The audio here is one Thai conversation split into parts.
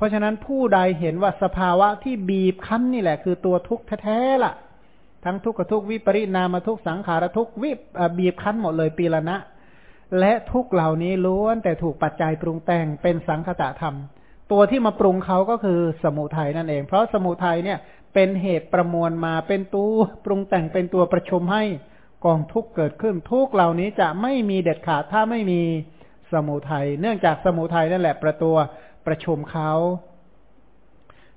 เพราะฉะนั้นผู้ใดเห็นว่าสภาวะที่บีบคั้นนี่แหละ คือตัวทุกข์แท้ๆล่ะ ทั้งทุกขทุกวิปริณามทุกสังขารทุกวิบบีบคั้นหมดเลยปีละนะ และทุกเหล่านี้ล้วนแต่ถูกปัจจัยปรุงแต่งเป็นสังคตะธรรม ตัวที่มาปรุงเขาก็คือสมุทัยนั่นเอง เพราะสมุทัยเนี่ยเป็นเหตุประมวลมาเป็นตัวปรุงแต่งเป็นตัวประชุมให้กองทุกเกิดขึ้นทุกเหล่านี้จะไม่มีเด็ดขาดถ้าไม่มีสมุทัยเนื่องจากสมุทัยนั่นแหละประตัว ประชุมเขา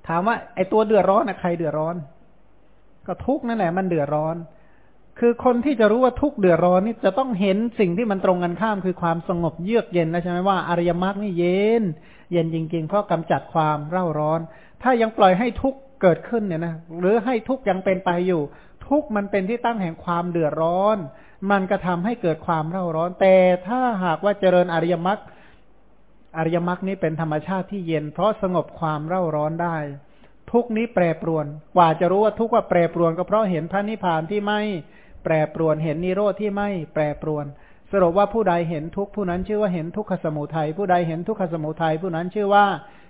ถามว่า ไอตัวเดือดร้อนนะใครเดือดร้อน ก็ทุกนั่นแหละมันเดือดร้อน คือคนที่จะรู้ว่าทุกเดือดร้อนนี่จะต้องเห็นสิ่งที่มันตรงกันข้ามคือความสงบเยือกเย็นนะใช่ไหมว่าอริยมรรคนี่เย็น เย็นจริง ๆ เพราะกำจัดความเร่าร้อน ถ้ายังปล่อยให้ทุกเกิดขึ้นเนี่ยนะหรือให้ทุกยังเป็นไปอยู่ ทุกมันเป็นที่ตั้งแห่งความเดือดร้อน มันก็ทำให้เกิดความเร่าร้อน แต่ถ้าหากว่าเจริญอริยมรรค อริยมรรคนี้เป็นธรรมชาติที่เย็น เพราะสงบความเร่าร้อนได้ ทุกนี้แปรปรวน กว่าจะรู้ว่าทุกว่าแปรปรวนก็เพราะเห็นพระนิพพานที่ไม่แปรปรวนเห็นนิโรธที่ไม่แปรปรวน สรุปว่าผู้ใดเห็นทุกผู้นั้นชื่อว่าเห็นทุกขสมุทัยผู้ใดเห็นทุกขสมุทัยผู้นั้นชื่อว่า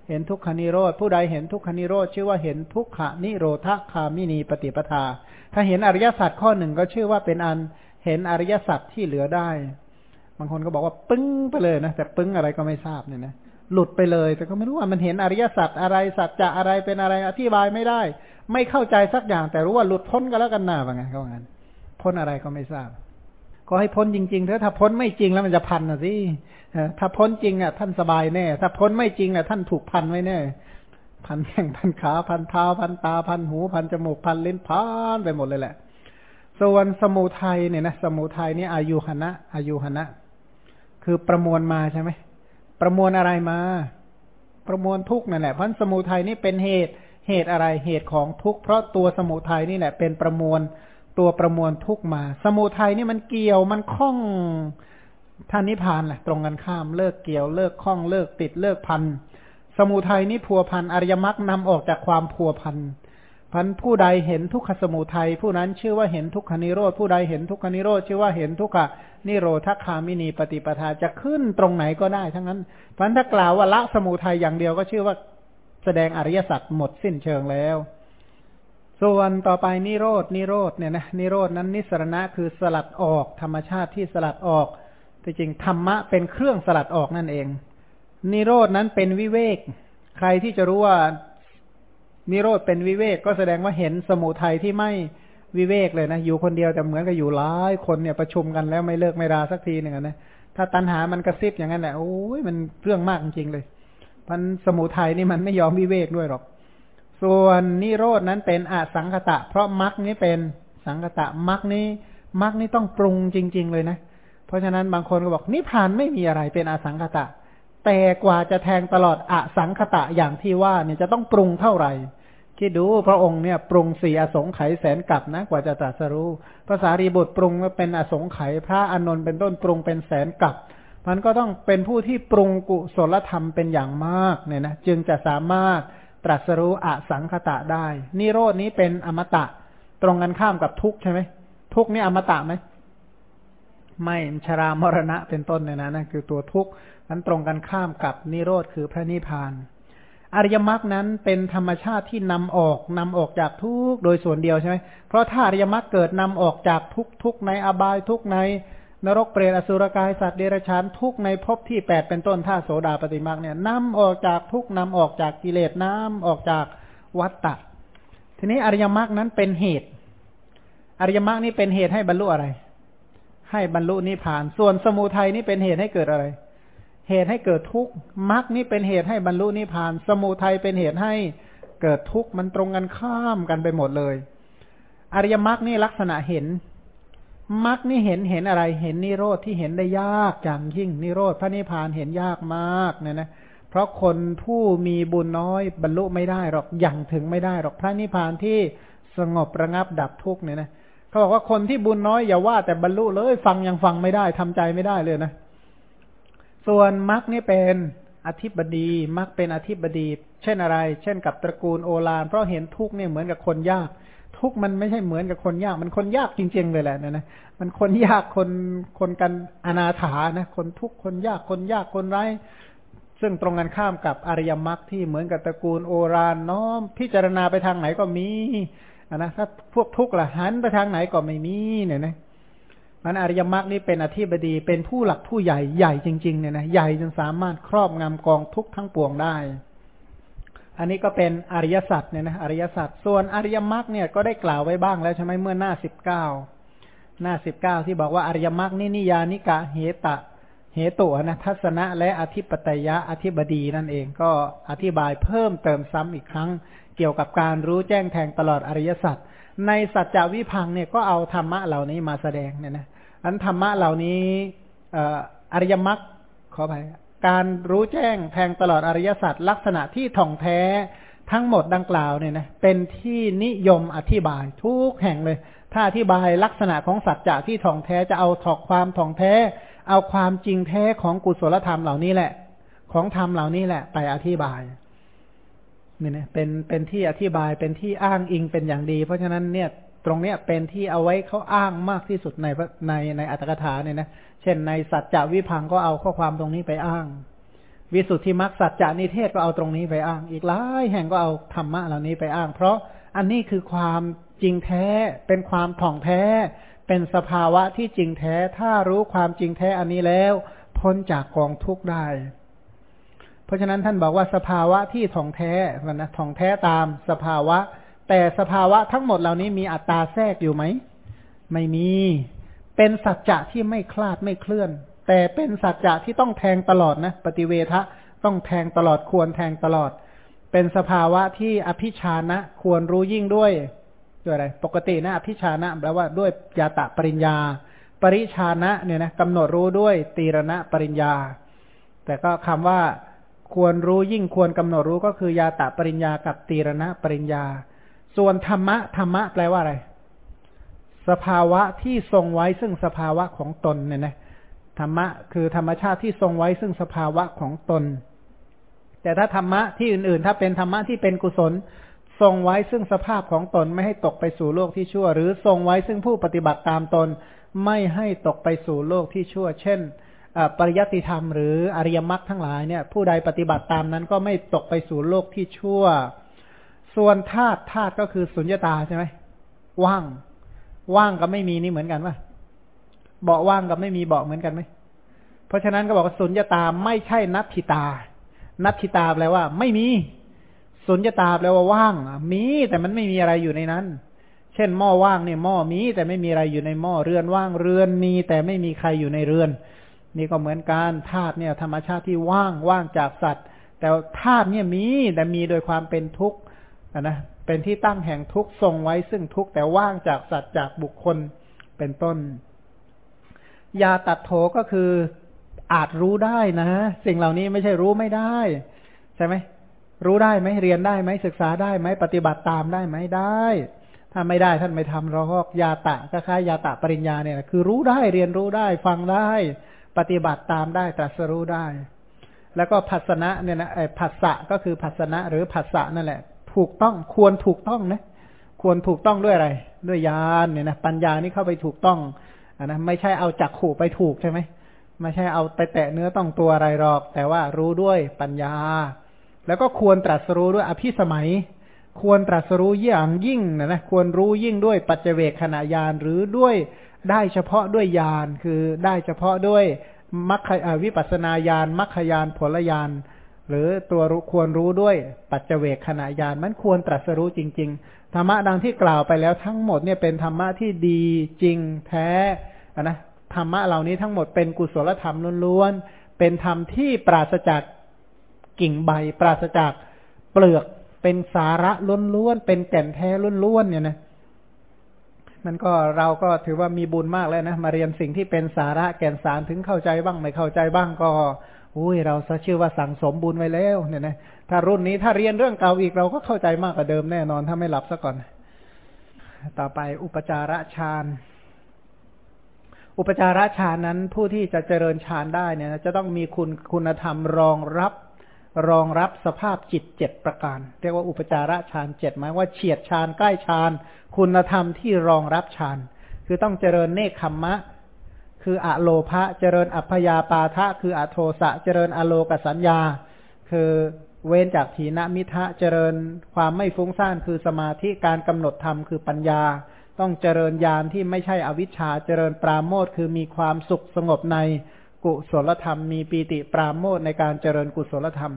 เห็นทุกขนิโรธผู้ใดเห็นทุกขนิโรธชื่อว่าเห็นทุกขนิโรธคามินีปฏิปทา ถ้าเห็นอริยสัจข้อหนึ่งก็ชื่อว่าเป็นอันเห็นอริยสัจที่เหลือได้ บางคนก็บอกว่าปึ้งไปเลยนะแต่ปึ้งอะไรก็ไม่ทราบเนี่ยนะหลุดไปเลย แต่ก็ไม่รู้ว่ามันเห็นอริยสัจอะไรสัจจะอะไรเป็นอะไรอธิบายไม่ได้ ไม่เข้าใจสักอย่าง แต่รู้ว่าหลุดพ้นก็แล้วกันหน้าว่าไงเขาว่างั้นพ้นอะไรก็ไม่ทราบก็ให้พ้นจริงๆเถอะถ้าพ้นไม่จริงแล้วมันจะพันนะสิถ้าพ้นจริงอะ ท่านสบายแน่ ถ้าพ้นไม่จริงอะ ท่านถูกพันไว้แน่พันแข้งพันขาพันเท้าพันตาพันหู พันจมูกพันลิ้นพันไปหมดเลยแหละ ส่วนสมุทัยเนี่ยนะสมุทัยนี่อายุหนะอายุหนะ คือประมวลมาใช่ไหมประมวลอะไรมา ประมวลทุกนั่นแหละเพราะสมุทัยนี่เป็นเหตุเหตุอะไรเหตุของทุกเพราะตัวสมุทัยนี่แหละเป็นประมวลตัวประมวลทุกมา สมุทัยนี่มันเกี่ยวมันคล้องท่านนิพานแหละตรงกันข้ามเลิกเกี่ยวเลิกคล้องเลิกติดเลิกพันสมุทัยนี่พัวพันอริยมรรคนำออกจากความพัวพัน พันผู้ใดเห็นทุกขสมุทัยผู้นั้นชื่อว่าเห็นทุกขานิโรธผู้ใดเห็นทุกขานิโรธชื่อว่าเห็นทุกขนิโรธคามินีปฏิปทาจะขึ้นตรงไหนก็ได้ทั้งนั้นพันถ้ากล่าวว่าละสมุทัยอย่างเดียวก็ชื่อว่าแสดงอริยสัจหมดสิ้นเชิงแล้ว ส่วนต่อไปนิโรดนิโรธเนี่ยนะนิโรดนั้นนิสรณะคือสลัดออกธรรมชาติที่สลัดออกที่จริงธรรมะเป็นเครื่องสลัดออกนั่นเอง นิโรดนั้นเป็นวิเวก ใครที่จะรู้ว่า นิโรธเป็นวิเวกก็แสดงว่าเห็นสมุทัยที่ไม่วิเวกเลยนะ อยู่คนเดียวแต่เหมือนกับอยู่หลายคนเนี่ยประชุมกันแล้วไม่เลิกไม่ราสักทีหนึ่งนะถ้าตัณหามันกระซิบอย่างนั้นแหละโอ้ยมันเรื่องมากจริงเลยพันสมุทัยนี่มันไม่ยอมวิเวกด้วยหรอก ส่วนนิโรดนั้นเป็นอสังคตะ เพราะมรคนี้เป็นสังคตะมรคนี้มรคนี้ต้องปรุงจริง ๆ เลยนะ เพราะฉะนั้นบางคนก็บอกนิพพานไม่มีอะไรเป็นอสังคตะ แต่กว่าจะแทงตลอดอสังคตะอย่างที่ว่าเนี่ยจะต้องปรุงเท่าไหร่ คิดดูพระองค์เนี่ย ปรุงสี่อสงไขยแสนกับนะกว่าจะตรัสรู้ภาษารีบุตรปรุงว่าเป็นอสงไขยพระอนนท์เป็นต้นปรุงเป็นแสนกับ มันก็ต้องเป็นผู้ที่ปรุงกุศลธรรมเป็นอย่างมากเนี่ยนะจึงจะสามารถตรัสรู้อสังคตะได้ นิโรดนี้เป็นอมตะ ตรงกันข้ามกับทุกใช่ไหมทุกนี่อมตะไหมไม่ชรามรณะเป็นต้นเนี่ยนะนั่นคือตัวทุก นั้นตรงกันข้ามกับนิโรธคือพระนิพพาน อริยมรรคนั้นเป็นธรรมชาติที่นำออกนำออกจากทุกโดยส่วนเดียวใช่ไหมเพราะถ้าอริยมรรคเกิดนำออกจากทุกทุกในอบายทุกในนรกเปรตอสุรกายสัตว์เดรัจฉานทุกในภพที่แปดเป็นต้นท่าโสดาปฏิมรรคเนี่ยนำออกจากทุกนำออกจากกิเลสน้ำออกจากวัฏฏะทีนี้อริยมรรคนั้นเป็นเหตุ อริยมรรคนี้เป็นเหตุให้บรรลุอะไร ให้บรรลุนิพพาน ส่วนสมุทัยนี่เป็นเหตุให้เกิดอะไร เหตุให้เกิดทุกข์มรรคนี่เป็นเหตุให้บรรลุนิพพาน สมุทัยเป็นเหตุให้เกิดทุกข์มันตรงกันข้ามกันไปหมดเลย อริยมรรคนี่ลักษณะเห็นมรรคนี่เห็นเห็นอะไร เห็นนิโรธที่เห็นได้ยากอย่างยิ่งนิโรธพระนิพพานเห็นยากมากเนี่ยนะ เพราะคนผู้มีบุญน้อยบรรลุไม่ได้หรอกอย่างถึงไม่ได้หรอกพระนิพพานที่สงบระงับดับทุกข์เนี่ยนะเขาบอกว่าคนที่บุญน้อยอย่าว่าแต่บรรลุเลย ฟังยังฟังไม่ได้ทำใจไม่ได้เลยนะ ส่วนมรรคนี่เป็นอธิบดีมรรคเป็นอธิบดี เช่นอะไร เช่นกับตระกูลโอฬารเพราะเห็นทุกเนี่ยเหมือนกับคนยาก ทุกมันไม่ใช่เหมือนกับคนยาก มันคนยากจริง ๆ เลยแหละนะนะมันคนยากคนคนกันอนาถานะคนทุกคนยากคนยากคนไร้ซึ่งตรงกันข้ามกับอริยมรรคที่เหมือนกับตระกูลโอรานน้อมพิจารณาไปทางไหนก็มีนะถ้าพวกทุกข์ละหันไปทางไหนก็ไม่มีเนี่ยนะ มันอริยมรรคนี้เป็นอธิบดีเป็นผู้หลักผู้ใหญ่ใหญ่จริงๆเนี่ยนะใหญ่จนสามารถครอบงำกองทุกทั้งปวงได้ อันนี้ก็เป็นอริยสัจเนี่ยนะอริยสัจส่วนอริยมรรคเนี่ยก็ได้กล่าวไว้บ้างแล้วใช่ไหมเมื่อหน้าสิบเก้าหน้าสิบเก้าที่บอกว่าอริยมรรคนี่นิยานิกะเหตะเหตุนะทัศนะและอธิปไตยะอธิบดีนั่นเองก็อธิบายเพิ่มเติมซ้ำอีกครั้ง เกี่ยวกับการรู้แจ้งแทงตลอดอริยสัจในสัจจวิพังเนี่ยก็เอาธรรมะเหล่านี้มาแสดงเนี่ยนะ อันธรรมะเหล่านี้อริยมรรคขอไปการรู้แจ้งแทงตลอดอริยสัจลักษณะที่ท่องแท้ทั้งหมดดังกล่าวเนี่ยนะเป็นที่นิยมอธิบายทุกแห่งเลย ถ้าอธิบายลักษณะของสัจจะที่ท่องแท้จะเอาถอกความท่องแท้ เอาความจริงแท้ของกุศลธรรมเหล่านี้แหละ ของธรรมเหล่านี้แหละ ไปอธิบายเนี่ยนะเป็นเป็นที่อธิบายเป็นที่อ้างอิงเป็นอย่างดี เพราะฉะนั้นเนี่ย ตรงเนี้ยเป็นที่เอาไว้เขาอ้างมากที่สุดในในในอัตถกถาเนี่ยนะ เช่นในสัจจวิพังก็เอาข้อความตรงนี้ไปอ้าง วิสุทธิมรรคสัจจานิเทศก็เอาตรงนี้ไปอ้าง อีกหลายแห่งก็เอาธรรมะเหล่านี้ไปอ้าง เพราะอันนี้คือความจริงแท้ เป็นความถ่องแท้ เป็นสภาวะที่จริงแท้ ถ้ารู้ความจริงแท้อันนี้แล้ว พ้นจากกองทุกข์ได้ เพราะฉะนั้นท่านบอกว่าสภาวะที่ถ่องแท้นะถ่องแท้ตามสภาวะ แต่สภาวะทั้งหมดเหล่านี้มีอัตตาแทรกอยู่ไหม ไม่มี เป็นสัจจะที่ไม่คลาดไม่เคลื่อน แต่เป็นสัจจะที่ต้องแทงตลอดนะ ปฏิเวทะต้องแทงตลอดควรแทงตลอด เป็นสภาวะที่อภิชานะ ควรรู้ยิ่งด้วยด้วยอะไร ปกตินะอภิชานะแปลว่าด้วยยาตะปริญญา ปริชานะเนี่ยนะกำหนดรู้ด้วยตีรณะปริญญา แต่ก็คำว่าควรรู้ยิ่งควรกำหนดรู้ก็คือยาตะปริญญากับตีรณะปริญญา ส่วนธรรมะธรรมะแปลว่าอะไร สภาวะที่ทรงไว้ซึ่งสภาวะของตนเนี่ยนะธรรมะคือธรรมชาติที่ทรงไว้ซึ่งสภาวะของตน แต่ถ้าธรรมะที่อื่นๆ ถ้าเป็นธรรมะที่เป็นกุศล ทรงไว้ซึ่งสภาพของตนไม่ให้ตกไปสู่โลกที่ชั่ว หรือทรงไว้ซึ่งผู้ปฏิบัติตามตน ไม่ให้ตกไปสู่โลกที่ชั่ว เช่นปริยัติธรรมหรืออริยมรรคทั้งหลายเนี่ยผู้ใดปฏิบัติตามนั้นก็ไม่ตกไปสู่โลกที่ชั่ว ส่วนธาตุธาตุก็คือสุญญตาใช่ไหมว่าง ว่างกับไม่มีนี่เหมือนกันปะเบาว่างกับไม่มีเบาเหมือนกันไหมเพราะฉะนั้นก็บอกว่าสุญญตาไม่ใช่นัตถิตา นัตถิตาแปลว่า ไม่มี สุญญตาแปลว่าว่างมีแต่มันไม่มีอะไรอยู่ในนั้น เช่นหม้อว่างเนี่ยหม้อมี แต่ไม่มีอะไรอยู่ในหม้อเรือนว่างเรือนมี แต่ไม่มีใครอยู่ในเรือน นี่ก็เหมือนกันธาตุเนี่ย ธรรมชาติที่ว่างว่างจากสัตว์ แต่ธาตุเนี่ยมีแต่มีโดยความเป็นทุกข์ นะเป็นที่ตั้งแห่งทุกทรงไว้ซึ่งทุกแต่ว่างจากสัตว์จากบุคคลเป็นต้น ยาตัดโถก็คืออาจรู้ได้นะ สิ่งเหล่านี้ไม่ใช่รู้ไม่ได้ ใช่ไหมรู้ได้ไหมเรียนได้ไหมศึกษาได้ไหมปฏิบัติตามได้ไหมได้ ถ้าไม่ได้ท่านไม่ทำเราก็ยาตะก็ค่ายาตะปริญญาเนี่ยคือรู้ได้เรียนรู้ได้ฟังได้ ปฏิบัติตามได้ตรัสรู้ได้ แล้วก็ผัสนะเนี่ยนะผัสสะก็คือผัสนะหรือผัสสะนั่นแหละ ถูกต้องควรถูกต้องนะ ควรถูกต้องด้วยอะไร ด้วยญาณเนี่ยนะปัญญานี่เข้าไปถูกต้องอนะไม่ใช่เอาจักขู่ไปถูกใช่ไหมไม่ใช่เอาไปแตะเนื้อต้องตัวอะไรหรอก แต่ว่ารู้ด้วยปัญญา แล้วก็ควรตรัสรู้ด้วยอภิสมัย ควรตรัสรู้อย่างยิ่งนะนะควรรู้ยิ่งด้วยปัจเจกขณะญาณหรือด้วยได้เฉพาะด้วยญาณคือได้เฉพาะด้วยมัคควิปัสนาญาณมัคคยานผลญาณ หรือตัวรู้ควรรู้ด้วยปัจเจเวกขณะญาณมันควรตรัสรู้จริง ๆ ธรรมะดังที่กล่าวไปแล้วทั้งหมดเนี่ยเป็นธรรมะที่ดีจริงแท้นะธรรมะเหล่านี้ทั้งหมดเป็นกุศลธรรมล้วนๆ เป็นธรรมที่ปราศจากกิ่งใบ ปราศจากเปลือกเป็นสาระล้วนๆ เป็นแก่นแท้ล้วนๆเนี่ยนะมันก็เราก็ถือว่ามีบุญมากแล้วนะ มาเรียนสิ่งที่เป็นสาระแก่นสารถึงเข้าใจบ้างไม่เข้าใจบ้างก็ อุ้ยเราชื่อว่าสั่งสมบุญไว้แล้วเนี่ยนะถ้ารุ่นนี้ถ้าเรียนเรื่องเก่าอีกเราก็เข้าใจมากกว่าเดิมแน่นอนถ้าไม่หลับซะก่อน ต่อไปอุปจาระฌานอุปจาระฌานนั้นผู้ที่จะเจริญฌานได้เนี่ย จะต้องมีคุณคุณธรรมรองรับรองรับสภาพจิตเจ็ดประการ เรียกว่าอุปจาระฌานเจ็ดหมายว่าเฉียดฌานใกล้ฌานคุณธรรมที่รองรับฌานคือต้องเจริญเนคขมมะ คืออะโลภะเจริญอัพยาปาทะคืออโทสะเจริญอโลกสัญญา คือเว้นจากถีนมิทะเจริญความไม่ฟุ้งซ่านคือสมาธิการกำหนดธรรมคือปัญญา ต้องเจริญญาณที่ไม่ใช่อวิชชาเจริญปราโมทคือมีความสุขสงบในกุศลธรรม มีปีติปราโมทในการเจริญกุศลธรรม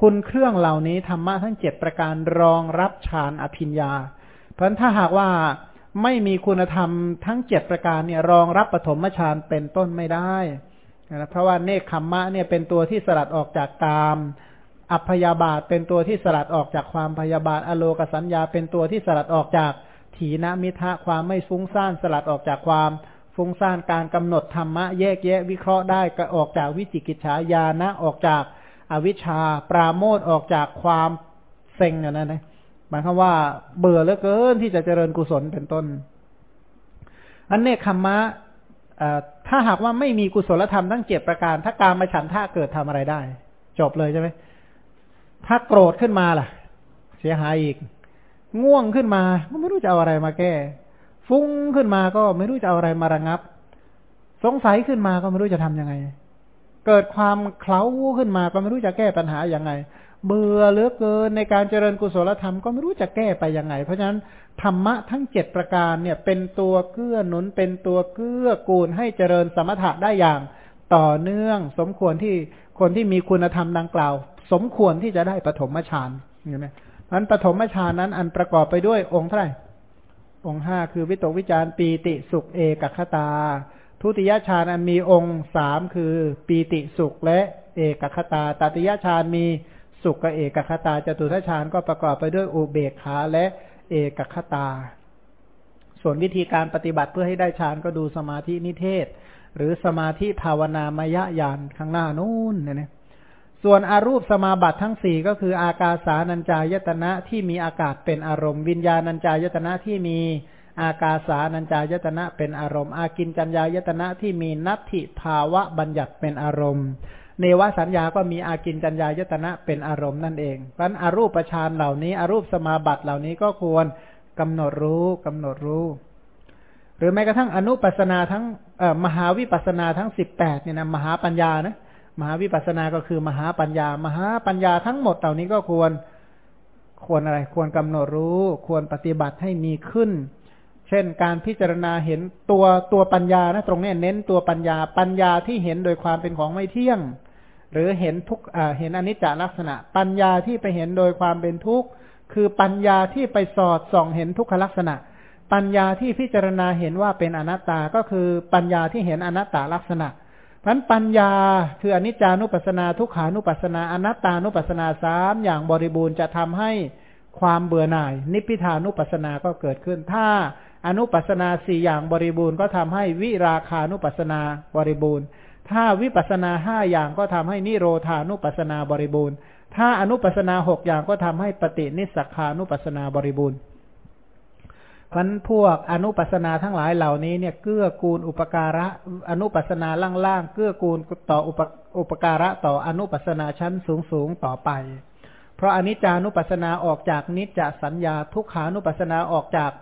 คุณเครื่องเหล่านี้ธรรมะทั้งเจ็ดประการรองรับฌานอภิญญา เพราะถ้าหากว่า ไม่มีคุณธรรมทั้งเจ็ดประการเนี่ยรองรับปฐมฌานเป็นต้นไม่ได้นะเพราะว่าเนคขมมะเนี่ยเป็นตัวที่สลัดออกจากกาม อัพยาบาทเป็นตัวที่สลัดออกจากความพยาบาท อโลกสัญญา เป็นตัวที่สลัดออกจากถีนมิทะความไม่ฟุ้งซ่านสลัดออกจากความฟุ้งซ่านการกำหนดธรรมะแยกแยะวิเคราะห์ได้ก็ออกจากวิจิกิจฉาญาณะออกจากอวิชชา ปราโมทออกจากความเซ็งอย่นั้นนะ หมายความว่า เบื่อเหลือเกินที่จะเจริญกุศลเป็นต้น อันเนคขมมะถ้าหากว่าไม่มีกุศลธรรมทั้งเจ็ดประการ ถ้าการมาฉันท่าเกิดทำอะไรได้ จบเลยใช่ไหมถ้าโกรธขึ้นมาล่ะ เสียหายอีก ง่วงขึ้นมาก็ไม่รู้จะเอาอะไรมาแก้ ฟุ้งขึ้นมาก็ไม่รู้จะเอาอะไรมาระงับ สงสัยขึ้นมาก็ไม่รู้จะทํำยังไง เกิดความเคล้าขึ้นมาก็ไม่รู้จะแก้ปัญหาอย่างไง เบื่อเหลือเกินในการเจริญกุศลธรรมก็ไม่รู้จะแก้ไปยังไง เพราะฉะนั้นธรรมะทั้งเจ็ดประการเนี่ยเป็นตัวเกื้อหนุนเป็นตัวเกื้อกูลให้เจริญสมถะได้อย่างต่อเนื่อง สมควรที่คนที่มีคุณธรรมดังกล่าว สมควรที่จะได้ปฐมฌานเห็นไหมนั้นปฐมฌานนั้นอันประกอบไปด้วยองค์เท่าไหร่องค์ห้าคือวิตกวิจารปีติสุขเอกคตา ทุติยฌานอันมีองค์สามคือปีติสุขและเอกคตาตติยฌานมี สุขกับเอกคตาจตุทัชฌานก็ประกอบไปด้วยอุเบกขาและเอกคตา ส่วนวิธีการปฏิบัติเพื่อให้ได้ฌานก็ดูสมาธินิเทศ หรือสมาธิภาวนามยญาณข้างหน้านู้นเนี่ยนะส่วนอารูปสมาบัติทั้งสี่ก็คืออากาสานัญจายตนะที่มีอากาศเป็นอารมณ์ วิญญาณัญจายตนะที่มีอากาสานัญจายตนะเป็นอารมณ์ อากินจัญญายตนะที่มีนัตถิภาวะบัญญัติเป็นอารมณ์ เนวสัญญาก็มีอากินจัญญายตนะเป็นอารมณ์นั่นเองเพราะอารูปฌานเหล่านี้อารูปสมาบัติเหล่านี้ก็ควรกำหนดรู้กำหนดรู้ หรือแม้กระทั่งอนุปัสนาทั้งมหาวิปัสนาทั้งสิบแปดเนี่ยนะมหาปัญญานะมหาวิปัสนาก็คือมหาปัญญา มหาปัญญาทั้งหมดเหล่านี้ก็ควรควรอะไร ควรกำหนดรู้ ควรปฏิบัติให้มีขึ้น เช่นการพิจารณาเห็นตัวตัวปัญญานะตรงนี้เน้นตัวปัญญาปัญญาที่เห็นโดยความเป็นของไม่เที่ยง หรือเห็นทุกเห็นอนิจจลักษณะ ปัญญาที่ไปเห็นโดยความเป็นทุกข์ คือปัญญาที่ไปสอดส่องเห็นทุกขลักษณะ ปัญญาที่พิจารณาเห็นว่าเป็นอนัตตา ก็คือปัญญาที่เห็นอนัตตาลักษณะพันปัญญาคืออนิจจานุปัสสนาทุกขานุปัสสนาอนัตตานุปัสสนาสามอย่างบริบูรณ์จะทำให้ความเบื่อหน่าย นิพพิทานุปัสสนาก็เกิดขึ้น ถ้าอนุปัสนาสี่อย่างบริบูรณ์ก็ทำให้วิราคานุปัสนาบริบูรณ์ ถ้าวิปัสนาห้าอย่างก็ทำให้นิโรธานุปัสนาบริบูรณ์ ถ้าอนุปัสนาหกอย่างก็ทำให้ปฏินิสักานุปัสนาบริบูรณ์พันพวกอนุปัสนาทั้งหลายเหล่านี้เนี่ยเกื้อกูลอุปการะอนุปัสนาล่างๆเกื้อกูลต่ออุปอุปการะต่ออนุปัสนาชั้นสูงๆต่อไป เพราะอนิจจานุปัสนาออกจากนิจจสัญญา ทุกขานุปัสนาออกจาก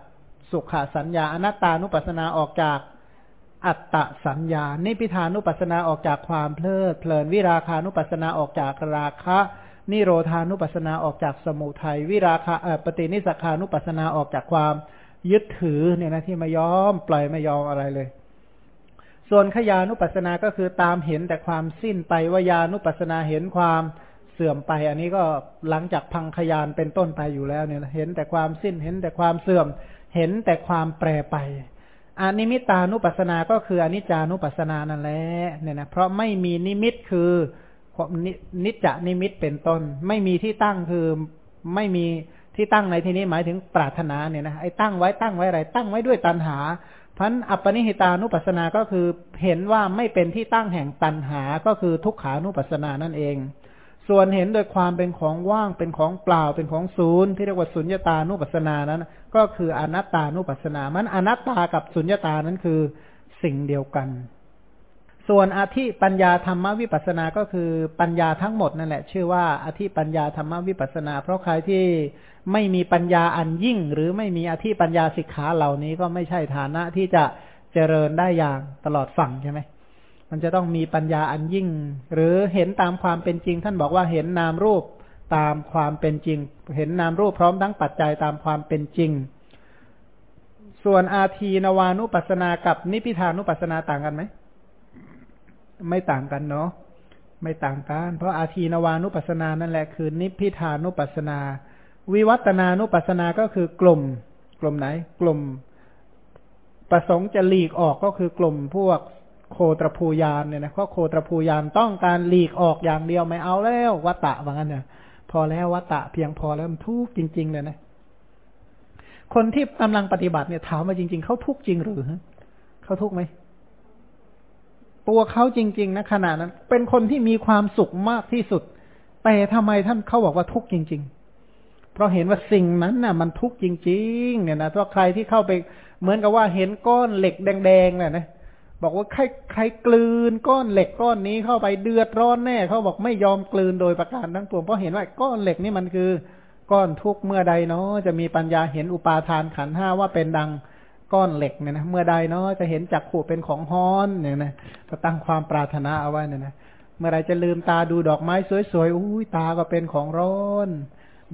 สุขสัญญาอนัตตานุปัสนาออกจาก อัตตสัญญา นิพิทานุปัสนาออกจากความเพลิดเพลิน วิราคานุปัสนาออกจากราคะ นิโรธานุปัสนาออกจากสมุทัย วิราคะปฏินิสขานุปัสนาออกจากความยึดถือเนี่ยนะที่ไม่ยอมปล่อยไม่ยอมอะไรเลย ส่วนขยานุปัสนาก็คือตามเห็นแต่ความสิ้นไปวายานุปัสนาเห็นความเสื่อมไป อันนี้ก็หลังจากพังขยานเป็นต้นไปอยู่แล้วเนี่ยเห็นแต่ความสิ้นเห็นแต่ความเสื่อม เห็นแต่ความแปรไป อนิมิตานุปัสสนา ก็คืออนิจจานุปัสสนานั่นแหละเนี่ยนะเพราะไม่มีนิมิตคือนิจจานิมิตเป็นต้น ไม่มีที่ตั้งคือไม่มีที่ตั้งในที่นี้หมายถึงปรารถนาเนี่ยนะไอ้ตั้งไว้ตั้งไว้อะไร ตั้งไว้ด้วยตัณหาพันอัปปนิหิตานุปัสสนา ก็คือเห็นว่าไม่เป็นที่ตั้งแห่งตัณหา ก็คือทุกขานุปัสสนานั่นเอง ส่วนเห็นโดยความเป็นของว่างเป็นของเปล่าเป็นของศูนย์ที่เรียกว่าสุญญตานุปัสสนานั้น ก็คืออนัตตานุปัสสนามันอนัตตากับสุญญตานั้นคือสิ่งเดียวกัน ส่วนอธิปัญญาธรรมวิปัสสนาก็คือปัญญาทั้งหมดนั่นแหละ ชื่อว่าอธิปัญญาธรรมวิปัสสนา เพราะใครที่ไม่มีปัญญาอันยิ่ง หรือไม่มีอธิปัญญาสิกขาเหล่านี้ก็ไม่ใช่ฐานะที่จะเจริญได้อย่างตลอดฝั่งใช่ไหม มันจะต้องมีปัญญาอันยิ่ง หรือเห็นตามความเป็นจริง ท่านบอกว่าเห็นนามรูปตามความเป็นจริง เห็นนามรูปพร้อมทั้งปัจจัยตามความเป็นจริง ส่วนอาทีนวานุปัสสนากับนิพิทานุปัสสนาต่างกันไหม ไม่ต่างกันเนาะไม่ต่างกัน เพราะอาทีนวานุปัสสนานั่นแหละคือ นิพิทานุปัสสนา วิวัตนานุปัสสนาก็คือกลุ่ม กลุ่มไหน กลุ่ม ประสงค์จะหลีกออกก็คือกลุ่มพวก โคตรภูยานเนี่ยนะเพราะโคตรภูยานต้องการหลีกออกอย่างเดียวไม่เอาแล้ววัตตะว่างั้นเนี่ยพอแล้ววัตตะเพียงพอแล้วมันทุกข์จริง ๆ เลยนะ คนที่กำลังปฏิบัติเนี่ยถามมาจริง ๆเขาทุกข์จริงหรือเขาทุกข์ไหมตัวเขาจริง ๆ นะขณะนั้น เป็นคนที่มีความสุขมากที่สุด แต่ทำไมท่านเขาบอกว่าทุกข์จริง ๆ เพราะเห็นว่าสิ่งนั้นน่ะ มันทุกข์จริง ๆ เนี่ยนะถ้าใครที่เข้าไปเหมือนกับว่าเห็นก้อนเหล็กแดงๆเนี่ยนะ บอกว่าใครใครกลืนก้อนเหล็กก้อนนี้เข้าไปเดือดร้อนแน่เขาบอกไม่ยอมกลืนโดยประการทั้งปวงเพราะเห็นว่าก้อนเหล็กนี่มันคือ ก้อนทุกเมื่อใดเนาะจะมีปัญญาเห็นอุปาทานขันห้าว่าเป็นดังก้อนเหล็กเนี่ยนะเมื่อใดเนาะจะเห็นจักขู่เป็นของฮ้อนเนี่ยนะก็ตั้งความปรารถนาเอาไว้เนี่ยนะเมื่อไรจะลืมตาดูดอกไม้สวยๆอุ้ยตาก็เป็นของร้อน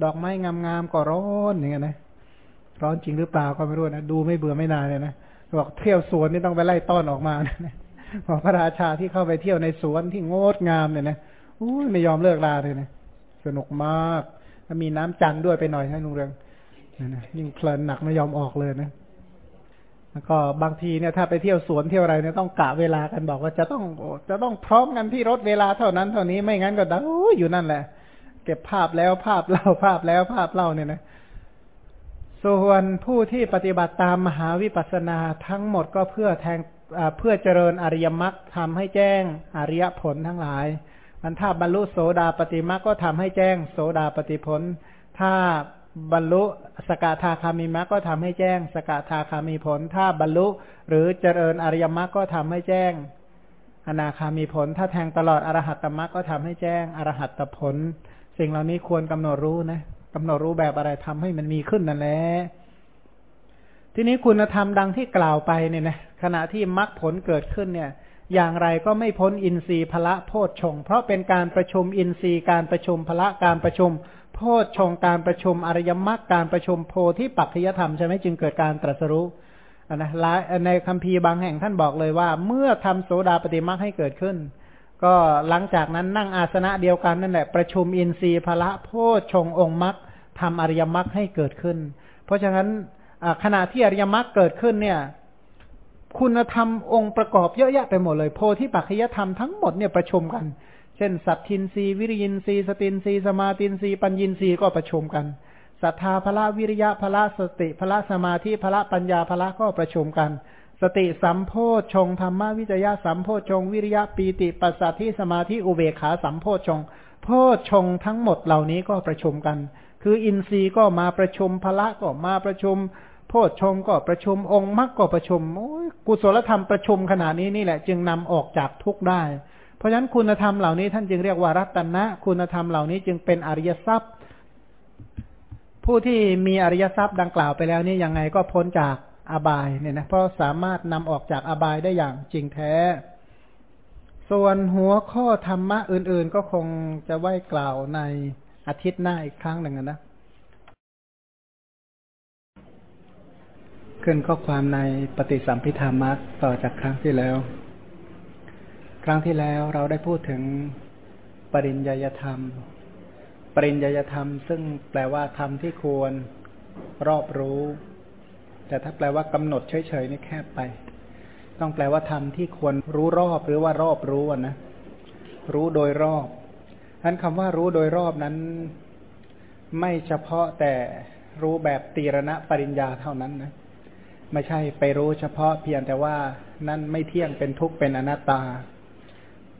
ดอกไม้งามๆก็ร้อนอย่างเงี้ยนะร้อนจริงหรือเปล่าก็ไม่รู้นะดูไม่เบื่อไม่นานเลยนะ บอกเที่ยวสวนนี่ต้องไปไล่ต้อนออกมานะบอกพระราชาที่เข้าไปเที่ยวในสวนที่งดงามเนี่ยนะอู้ไม่ยอมเลิกลาเลยนะสนุกมากถ้ามีน้ำจันทร์ด้วยไปหน่อยให้ลุงเรืองนะนะยิ่งเพลินหนักไม่ยอมออกเลยนะแล้วก็บางทีเนี่ยถ้าไปเที่ยวสวนเที่ยวอะไรเนี่ยต้องกะเวลากันบอกว่าจะต้องจะต้องพร้อมกันที่รถเวลาเท่านั้นเท่านี้ไม่งั้นก็ดังอยู่นั่นแหละ เก็บภาพแล้วภาพเล่าภาพแล้วภาพเล่าเนี่ยนะ ส่วนผู้ที่ปฏิบัติตามมหาวิปัสสนาทั้งหมดก็เพื่อแทงเพื่อเจริญอริยมรรคทำให้แจ้งอริยผลทั้งหลาย มันถ้าบรรลุโสดาปฏิมรรคก็ทำให้แจ้งโสดาปฏิผล ถ้าบรรลุสกทาคามิมรรคก็ทำให้แจ้งสกทาคามีผล ถ้าบรรลุหรือเจริญอริยมรรคก็ทำให้แจ้ง อนาคามีผล ถ้าแทงตลอดอรหัตตมรรคก็ทำให้แจ้งอรหัตตผล สิ่งเหล่านี้ควรกำหนดรู้นะ กำหนดรู้แบบอะไรทำให้มันมีขึ้นนั่นแหละทีนี้คุณธรรมดังที่กล่าวไปเนี่ยนะขณะที่มรรคผลเกิดขึ้นเนี่ย อย่างไรก็ไม่พ้นอินทรีย์พละโพชฌงเพราะเป็นการประชุมอินทรีย์การประชุมพละการประชุม โพชฌงการประชุมอริยมรรคการประชุมโพธิปัจจยธรรมใช่ไหมจึงเกิดการตรัสรู้นะในคัมภีร์บางแห่งท่านบอกเลยว่า เมื่อทำโสดาปฏิมรรคให้เกิดขึ้น ก็หลังจากนั้นนั่งอาสนะเดียวกันนั่นแหละประชุมอินทรีย์พละโพชงองค์มรรค ทำอริยมรรคให้เกิดขึ้น เพราะฉะนั้นขณะที่อริยมรรคเกิดขึ้นเนี่ย คุณธรรมองค์ประกอบเยอะแยะไปหมดเลย โพธิปัจจยธรรมทั้งหมดเนี่ยประชุมกัน เช่น สัตทินรีวิริยินรีสตินรีสมาตินรีปัญญินรีก็ประชุมกันศรัทธาพละวิริยะพละสติพละสมาธิพละปัญญาพละก็ประชุมกัน สติสัมโพชงธรรมวิจยะสัมโพชงวิริยะปีติปัสสัทธิสมาธิอุเบขาสัมโพชงโพชงทั้งหมดเหล่านี้ก็ประชุมกัน คืออินทรีย์ก็มาประชุมพละก็มาประชุม โพชฌงก็ประชุมองค์มรรคก็ประชุมกุศลธรรมประชุมขนาดนี้นี่แหละ จึงนำออกจากทุกได้ เพราะฉะนั้นคุณธรรมเหล่านี้ท่านจึงเรียกว่ารัตนะ คุณธรรมเหล่านี้จึงเป็นอริยทรัพย์ ผู้ที่มีอริยทรัพย์ดังกล่าวไปแล้วนี่ยังไงก็พ้นจากอบายเนี่ยนะเพราะสามารถนำออกจากอบายได้อย่างจริงแท้ ส่วนหัวข้อธรรมะอื่น ๆ ก็คงจะไว้กล่าวใน อาทิตย์หน้าอีกครั้งหนึ่งนะขึ้นข้อความในปฏิสัมพิธามักต่อจากครั้งที่แล้ว ครั้งที่แล้วเราได้พูดถึงปริญญาธรรม ปริญญาธรรม ซึ่งแปลว่าธรรมที่ควรรอบรู้ แต่ถ้าแปลว่ากำหนดเฉยๆนี่แคบไป ต้องแปลว่าทำที่ควรรู้รอบหรือว่ารอบรู้นะ รู้โดยรอบ นั้นคำว่ารู้โดยรอบนั้น ไม่เฉพาะแต่รู้แบบตีรณะปริญญาเท่านั้นนะไม่ใช่ไปรู้เฉพาะเพียงแต่ว่านั่นไม่เที่ยงเป็นทุกข์เป็นอนัตตา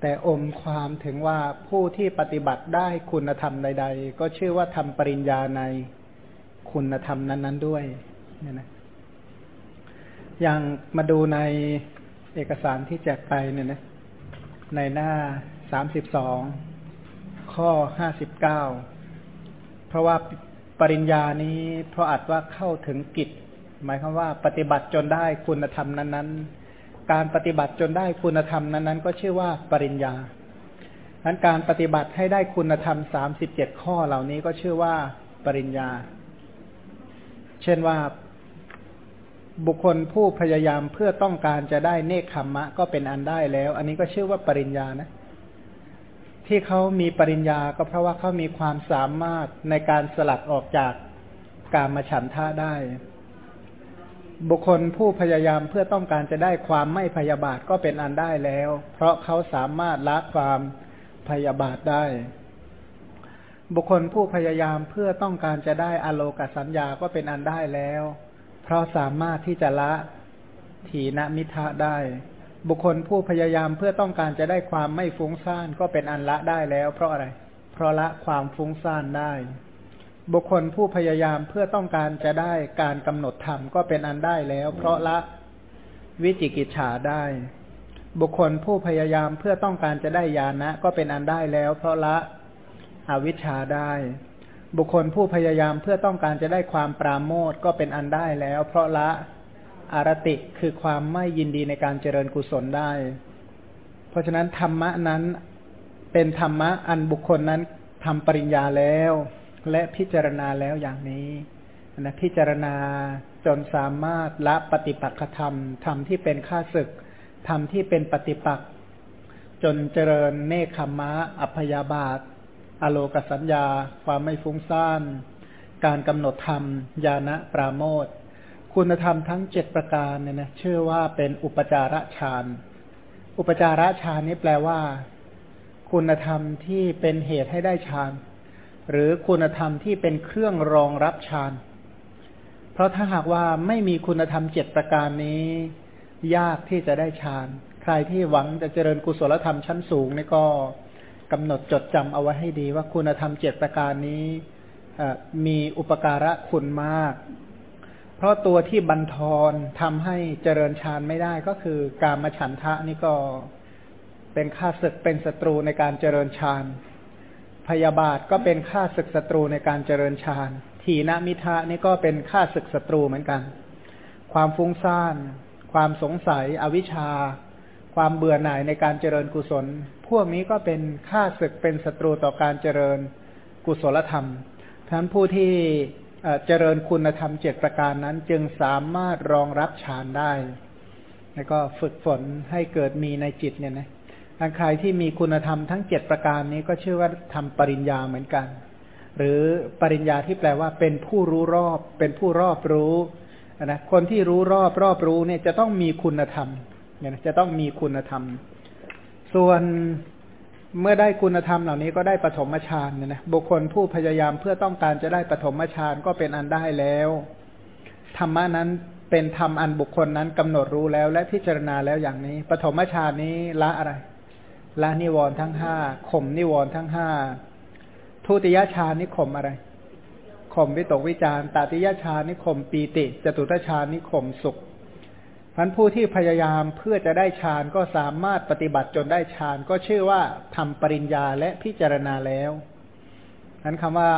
แต่อมความถึงว่าผู้ที่ปฏิบัติได้คุณธรรมใด ๆ ก็ชื่อว่าทำปริญญาในคุณธรรมนั้น ๆด้วยเนี่ยนะอย่างมาดูในเอกสารที่แจกไปเนี่ยนะในหน้าสามสิบสอง ข้อห้าสิบเก้าเพราะว่าปริญญานี้เพราะอาจว่าเข้าถึงกิจ หมายความว่า ปฏิบัติจนได้คุณธรรมนั้น ๆ การปฏิบัติจนได้คุณธรรมนั้น ๆ ก็ชื่อว่าปริญญาดังการปฏิบัติให้ได้คุณธรรมสามสิบเจ็ดข้อเหล่านี้ก็ชื่อว่าปริญญา เช่นว่าบุคคลผู้พยายามเพื่อต้องการจะได้เนคขมมะก็เป็นอันได้แล้ว อันนี้ก็ชื่อว่าปริญญานะ ที่เขามีปริญญาก็เพราะว่าเขามีความสามารถในการสลัดออกจากการมาฉันท่าได้ บุคคลผู้พยายามเพื่อต้องการจะได้ความไม่พยาบาทก็เป็นอันได้แล้ว เพราะเขาสามารถละความพยาบาทได้ บุคคลผู้พยายามเพื่อต้องการจะได้อโลกสัญญาก็เป็นอันได้แล้ว เพราะสามารถที่จะละถีนมิทะได้ บุคคลผู้พยายามเพื่อต้องการจะได้ความไม่ฟุ้งซ่านก็เป็นอันละได้แล้ว เพราะอะไร เพราะละความฟุ้งซ่านได้ บุคคลผู้พยายามเพื่อต้องการจะได้การกำหนดธรรมก็เป็นอันได้แล้ว เพราะละวิจิกิจฉาได้ บุคคลผู้พยายามเพื่อต้องการจะได้ญาณะก็เป็นอันได้แล้ว เพราะละอวิชชาได้ บุคคลผู้พยายามเพื่อต้องการจะได้ความปราโมทก็เป็นอันได้แล้ว เพราะละ อารติคือความไม่ยินดีในการเจริญกุศลได้ เพราะฉะนั้นธรรมะนั้นเป็นธรรมะอันบุคคลนั้นทำปริญญาแล้ว และพิจารณาแล้วอย่างนี้นะพิจารณาจนสามารถละปฏิปักษธรรมธรรมที่เป็นข้าศึกธรรมที่เป็นปฏิปักษ์จนเจริญเนคขมะ อัพยาบาท อโลกสัญญา ความไม่ฟุ้งซ่าน การกำหนดธรรม ญาณปราโมท คุณธรรมทั้งเจ็ดประการเนี่ยนะชื่อว่าเป็นอุปจาระฌาน อุปจาระฌานนี้แปลว่า คุณธรรมที่เป็นเหตุให้ได้ฌาน หรือคุณธรรมที่เป็นเครื่องรองรับฌาน เพราะถ้าหากว่าไม่มีคุณธรรมเจ็ดประการนี้ ยากที่จะได้ฌาน ใครที่หวังจะเจริญกุศลธรรมชั้นสูงนี่ก็กำหนดจดจำเอาไว้ให้ดีว่าคุณธรรมเจ็ดประการนี้มีอุปการะคุณมาก เพราะตัวที่บันทอนทำให้เจริญฌานไม่ได้ก็คือการมาฉันทะนี่ก็เป็นข้าศึกเป็นศัตรูในการเจริญฌานพยาบาทก็เป็นข้าศึกศัตรูในการเจริญฌานทีนมิทะนี่ก็เป็นข้าศึกศัตรูเหมือนกัน ความฟุ้งซ่าน ความสงสัย อวิชชา ความเบื่อหน่ายในการเจริญกุศล พวกนี้ก็เป็นค่าศึกเป็นศัตรูต่อการเจริญกุศลธรรมท่านผู้ที่ เจริญคุณธรรมเจ็ดประการนั้น จึงสามารถรองรับฌานได้ แล้วก็ฝึกฝนให้เกิดมีในจิตเนี่ยนะทางใครที่มีคุณธรรมทั้งเจ็ดประการนี้ก็ชื่อว่าทำปริญญาเหมือนกัน หรือปริญญาที่แปลว่าเป็นผู้รู้รอบ เป็นผู้รอบรู้นะคนที่รู้รอบรอบรู้เนี่ยจะต้องมีคุณธรรมเนี่ยจะต้องมีคุณธรรม ส่วน เมื่อได้คุณธรรมเหล่านี้ก็ได้ปฐมฌานเนี่ยนะบุคคลผู้พยายามเพื่อต้องการจะได้ปฐมฌานก็เป็นอันได้แล้ว ธรรมะนั้นเป็นธรรมอันบุคคลนั้นกำหนดรู้แล้วและพิจารณาแล้วอย่างนี้ ปฐมฌานนี้ละอะไร ละนิวรณ์ทั้งห้าข่มนิวรณ์ทั้งห้าทุติยฌานนี้ข่มอะไรข่มวิตกวิจารตติยชานิข่มปีติจตุตชานิข่มสุข พันผู้ที่พยายามเพื่อจะได้ฌานก็สามารถปฏิบัติจนได้ฌานก็ชื่อว่าทำปริญญาและพิจารณาแล้วนั้นคำว่า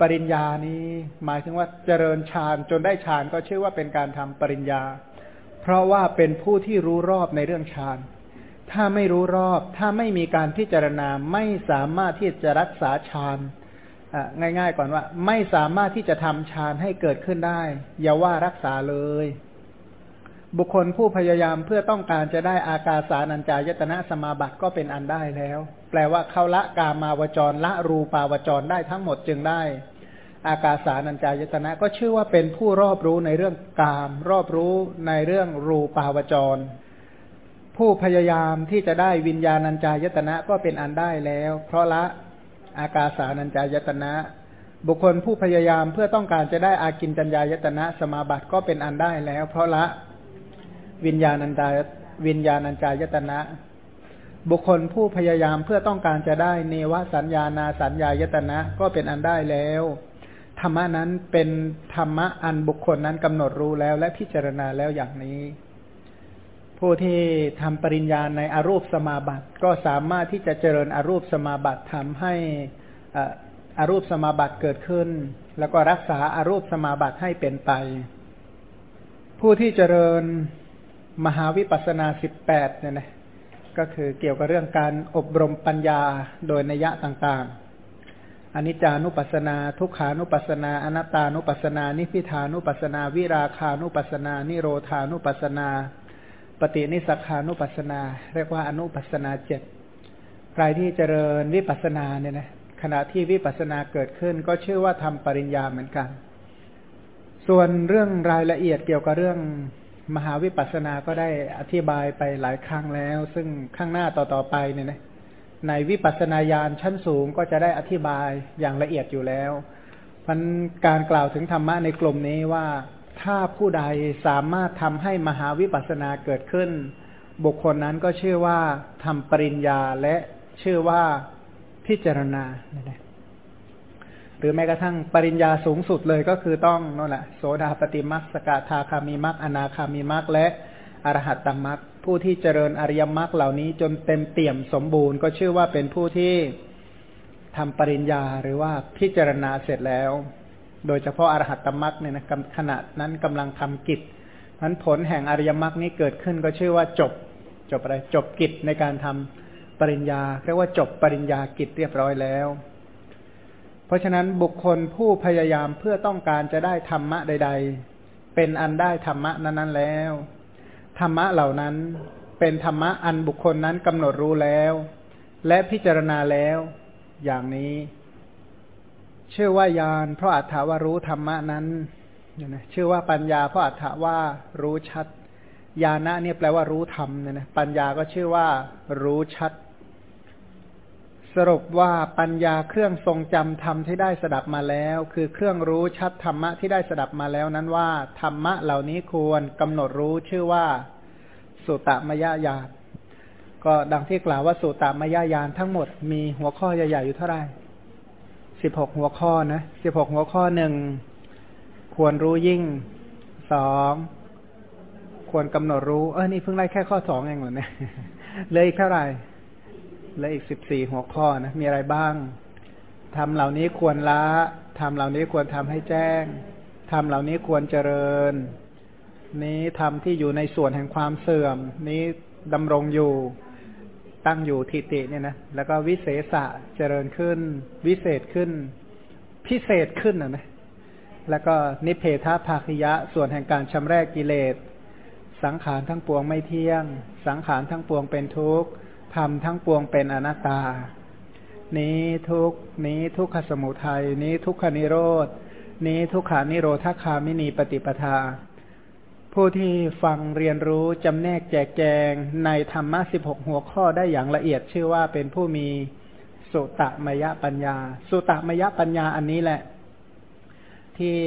ปริญญานี้หมายถึงว่าเจริญฌานจนได้ฌานก็ชื่อว่าเป็นการทำปริญญา เพราะว่าเป็นผู้ที่รู้รอบในเรื่องฌาน ถ้าไม่รู้รอบ ถ้าไม่มีการพิจารณาไม่สามารถที่จะรักษาฌานง่าย ๆ ก่อนว่า ไม่สามารถที่จะทำฌานให้เกิดขึ้นได้ อย่าว่ารักษาเลย บุคคลผู้พยายามเพื่อต้องการจะได้อากาสานัญจายตนะสมาบัติก็เป็นอันได้แล้ว แปลว่าเขาละกามาวจรละรูปาวจรได้ทั้งหมดจึงได้ อากาสานัญจายตนะก็ชื่อว่าเป็นผู้รอบรู้ในเรื่องกาม รอบรู้ในเรื่องรูปาวจร ผู้พยายามที่จะได้วิญญาณัญจายตนะก็เป็นอันได้แล้ว เพราะละอากาสานัญจายตนะบุคคลผู้พยายามเพื่อต้องการจะได้อากินจัญญายตนะสมาบัติก็เป็นอันได้แล้ว เพราะละ วิญญาณัญจาวิญญาณัญจายตนะ บุคคลผู้พยายามเพื่อต้องการจะได้เนวสัญญานาสัญญายตนะก็เป็นอันได้แล้ว ธรรมะนั้นเป็นธรรมะอันบุคคลนั้นกำหนดรู้แล้วและพิจารณาแล้วอย่างนี้ ผู้ที่ทำปริญญาในอรูปสมาบัติ ก็สามารถที่จะเจริญอรูปสมาบัติทำให้อารูปสมาบัติเกิดขึ้น แล้วก็รักษาอารูปสมาบัติให้เป็นไป ผู้ที่เจริญ มหาวิปัสนาสิบแปดเนี่ยนะก็คือเกี่ยวกับเรื่องการอบรมปัญญาโดยนัยะต่างๆ อนิจจานุปัสนา ทุกขานุปัสนา อนัตตานุปัสนา นิพิทานุปัสนา วิราคานุปัสนา นิโรธานุปัสนา ปฏินิสัขานุปัสนา เรียกว่าอนุปัสนาเจ็ดใครที่เจริญวิปัสนาเนี่ยนะขณะที่วิปัสนาเกิดขึ้นก็ชื่อว่าทำปริญญาเหมือนกัน ส่วนเรื่องรายละเอียดเกี่ยวกับเรื่อง มหาวิปัสสนาก็ได้อธิบายไปหลายครั้งแล้ว ซึ่งข้างหน้าต่อๆไปเนี่ยนะในวิปัสสนาญาณชั้นสูงก็จะได้อธิบายอย่างละเอียดอยู่แล้วมันการกล่าวถึงธรรมะในกลุ่มนี้ว่าถ้าผู้ใดสามารถทำให้มหาวิปัสสนาเกิดขึ้น บุคคลนั้นก็ชื่อว่าทำปริญญาและชื่อว่าพิจารณาเนี่ย หรือแม้กระทั่งปริญญาสูงสุดเลยก็คือต้องนั่นแหละโสดาปฏิมักสกาทาคามีมักอนาคามีมักและอรหัตตมักผู้ที่เจริญอริยมรรคเหล่านี้จนเต็มเตี่ยมสมบูรณ์ ก็ชื่อว่าเป็นผู้ที่ทำปริญญาหรือว่าพิจารณาเสร็จแล้ว โดยเฉพาะอรหัตตมรรคเนี่ยนะขณะนั้นกำลังทำกิจนั้นผลแห่งอริยมรรคนี้เกิดขึ้นก็ชื่อว่าจบ จบอะไรจบกิจในการทำปริญญาเรียกว่าจบปริญญากิจเรียบร้อยแล้ว เพราะฉะนั้นบุคคลผู้พยายามเพื่อต้องการจะได้ธรรมะใด ๆ เป็นอันได้ธรรมะนั้นๆแล้ว ธรรมะเหล่านั้นเป็นธรรมะอันบุคคลนั้นกำหนดรู้แล้ว และพิจารณาแล้ว อย่างนี้เชื่อว่ายานเพราะอัตถาว่ารู้ธรรมะนั้นเนี่ยนะชื่อว่าปัญญาเพราะอัตถาว่ารู้ชัดญาณะเนี่ยแปลว่ารู้ธรรมเนี่ยนะปัญญาก็ชื่อว่ารู้ชัด สรุปว่าปัญญาเครื่องทรงจำธรรมที่ได้สดับมาแล้ว คือเครื่องรู้ชัดธรรมะที่ได้สดับมาแล้วนั้นว่า ธรรมะเหล่านี้ควรกำหนดรู้ชื่อว่า สุตมยญาณก็ดังที่กล่าวว่าสุตมยญาณทั้งหมดมีหัวข้อใหญ่ๆอยู่เท่าไหร่สิบหกหัวข้อนะสิบหกหัวข้อหนึ่งควรรู้ยิ่งสองควรกำหนดรู้ เออนี่เพิ่งไล่แค่ข้อสองเองเหรอเนี่ยเลยอีกเท่าไหร่ และอีกสิบสี่หัวข้อนะมีอะไรบ้างทำเหล่านี้ควรละทำเหล่านี้ควรทำให้แจ้งทำเหล่านี้ควรเจริญ นี้ทำที่อยู่ในส่วนแห่งความเสื่อม นี้ดำรงอยู่ตั้งอยู่ทิฏฐิเนี่ยนะแล้วก็วิเศษะเจริญขึ้น วิเศษขึ้น พิเศษขึ้นนะนะแล้วก็นิเพทภาคยะส่วนแห่งการชำแรกกิเลส สังขารทั้งปวงไม่เที่ยง สังขารทั้งปวงเป็นทุกข์ ธรรมทั้งปวงเป็นอนัตตา นี้ทุกนี้ทุกขสมุทัย นี้ทุกขนิโรธ นี้ทุกขานิโรธคามินีปฏิปทา ผู้ที่ฟังเรียนรู้จำแนกแจกแจงในธรรมะสิบหกหัวข้อได้อย่างละเอียดชื่อว่าเป็นผู้มีสุตมยปัญญา สุตมยปัญญาอันนี้แหละ ที่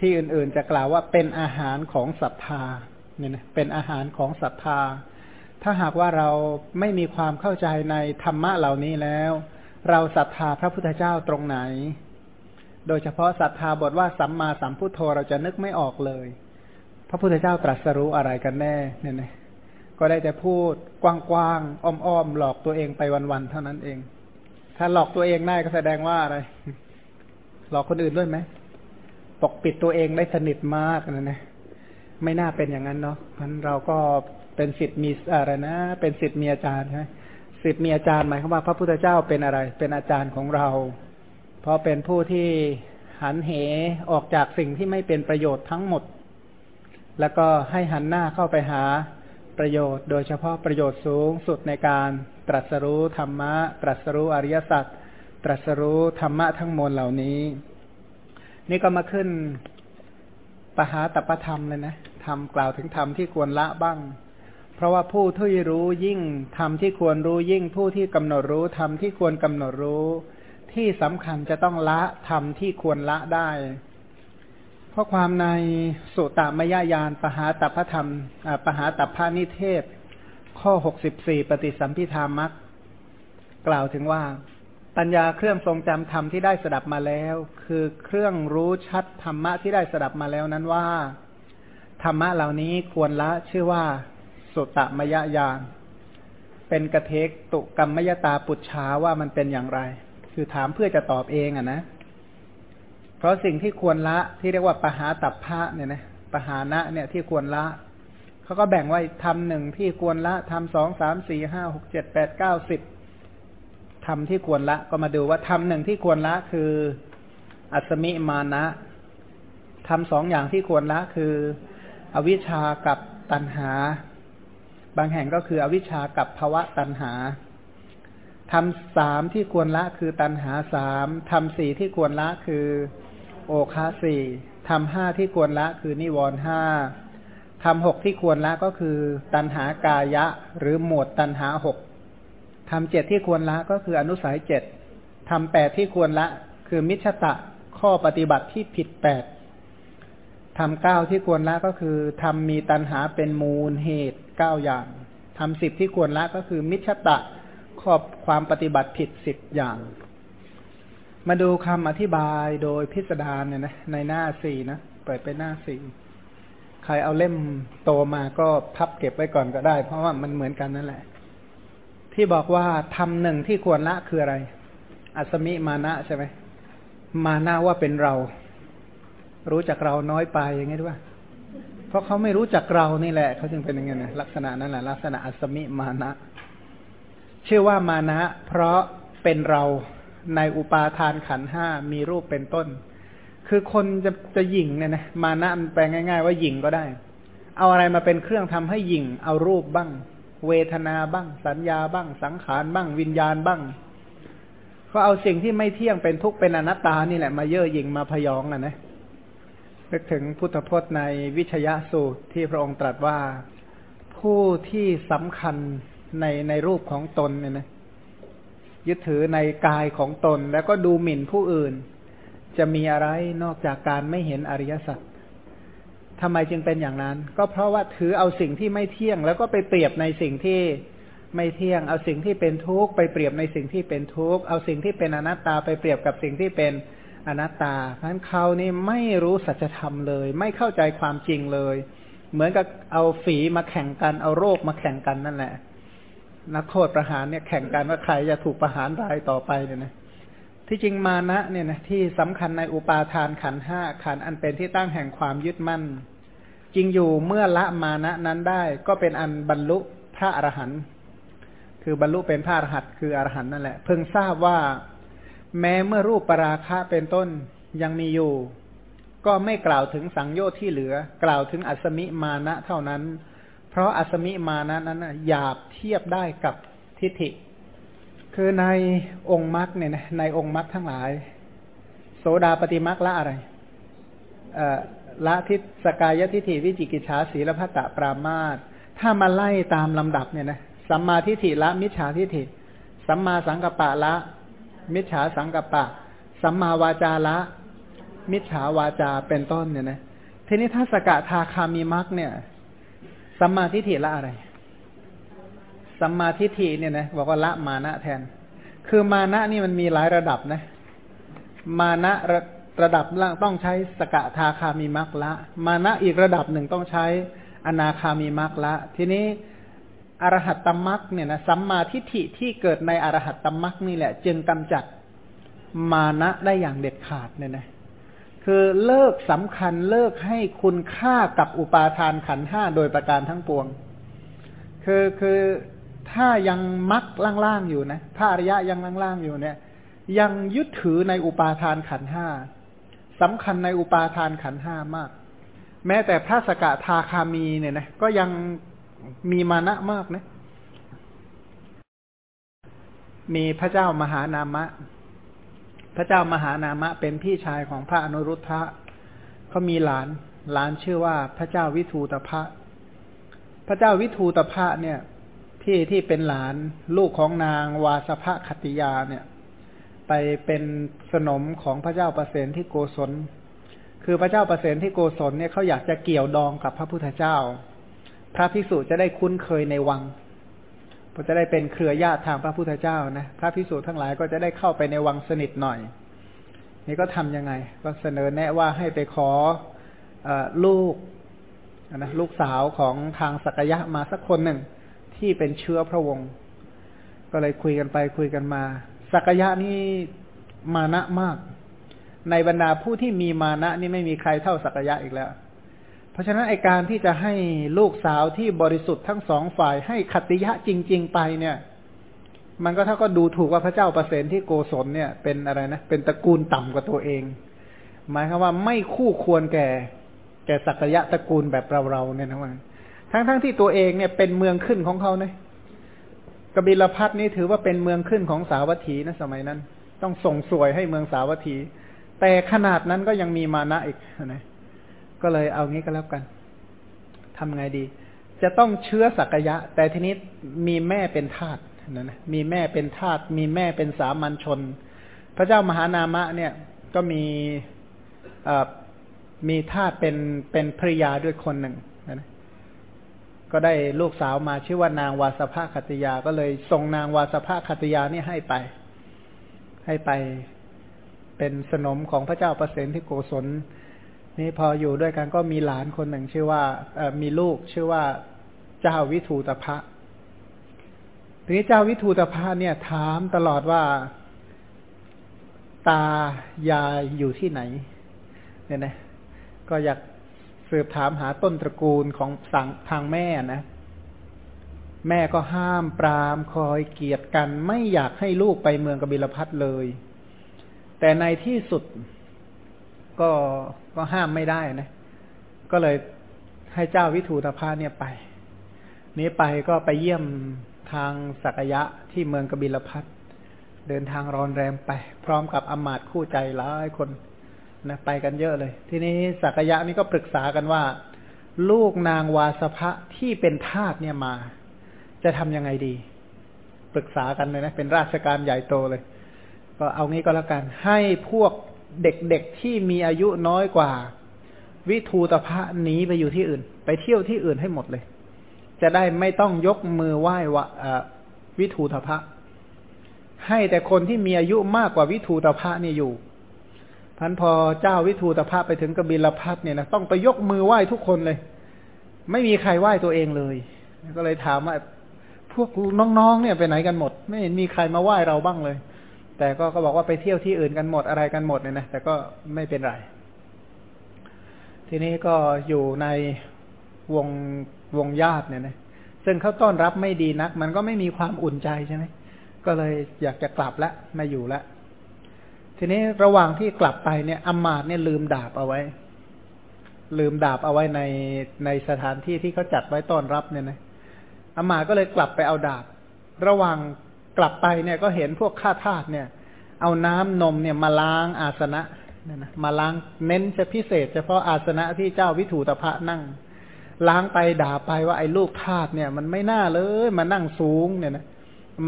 ที่อื่นๆจะกล่าวว่าเป็นอาหารของศรัทธาเนี่ยนะเป็นอาหารของศรัทธา ถ้าหากว่าเราไม่มีความเข้าใจในธรรมะเหล่านี้แล้ว เราศรัทธาพระพุทธเจ้าตรงไหน โดยเฉพาะศรัทธาบทว่าสัมมาสัมพุทโธเราจะนึกไม่ออกเลย พระพุทธเจ้าตรัสรู้อะไรกันแน่เนี่ยนะก็ได้แต่พูดกว้างๆอ้อมๆหลอกตัวเองไปวันๆเท่านั้นเอง ถ้าหลอกตัวเองได้ก็แสดงว่าอะไร หลอกคนอื่นด้วยไหมปกปิดตัวเองได้สนิทมากนะนะไม่น่าเป็นอย่างนั้นเนาะเพราะเราก็ เป็นสิทธิ์มีอะไรนะ เป็นสิทธิ์มีอาจารย์ใช่ไหมสิทธิ์มีอาจารย์หมายความว่าพระพุทธเจ้าเป็นอะไร เป็นอาจารย์ของเรา เพราะเป็นผู้ที่หันเหออกจากสิ่งที่ไม่เป็นประโยชน์ทั้งหมด แล้วก็ให้หันหน้าเข้าไปหาประโยชน์ โดยเฉพาะประโยชน์สูงสุดในการตรัสรู้ธรรมะ ตรัสรู้อริยสัจ ตรัสรู้ธรรมะทั้งมวลเหล่านี้ นี่ก็มาขึ้นปหาตปธรรมเลยนะทำกล่าวถึงธรรมที่ควรละบ้าง เพราะว่าผู้ที่รู้ยิ่งทำที่ควรรู้ยิ่งผู้ที่กำหนดรู้ทำที่ควรกำหนดรู้ ที่สำคัญจะต้องละทำที่ควรละได้เพราะความในสุตตมยาญาณปหาตัพธรรมปหาตัพานิเทศ ข้อหกสิบสี่ปฏิสัมพิธามักกล่าวถึงว่า ปัญญาเครื่องทรงจำธรรมที่ได้สดับมาแล้ว คือเครื่องรู้ชัดธรรมะที่ได้สดับมาแล้วนั้นว่า ธรรมะเหล่านี้ควรละชื่อว่า สุตมยญาณเป็นกระเทกตุกรรมยตาปุจฉาว่ามันเป็นอย่างไร คือถามเพื่อจะตอบเองอะนะ เพราะสิ่งที่ควรละที่เรียกว่าปหาตับพระเนี่ยนะปหานะเนี่ยที่ควรละเขาก็แบ่งไว้ทำหนึ่งที่ควรละทำสองสามสี่ห้าหกเจ็ดแปดเก้าสิบทำที่ควรละก็มาดูว่าทำหนึ่งที่ควรละคืออัศมิมานะทำสองอย่างที่ควรละคือ อวิชากับตัณหา บางแห่งก็คืออวิชากับภวะตัณหาทำสามที่ควรละคือตัณหาสามทำสี่ที่ควรละคือโอคาสี่ทำห้าที่ควรละคือนิวรห้าทำหกที่ควรละก็คือ ตัณหากายะ หรือหมวดตัณหาหกทำเจ็ดที่ควรละก็คืออนุสัยเจ็ดทำแปดที่ควรละ คือมิชตะข้อปฏิบัติที่ผิดแปด ทำเก้าที่ควรละก็คือทำมีตัณหาเป็นมูลเหตุเก้าอย่างทำสิบที่ควรละก็คือมิชตะครอบความปฏิบัติผิดสิบอย่าง มาดูคำอธิบายโดยพิสดารเนี่ยนะในหน้าสี่นะเปิดไปหน้าสี่ใครเอาเล่มโตมาก็พับเก็บไว้ก่อนก็ได้ เพราะว่ามันเหมือนกันนั่นแหละ ที่บอกว่าทำหนึ่งที่ควรละคืออะไร อัศมิมานะใช่ไหมมานะว่าเป็นเรา รู้จักเราน้อยไปอย่างงี้ด้วยเพราะเขาไม่รู้จักเรานี่แหละเขาจึงเป็นอย่างงี้นะลักษณะนั้นแหละลักษณะอัศมิมานะ ชื่อว่ามานะ เพราะเป็นเราในอุปาทานขันห้ามีรูปเป็นต้น คือคนจะจะหยิ่งเนี่ยนะมานะมันแปลง่าย ๆ ว่าหยิ่งก็ได้ เอาอะไรมาเป็นเครื่องทำให้หยิ่ง เอารูปบ้าง เวทนาบ้าง สัญญาบ้าง สังขารบ้าง วิญญาณบ้างก็เอาสิ่งที่ไม่เที่ยงเป็นทุกข์เป็นอนัตตานี่แหละมาเย่อหยิ่งมาพยองอะนะ นึกถึงพุทธพจน์ในวิชยสูตรที่พระองค์ตรัสว่าผู้ที่สำคัญในในรูปของตนเนี่ยนะยึดถือในกายของตนแล้วก็ดูหมิ่นผู้อื่น จะมีอะไรนอกจากการไม่เห็นอริยสัจทำไมจึงเป็นอย่างนั้น ก็เพราะว่าถือเอาสิ่งที่ไม่เที่ยง แล้วก็ไปเปรียบในสิ่งที่ไม่เที่ยง เอาสิ่งที่เป็นทุกข์ไปเปรียบในสิ่งที่เป็นทุกข์เอาสิ่งที่เป็นอนัตตาไปเปรียบกับสิ่งที่เป็น อนัตตาเพราะฉะนั้นเขานี่ไม่รู้สัจธรรมเลย ไม่เข้าใจความจริงเลย เหมือนกับเอาฝีมาแข่งกันเอาโรคมาแข่งกันนั่นแหละ นักโทษประหารเนี่ยแข่งกันว่าใครจะถูกประหารรายต่อไปเนี่ยนะที่จริงมานะเนี่ยนะที่สำคัญในอุปาทานขันห้าขันอันเป็นที่ตั้งแห่งความยึดมั่น จริงอยู่เมื่อละมานะนั้นได้ก็เป็นอันบรรลุพระอรหันต์คือบรรลุเป็นพระอรหันต์คืออรหันต์นั่นแหละ เพิ่งทราบว่า แม้เมื่อรูปปราคะเป็นต้นยังมีอยู่ ก็ไม่กล่าวถึงสังโยชน์ที่เหลือ กล่าวถึงอัศมิมานะเท่านั้น เพราะอัสมิมานั้นนั้นหยาบเทียบได้กับทิฏฐิ คือในองค์มรรคเนี่ยนะในองค์มรรคทั้งหลาย โสดาปฏิมรรคละอะไรละทิศสกายทิฏฐิวิจิกิจฉาสีลพัตตปรามาตถ้ามาไล่ตามลำดับเนี่ยนะสัมมาทิฏฐิละมิจฉาทิฏฐิสัมมาสังกัปปะละ มิจฉาสังกัปปะ สัมมาวาจาละ มิจฉาวาจาเป็นต้นเนี่ยนะทีนี้ถ้าสกทาคามีมรรคเนี่ย สัมมาทิฏฐิละอะไร สัมมาทิฏฐิเนี่ยนะบอกว่าละมานะแทน คือมานะนี่มันมีหลายระดับนะ มานะระระดับล่างต้องใช้สกทาคามีมักละ มานะอีกระดับหนึ่งต้องใช้อนาคามีมักละ ทีนี้ อรหัตตมักเนี่ยนะสัมมาทิฏฐิที่เกิดในอรหัตตมักนี่แหละ จึงกำจัดมานะได้อย่างเด็ดขาดเนี่ยนะคือเลิกสำคัญเลิกให้คุณค่ากับอุปาทานขันห้าโดยประการทั้งปวง คือคือถ้ายังมักล่างๆอยู่นะถ้าอริยะยังล่างๆอยู่เนี่ย ยังยึดถือในอุปาทานขันห้าสำคัญในอุปาทานขันห้ามาก แม้แต่พระสกทาคามีเนี่ยนะก็ยัง มีมานะมากนะ มีพระเจ้ามหานามะ พระเจ้ามหานามะ เป็นพี่ชายของพระอนุรุทธะเขามีหลาน หลานชื่อว่าพระเจ้าวิทูตภะพระเจ้าวิทูตภะเนี่ย ที่ที่เป็นหลานลูกของนางวาสภคติยาเนี่ย ไปเป็นสนมของพระเจ้าประเสนที่โกศล คือพระเจ้าประเสนที่โกศลเนี่ยเขาอยากจะเกี่ยวดองกับพระพุทธเจ้า พระภิกษุจะได้คุ้นเคยในวังก็จะได้เป็นเครือญาติทางพระพุทธเจ้านะ พระพิสุทั้งหลายก็จะได้เข้าไปในวังสนิทหน่อย นี่ก็ทํำยังไง ก็เสนอแนะว่าให้ไปขออลูกนะลูกสาวของทางสักยะมาสักคนหนึ่งที่เป็นเชื้อพระวงศ์ก็เลยคุยกันไปคุยกันมา สักยะนี่มานะมาก ในบรรดาผู้ที่มีมานะนี่ไม่มีใครเท่าสักยะอีกแล้ว ราะฉะนั้นไอการที่จะให้ลูกสาวที่บริสุทธิ์ทั้งสองฝ่ายให้ขัติยะจริง ๆ ไปเนี่ย มันก็เท่าก็ดูถูกว่าพระเจ้าประเสนที่โกศลเนี่ย เป็นอะไรนะเป็นตระกูลต่ำกว่าตัวเอง หมายความว่าไม่คู่ควรแก่ แก่สักยะตระกูลแบบเราๆเนี่ยนะว่าทั้งๆทที่ตัวเองเนี่ยเป็นเมืองขึ้นของเขาเนี่ยกบิลพัทนี่ถือว่าเป็นเมืองขึ้นของสาวัตถีนะสมัยนั้น ต้องส่งสวยให้เมืองสาวัตถี แต่ขนาดนั้นก็ยังมีมานะอีกนะ ก็เลยเอางี้ก็แล้วกันทำไงดี จะต้องเชื้อสักยะ แต่ทีนี้มีแม่เป็นทาสนะนะมีแม่เป็นทาสมีแม่เป็นสามัญชน พระเจ้ามหานามะเนี่ยก็มีมีทาสเป็นเป็นภริยาด้วยคนหนึ่งนะก็ได้ลูกสาวมาชื่อว่านางวาสภาคติยา ก็เลยส่งนางวาสภาคติยานี่ให้ไป ให้ไปเป็นสนมของพระเจ้าประเสนที่โกศล นี่พออยู่ด้วยกันก็มีหลานคนหนึ่งชื่อว่ามีลูกชื่อว่าเจ้าวิทูตภะทีนี้เจ้าวิทูตภะเนี่ย ถามตลอดว่า ตายายอยู่ที่ไหน เนี่ยนะ ก็อยากสืบถามหาต้นตระกูลของสังทางแม่นะแม่ก็ห้ามปรามคอยเกียรติกัน ไม่อยากให้ลูกไปเมืองกบิลพัทเลย แต่ในที่สุด ก็ก็ห้ามไม่ได้นะ ก็เลยให้เจ้าวิทูตภาเนี่ยไป นี้ไปก็ไปเยี่ยมทางสักยะที่เมืองกบิลพัทเดินทางรอนแรมไป พร้อมกับอมาตคู่ใจหลายคนนะไปกันเยอะเลย ทีนี้สักยะนี่ก็ปรึกษากันว่า ลูกนางวาสภะที่เป็นทาสเนี่ยมา จะทำยังไงดี ปรึกษากันเลยนะ เป็นราชการใหญ่โตเลย ก็เอางี้ก็แล้วกัน ให้พวก เด็กๆที่มีอายุน้อยกว่า วิทูตภะหนีไปอยู่ที่อื่น ไปเที่ยวที่อื่นให้หมดเลย จะได้ไม่ต้องยกมือไหว้วะวิทูตภะให้แต่คนที่มีอายุมากกว่าวิทูตภะนี่อยู่พันพอเจ้าวิทูตภะไปถึงกบิลพัทเนี่ยนะต้องไปยกมือไหว้ทุกคนเลย ไม่มีใครไหว้ตัวเองเลย ก็เลยถามว่าพวกน้องๆเนี่ยไปไหนกันหมด ไม่เห็นมีใครมาไหว้เราบ้างเลย แต่ก็ก็บอกว่าไปเที่ยวที่อื่นกันหมดอะไรกันหมดเนี่ยนะแต่ก็ไม่เป็นไร ทีนี้ก็อยู่ในวงวงญาติเนี่ยนะซึ่งเขาต้อนรับไม่ดีนัก มันก็ไม่มีความอุ่นใจใช่ไหมก็เลยอยากจะกลับแล้วไม่อยู่ล้วทีนี้ระหว่างที่กลับไปเนี่ยอมาตเนี่ยลืมดาบเอาไว้ ลืมดาบเอาไว้ในในสถานที่ที่เขาจัดไว้ต้อนรับเนี่ยนะอมาตก็เลยกลับไปเอาดาบ ระหว่าง กลับไปเนี่ยก็เห็นพวกข้าทาสเนี่ย เอาน้ำนมเนี่ยมาล้างอาสนะเนี่ยนะมาล้างเน้นจะพิเศษ เฉพาะอาสนะที่เจ้าวิถูตภะนั่ง ล้างไปด่าไปว่าไอ้ลูกทาสเนี่ย มันไม่น่าเลยมานั่งสูงเนี่ยนะ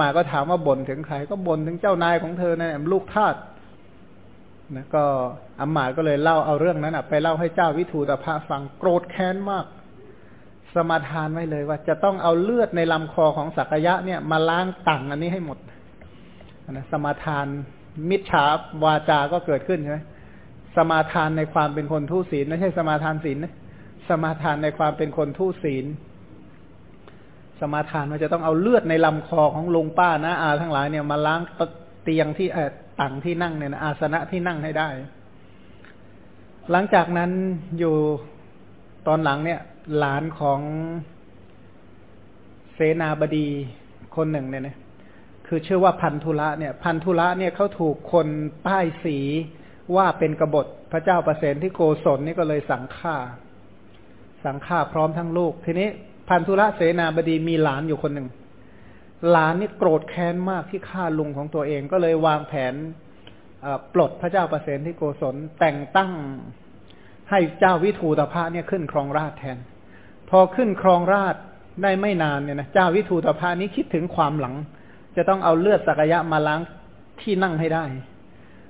มาก็ถามว่าบ่นถึงใครก็บ่นถึงเจ้านายของเธอนะลูกทาสนะก็อามาก็เลยเล่าเอาเรื่องนั้นไปเล่าให้เจ้าวิถูตภะฟังโกรธแค้นมาก สมาทานไว้เลยว่าจะต้องเอาเลือดในลำคอของสักยะเนี่ยมาล้างตังอันนี้ให้หมดนะสมาทานมิจฉาวาจาก็เกิดขึ้นใช่ไหมสมาทานในความเป็นคนทุศีลไม่ใช่สมาทานศีลนะสมาทานในความเป็นคนทุศีล สมาทานว่าจะต้องเอาเลือดในลำคอของลุงป้านะอาทั้งหลายเนี่ยมาล้างเตียงที่เออตังที่นั่งเนี่ยนะอาสนะที่นั่งให้ได้ หลังจากนั้นอยู่ ตอนหลังเนี่ย หลานของเสนาบดีคนหนึ่งเนี่ยนะคือชื่อว่าพันธุระเนี่ย พันธุระเนี่ยเขาถูกคนป้ายสีว่าเป็นกบฏพระเจ้าประเสนที่โกศลนี่ก็เลยสั่งฆ่า สั่งฆ่าพร้อมทั้งลูก ทีนี้พันธุระเสนาบดีมีหลานอยู่คนหนึ่ง หลานนี่โกรธแค้นมากที่ฆ่าลุงของตัวเองก็เลยวางแผนปลดพระเจ้าประเสนที่โกศลแต่งตั้ง ให้เจ้าวิทูตภะเนี่ยขึ้นครองราชแทน พอขึ้นครองราชได้ไม่นานเนี่ยนะเจ้าวิทูตภะนี้คิดถึงความหลัง จะต้องเอาเลือดสักยะมาล้างที่นั่งให้ได้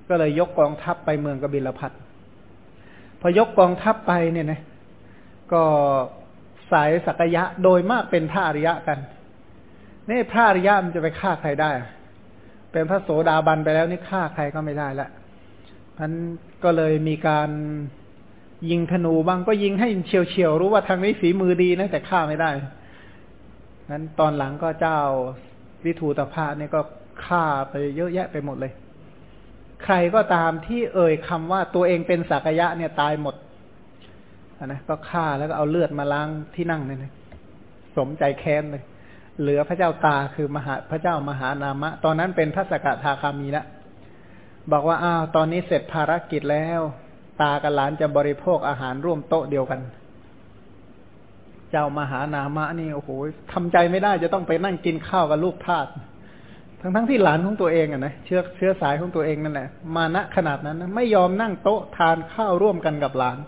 ก็เลยยกกองทัพไปเมืองกบิลพัทพอยกกองทัพไปเนี่ยนะก็สายสักยะโดยมากเป็นพระอริยะกันนี่พระอริยะมันจะไปฆ่าใครได้ เป็นพระโสดาบันไปแล้วนี่ฆ่าใครก็ไม่ได้ละนั้นก็เลยมีการ ยิงธนูบ้างก็ยิงให้เฉียวเฉียวรู้ว่าทางนี้ฝีมือดีนะแต่ฆ่าไม่ได้นั้นตอนหลังก็เจ้าวิทูตภาเนี่ยก็ฆ่าไปเยอะแยะไปหมดเลย ใครก็ตามที่เอ่ยคำว่าตัวเองเป็นสักยะเนี่ยตายหมดนนะก็ฆ่าแล้วก็เอาเลือดมาล้างที่นั่งเนี่ยสมใจแค้นเลย เหลือพระเจ้าตาคือมหาพระเจ้ามหานามะ ตอนนั้นเป็นพระสกทาคามีแล้วบอกว่าอ้าวตอนนี้เสร็จภารกิจแล้ว ตากับหลานจะบริโภคอาหารร่วมโต๊ะเดียวกัน เจ้ามหานามะนี่โอ้โหทำใจไม่ได้จะต้องไปนั่งกินข้าวกับลูกทาสทั้งทั้งที่หลานของตัวเองอะนะเชื้อเชื้อสายของตัวเองนั่นแหละมานะขนาดนั้นนะไม่ยอมนั่งโต๊ะทานข้าวร่วมกันกับหลาน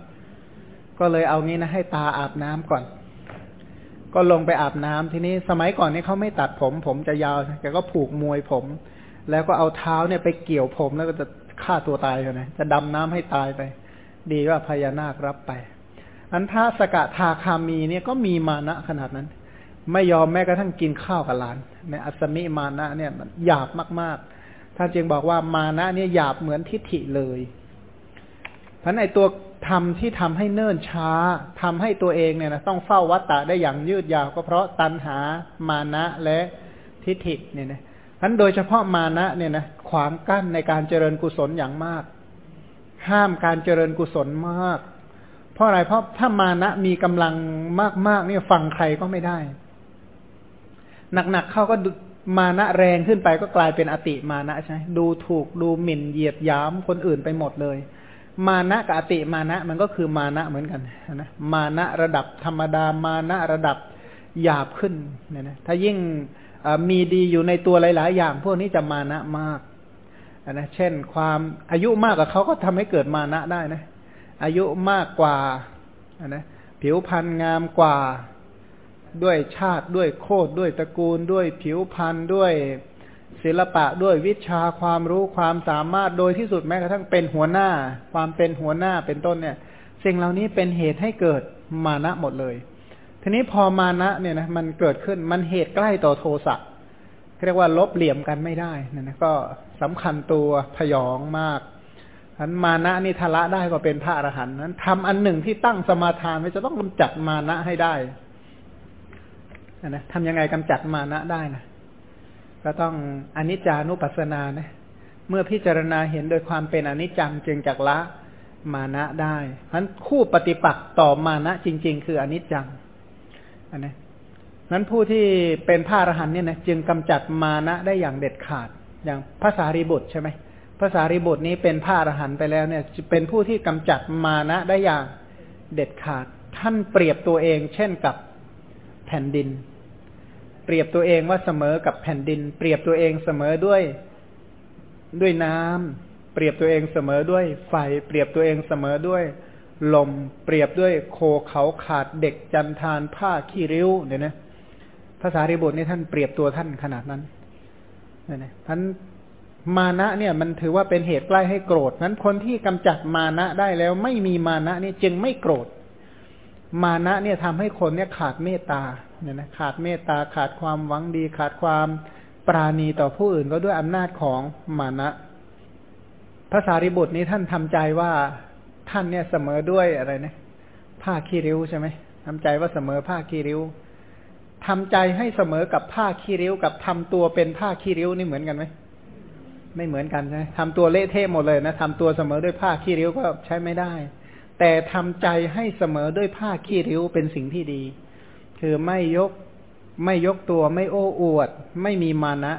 ก็เลยเอางี้นะให้ตาอาบน้ำก่อน ก็ลงไปอาบน้ำทีนี้สมัยก่อนนี้เขาไม่ตัดผม ผมจะยาวแกก็ผูกมวยผม แล้วก็เอาเท้าเนี่ยไปเกี่ยวผมแล้วก็จะฆ่าตัวตายเลยนะจะดำน้ำให้ตายไป ดีว่าพญานาครับไป อันพระสกทาคามีเนี่ยก็มีมานะขนาดนั้น ไม่ยอมแม้กระทั่งกินข้าวกับหลานในอัศมิมานะเนี่ยหยาบมากๆท่านจึงบอกว่ามานะเนี่ยหยาบเหมือนทิฐิเลยเพราะในตัวทำที่ทำให้เนิ่นช้าทำให้ตัวเองเนี่ยนะต้องเฝ้าวัตตะได้อย่างยืดยาว ก็เพราะตัณหามานะและทิฏฐิเนี่ยนะพันโดยเฉพาะมานะเนี่ยนะขวางกั้นในการเจริญกุศลอย่างมาก ห้ามการเจริญกุศลมาก เพราะอะไรเพราะถ้ามานะมีกำลังมากๆเนี่ยฟังใครก็ไม่ได้ หนักๆเขาก็มานะแรงขึ้นไปก็กลายเป็นอติมานะใช่ไหมดูถูกดูหมิ่นเหยียดย้ำคนอื่นไปหมดเลย มานะกับอติมานะมันก็คือมานะเหมือนกันนะมานะระดับธรรมดามานะระดับหยาบขึ้นเนี่ยนะถ้ายิ่งมีดีอยู่ในตัวหลาย ๆ อย่าง พวกนี้จะมานะมาก นะเช่นความอายุมากกว่าเขาก็ทำให้เกิดมานะได้นะ อายุมากกว่านะผิวพรรณงามกว่าด้วยชาติด้วยโคดด้วยตระกูล ด้วยผิวพรรณด้วยศิลปะด้วยวิชาความรู้ความสามารถโดยที่สุดแม้กระทั่งเป็นหัวหน้า ความเป็นหัวหน้าเป็นต้นเนี่ย สิ่งเหล่านี้เป็นเหตุให้เกิดมานะหมดเลย ทีนี้พอมานะเนี่ยนะมันเกิดขึ้นมันเหตุใกล้ต่อโทสะเรียกว่าลบเหลี่ยมกันไม่ได้นะนะก็ สำคัญตัวพยองมากอันมานะนี่ทละได้ก็เป็นพระอรหันต์นั้นทำอันหนึ่งที่ตั้งสมาทานไว้จะต้องกำจัดมานะให้ได้นะทำยังไงกำจัดมานะได้นะก็ต้องอนิจจานุปัสสนานะเมื่อพิจารณาเห็นโดยความเป็นอนิจจังจึงจักละมานะได้เพราะคู่ปฏิปักษ์ต่อมานะจริง ๆ คืออนิจจังอันนี้นั้นผู้ที่เป็นพระอรหันต์เนี่ยนะจึงกำจัดมานะได้อย่างเด็ดขาด อย่างภาษารีบุตรใช่ไหมภาษารีบุตรนี้เป็นพระอรหันต์ไปแล้วเนี่ยเป็นผู้ที่กำจัดมานะได้อย่างเด็ดขาด ท่านเปรียบตัวเองเช่นกับแผ่นดิน เปรียบตัวเองว่าเสมอกับแผ่นดิน เปรียบตัวเองเสมอด้วยด้วยน้ำเปรียบตัวเองเสมอด้วยไฟ เปรียบตัวเองเสมอด้วยลม เปรียบด้วยโคเขาขาดเด็กจันทานผ้าขี้ริ้วเนี่ยนะภาษาริบุตรนี่ท่านเปรียบตัวท่านขนาดนั้น เนี่ยนะท่านมานะเนี่ยมันถือว่าเป็นเหตุใกล้ให้โกรธนั้นคนที่กำจัดมานะได้แล้ว ไม่มีมานะนี่จึงไม่โกรธ มานะเนี่ยทำให้คนเนี่ยขาดเมตตาเนี่ยนะขาดเมตตาขาดความหวังดี ขาดความปราณีต่อผู้อื่นก็ด้วยอำนาจของมานะภาษาริบุตรนี้ท่านทำใจว่าท่านเนี่ยเสมอด้วยอะไรนะผ้าขี้ริ้วใช่ไหมทำใจว่าเสมอผ้าขี้ริ้ว ทำใจให้เสมอกับผ้าขี้ริ้วกับทำตัวเป็นผ้าขี้ริ้วนี่เหมือนกันไหมไม่เหมือนกันใช่ไหมทำตัวเละเทะหมดเลยนะทำตัวเสมอด้วยผ้าขี้ริ้วก็ใช้ไม่ได้ แต่ทำใจให้เสมอด้วยผ้าขี้ริ้วเป็นสิ่งที่ดี คือไม่ยกไม่ยกตัวไม่โอ้อวด ไม่มีมานะ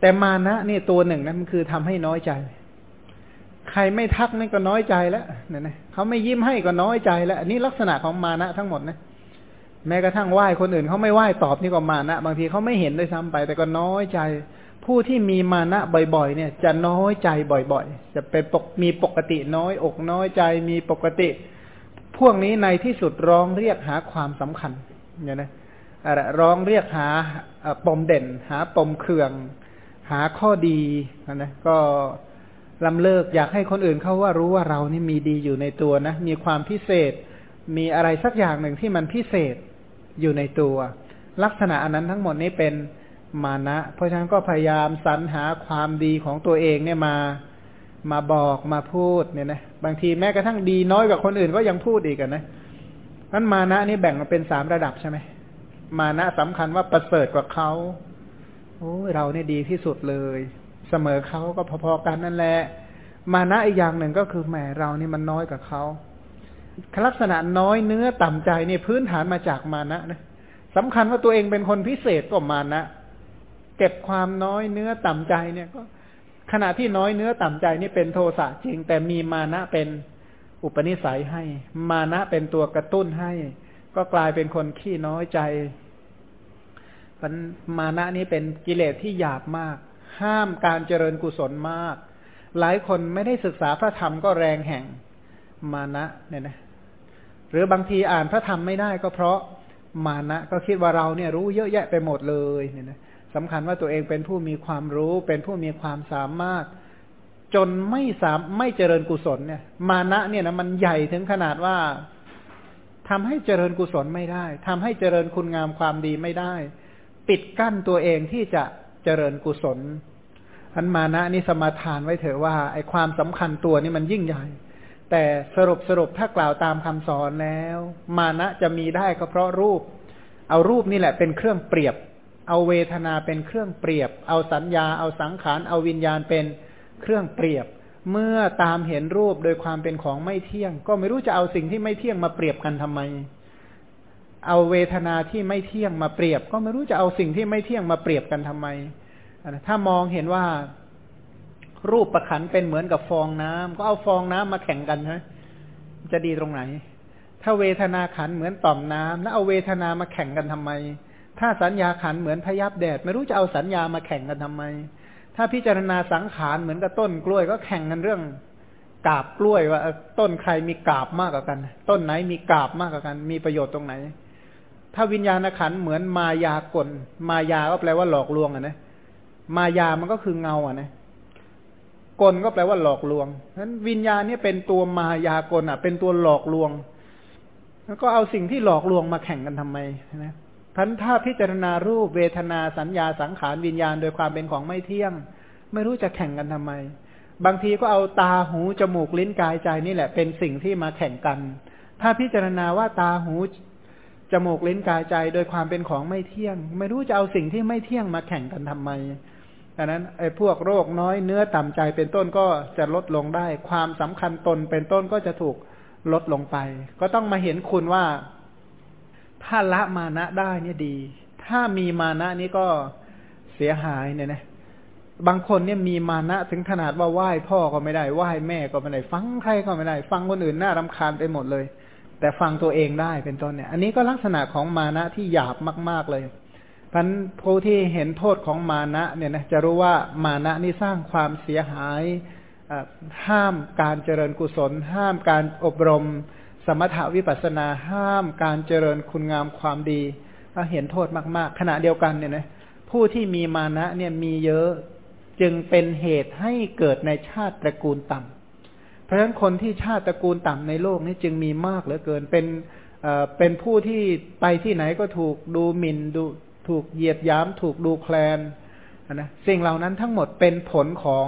แต่มานะนี่ตัวหนึ่งนะมันคือทำให้น้อยใจ ใครไม่ทักนี่ก็น้อยใจแล้วเนี่ยนะเขาไม่ยิ้มให้ก็น้อยใจแล้วอันนี้ลักษณะของมานะทั้งหมดนะ แม้กระทั่งไหว้คนอื่นเขาไม่ไหว้ตอบนี่ก็มานะ บางทีเขาไม่เห็นด้วยซ้ำไป แต่ก็น้อยใจ ผู้ที่มีมานะบ่อยๆ เนี่ย จะน้อยใจบ่อยๆ จะเป็นปกมีปกติน้อยอกน้อยใจมีปกติ พวกนี้ในที่สุดร้องเรียกหาความสำคัญเนี่ยนะอะไรร้องเรียกหาปมเด่น หาปมเคือง หาข้อดีนะก็ลำเลิกอยากให้คนอื่นเขาว่ารู้ว่าเรานี่มีดีอยู่ในตัวนะ มีความพิเศษ มีอะไรสักอย่างหนึ่งที่มันพิเศษ อยู่ในตัว ลักษณะอันนั้นทั้งหมดนี้เป็นมานะ เพราะฉะนั้นก็พยายามสรรหาความดีของตัวเองเนี่ยมามาบอกมาพูดเนี่ยนะบางทีแม้กระทั่งดีน้อยกว่าคนอื่นก็ยังพูดอีกนะนั้นมานะนี่แบ่งมาเป็นสามระดับใช่ไหมมานะสำคัญว่าประเสริฐกว่าเขาโอ้เราเนี่ยดีที่สุดเลย เสมอเขาก็พอๆกันนั่นแหละ มานะอีกอย่างหนึ่งก็คือแหมเรานี่มันน้อยกว่าเขา ลักษณะน้อยเนื้อต่ำใจเนี่ยพื้นฐานมาจากมานะนะสำคัญว่าตัวเองเป็นคนพิเศษก็มานะเก็บความน้อยเนื้อต่ำใจเนี่ยก็ ขณะที่น้อยเนื้อต่ำใจนี่เป็นโทสะจริง แต่มีมานะเป็นอุปนิสัยให้ มานะเป็นตัวกระตุ้นให้ ก็กลายเป็นคนขี้น้อยใจมันมานะนี้เป็นกิเลสที่หยาบมาก ห้ามการเจริญกุศลมาก หลายคนไม่ได้ศึกษาพระธรรมก็แรงแห่งมานะเนี่ยนะ หรือบางทีอ่านพระธรรมไม่ได้ก็เพราะมานะก็คิดว่าเราเนี่ยรู้เยอะแยะไปหมดเลยเนี่ยนะสำคัญว่าตัวเองเป็นผู้มีความรู้เป็นผู้มีความสามารถ จนไม่สามไม่เจริญกุศลเนี่ย มานะเนี่ยนะมันใหญ่ถึงขนาดว่าทำให้เจริญกุศลไม่ได้ทำให้เจริญคุณงามความดีไม่ได้ ปิดกั้นตัวเองที่จะเจริญกุศลอันมานะนี่สมาทานไว้เถอะว่าไอความสำคัญตัวนี่มันยิ่งใหญ่ แต่สรุปสรุปถ้ากล่าวตามคำสอนแล้ว มานะจะมีได้ก็เพราะรูป เอารูปนี่แหละเป็นเครื่องเปรียบ เอาเวทนาเป็นเครื่องเปรียบ เอาสัญญาเอาสังขารเอาวิญญาณเป็นเครื่องเปรียบ เมื่อตามเห็นรูปโดยความเป็นของไม่เที่ยง ก็ไม่รู้จะเอาสิ่งที่ไม่เที่ยงมาเปรียบกันทำไม เอาเวทนาที่ไม่เที่ยงมาเปรียบ ก็ไม่รู้จะเอาสิ่งที่ไม่เที่ยงมาเปรียบกันทำไมถ้ามองเห็นว่า รูปประขันเป็นเหมือนกับฟองน้ำก็เอาฟองน้ำมาแข่งกันใช่ไหมจะดีตรงไหน ถ้าเวทนาขันเหมือนต่อมน้ำแล้วเอาเวทนามาแข่งกันทำไม ถ้าสัญญาขันเหมือนพยับแดด ไม่รู้จะเอาสัญญามาแข่งกันทำไม ถ้าพิจารณาสังขารเหมือนกับต้นกล้วยก็แข่งกันเรื่องกาบกล้วยว่าต้นใครมีกาบมากกว่ากัน ต้นไหนมีกาบมากกว่ากัน มีประโยชน์ตรงไหน ถ้าวิญญาณขันเหมือนมายากล มายาก็แปลว่าหลอกลวงอะนะ มายามันก็คือเงาอะนะ กลก็แปลว่าหลอกลวงนั้นวิญญาณนี่เป็นตัวมายากลอะ เป็นตัวหลอกลวง แล้วก็เอาสิ่งที่หลอกลวงมาแข่งกันทำไมนะพันถ้าพิจารณารูปเวทนาสัญญาสังขารวิญญาณโดยความเป็นของไม่เที่ยง ไม่รู้จะแข่งกันทำไม บางทีก็เอาตาหูจมูกลิ้นกายใจนี่แหละ เป็นสิ่งที่มาแข่งกัน ถ้าพิจารณาว่าตาหูจมูกลิ้นกายใจโดยความเป็นของไม่เที่ยง ไม่รู้จะเอาสิ่งที่ไม่เที่ยงมาแข่งกันทำไม ดังนั้นไอ้พวกโรคน้อยเนื้อต่ำใจเป็นต้นก็จะลดลงได้ ความสำคัญตนเป็นต้นก็จะถูกลดลงไป ก็ต้องมาเห็นคุณว่า ถ้าละมานะได้เนี่ยดี ถ้ามีมานะนี้ก็เสียหายเนี่ยนะบางคนเนี่ยมีมานะถึงขนาดว่าไหว้พ่อก็ไม่ได้ไหว้แม่ก็ไม่ได้ ฟังใครก็ไม่ได้ ฟังคนอื่นน่ารำคาญไปหมดเลย แต่ฟังตัวเองได้เป็นต้นเนี่ย อันนี้ก็ลักษณะของมานะที่หยาบมาก ๆเลย พันผู้ที่เห็นโทษของมานะเนี่ยนะจะรู้ว่ามานะนี่สร้างความเสียหายห้ามการเจริญกุศล ห้ามการอบรม สมถาวิปัสนาห้ามการเจริญคุณงามความดีเห็นโทษมาก ๆ ขณะเดียวกันเนี่ยนะผู้ที่มีมานะเนี่ยมีเยอะจึงเป็นเหตุให้เกิดในชาติตระกูลต่ำเพราะฉะนั้นคนที่ชาติตระกูลต่ำในโลกนี้จึงมีมากเหลือเกินเป็นเป็นผู้ที่ไปที่ไหนก็ถูกดูหมิ่นดู ถูกเหยียดย้ำถูกดูแคลนนะสิ่งเหล่านั้นทั้งหมดเป็นผลของ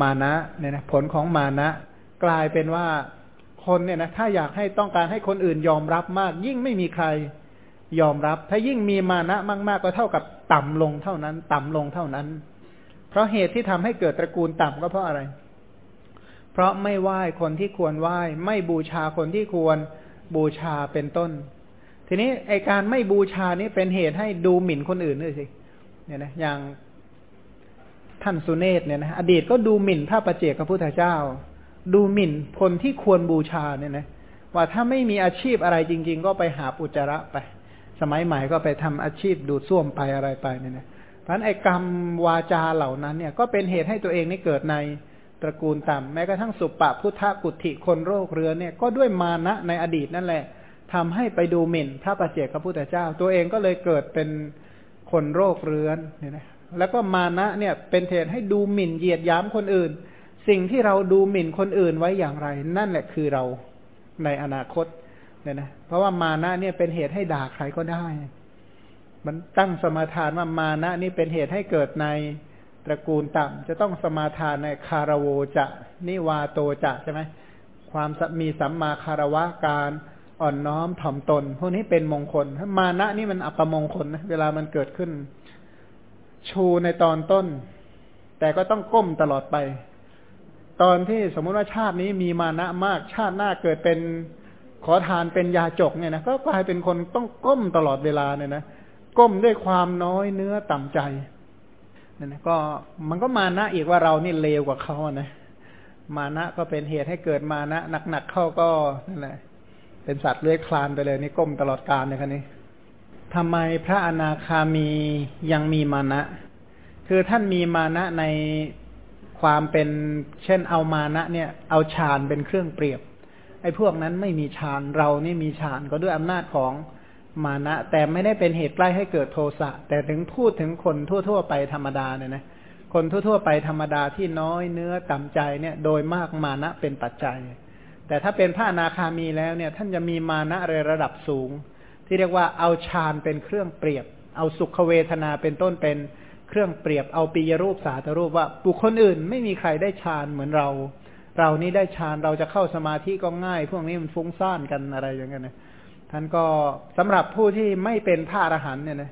มานะเนี่ยนะผลของมานะ กลายเป็นว่าคนเนี่ยนะถ้าอยากให้ต้องการให้คนอื่นยอมรับมาก ยิ่งไม่มีใครยอมรับ ถ้ายิ่งมีมานะมาก ๆ ก็เท่ากับต่ำลงเท่านั้น ต่ำลงเท่านั้น เพราะเหตุที่ทำให้เกิดตระกูลต่ำก็เพราะอะไร เพราะไม่ไหว้คนที่ควรไหว้ ไม่บูชาคนที่ควรบูชาเป็นต้น ทีนี้ไอการไม่บูชานี่เป็นเหตุให้ดูหมิ่นคนอื่นด้วยสิเนี่ยนะอย่างท่านสุเนศเนี่ยนะอดีตก็ดูหมิ่นพระประเจกพระพุทธเจ้า ดูหมิ่นคนที่ควรบูชาเนี่ยนะว่าถ้าไม่มีอาชีพอะไรจริง ๆ ก็ไปหาอุจจาระไป สมัยใหม่ก็ไปทำอาชีพดูดซ่วมไปอะไรไปเนี่ยนะเพราะนั้นไอ้กรรมวาจาเหล่านั้นเนี่ยก็เป็นเหตุให้ตัวเองนี่เกิดในตระกูลต่ำแม้กระทั่งสุปปะพุทธกุติคนโรคเรือนเนี่ยก็ด้วยมานะในอดีตนั่นแหละ ทำให้ไปดูหมิ่นพระประเจกพระพุทธเจ้า ตัวเองก็เลยเกิดเป็นคนโรคเรื้อนเนี่ยนะแล้วก็มานะเนี่ยเป็นเหตุให้ดูหมิ่นเหยียดย้ำคนอื่น สิ่งที่เราดูหมิ่นคนอื่นไว้อย่างไร นั่นแหละคือเราในอนาคตเนี่ยนะเพราะว่ามานะเนี่ยเป็นเหตุให้ด่าใครก็ได้ มันตั้งสมาทานว่ามานะนี่เป็นเหตุให้เกิดในตระกูลต่ำจะต้องสมาทานในคารโวจะนิวาโตจะใช่ไหมความมีสัมมาคารวะการ อ่อนน้อมถ่อมตน พวกนี้เป็นมงคล มานะนี่มันอัปมงคลนะ เวลามันเกิดขึ้น ชูในตอนต้น แต่ก็ต้องก้มตลอดไป ตอนที่สมมุติว่าชาตินี้มีมานะมาก ชาติหน้าเกิดเป็นขอทานเป็นยาจกเนี่ยนะ ก็กลายเป็นคนต้องก้มตลอดเวลาเนี่ยนะ ก้มด้วยความน้อยเนื้อต่ำใจนั่นนะก็มันก็มานะอีกว่าเรานี่เลวกว่าเขานะ มานะก็เป็นเหตุให้เกิดมานะหนักๆเข้าก็นั่นแหละ เป็นสัตว์เลื้อยคลานไปเลยนี่ก้มตลอดกาลเลยคันนี้ทำไมพระอนาคามียังมีมานะ คือท่านมีมานะในความเป็นเช่นเอามานะเนี่ย เอาฌานเป็นเครื่องเปรียบ ไอ้พวกนั้นไม่มีฌานเรานี่มีฌานก็ด้วยอำนาจของมานะ แต่ไม่ได้เป็นเหตุใกล้ให้เกิดโทสะ แต่ถึงพูดถึงคนทั่ว ๆ ไปธรรมดาเนี่ยนะคนทั่ว ๆ ไปธรรมดาที่น้อยเนื้อต่ำใจเนี่ย โดยมากมานะเป็นปัจจัย แต่ถ้าเป็นพระอนาคามีแล้วเนี่ย ท่านจะมีมานะในระดับสูง ที่เรียกว่าเอาฌานเป็นเครื่องเปรียบ เอาสุขเวทนาเป็นต้นเป็นเครื่องเปรียบ เอาปียรูปสาธรูปว่าบุคคลอื่นไม่มีใครได้ฌานเหมือนเรา เรานี่ได้ฌานเราจะเข้าสมาธิก็ง่าย พวกนี้มันฟุ้งซ่านกันอะไรอย่างเงี้ยนะท่านก็สำหรับผู้ที่ไม่เป็นพระอรหันเนี่ยนะ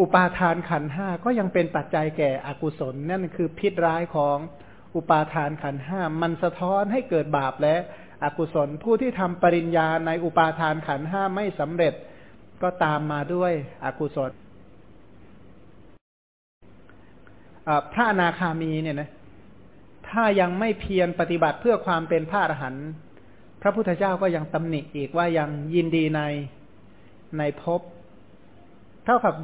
อุปาทานขันห้าก็ยังเป็นปัจจัยแก่อกุศลนั่นคือพิษร้ายของ อุปาทานขันห้ามันสะท้อนให้เกิดบาปและอกุศลผู้ที่ทำปริญญาในอุปาทานขันห้าไม่สำเร็จ ก็ตามมาด้วยอกุศลพระอนาคามีเนี่ยนะถ้ายังไม่เพียรปฏิบัติเพื่อความเป็นพระอรหันต์พระพุทธเจ้าก็ยังตำหนิอีกว่ายังยินดีในในภพเท่ากับ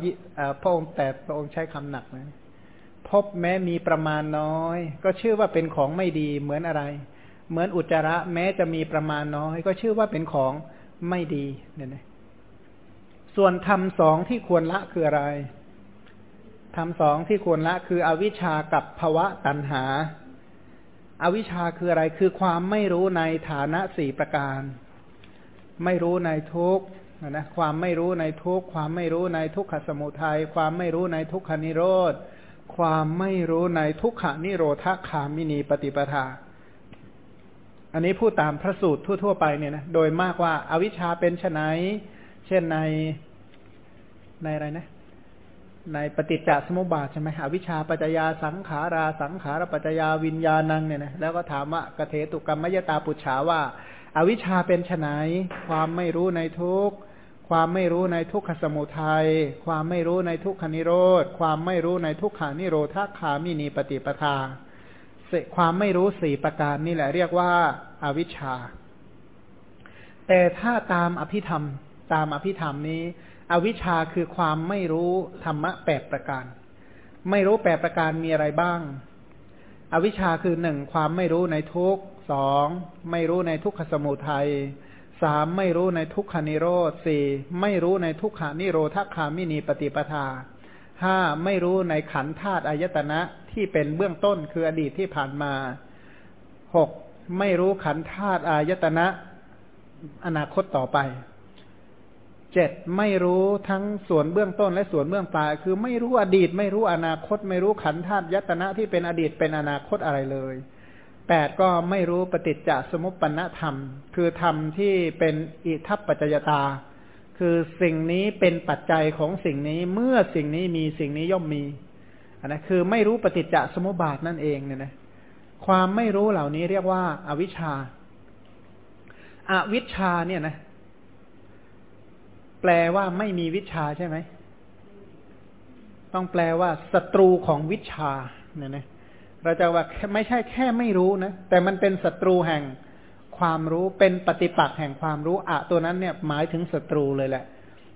พระองค์แต่พระองค์ใช้คำหนักนะ ภพแม้มีประมาณน้อย ก็ชื่อว่าเป็นของไม่ดีเหมือนอะไร เหมือนอุจจาระแม้จะมีประมาณน้อย ก็ชื่อว่าเป็นของไม่ดีเนี่ยนะส่วนธรรมสองที่ควรละคืออะไรทำสองที่ควรละคืออวิชชากับภวะตัณหาอาวิชชาคืออะไรคือความไม่รู้ในฐานะสี่ประการ ไม่รู้ในทุกนะความไม่รู้ในทุกความไม่รู้ในทุกขสมุทัยความไม่รู้ในทุกขานิโรธ ความไม่รู้ในทุกขานิโรธคามินีปฏิปทา อันนี้พูดตามพระสูตรทั่ว ๆ ไปเนี่ยนะโดยมากว่าอาวิชชาเป็นไนเช่นในในอะไรนะ ในปฏิจจสมุปบาทใช่ไหมอวิชชาปัจจยาสังขาราสังขารปัจจยาวิญญาณังเนี่ยนะแล้วก็ถามว่ากเทตุกรรมยตาปุจฉาว่าอาวิชชาเป็นไนความไม่รู้ในทุก ความไม่รู้ในทุกขสมุทัย ความไม่รู้ในทุกขนิโรธ ความไม่รู้ในทุกขานิโรธาคามินีปฏิปทา ความไม่รู้สี่ประการนี่แหละเรียกว่าอาวิชชา แต่ถ้าตามอภิธรรม ตามอภิธรรมนี้ อวิชชาคือความไม่รู้ธรรมะแปดประการ ไม่รู้แปดประการมีอะไรบ้าง อวิชชาคือหนึ่งความไม่รู้ในทุกสองไม่รู้ในทุกขสมุทัย สามไม่รู้ในทุกขานิโรธสี่ไม่รู้ในทุกขานิโรธคามินีปฏิปทาห้าไม่รู้ในขันธาตุอายตนะที่เป็นเบื้องต้นคืออดีตที่ผ่านมาหกไม่รู้ขันธาตุอายตนะอนาคตต่อไปเจ็ดไม่รู้ทั้งส่วนเบื้องต้นและส่วนเบื้องปลายคือไม่รู้อดีต ไม่รู้อนาคต ไม่รู้ขันธาตุยตนะที่เป็นอดีตเป็นอนาคตอะไรเลย แปดก็ไม่รู้ปฏิจจสมุปปนธรรม คือธรรมที่เป็นอิทัปปัจจยตา คือสิ่งนี้เป็นปัจจัยของสิ่งนี้เมื่อสิ่งนี้มีสิ่งนี้ย่อมมีอันนะคือไม่รู้ปฏิจจสมุปบาทนั่นเองเนี่ยนะความไม่รู้เหล่านี้เรียกว่าอาวิชชาอาวิชชาเนี่ยนะ แปลว่าไม่มีวิชาใช่ไหมต้องแปลว่าศัตรูของวิชาเนี่ยนะ เราจะว่าไม่ใช่แค่ไม่รู้นะ แต่มันเป็นศัตรูแห่งความรู้เป็นปฏิปักษ์แห่งความรู้อะตัวนั้นเนี่ยหมายถึงศัตรูเลยแหละ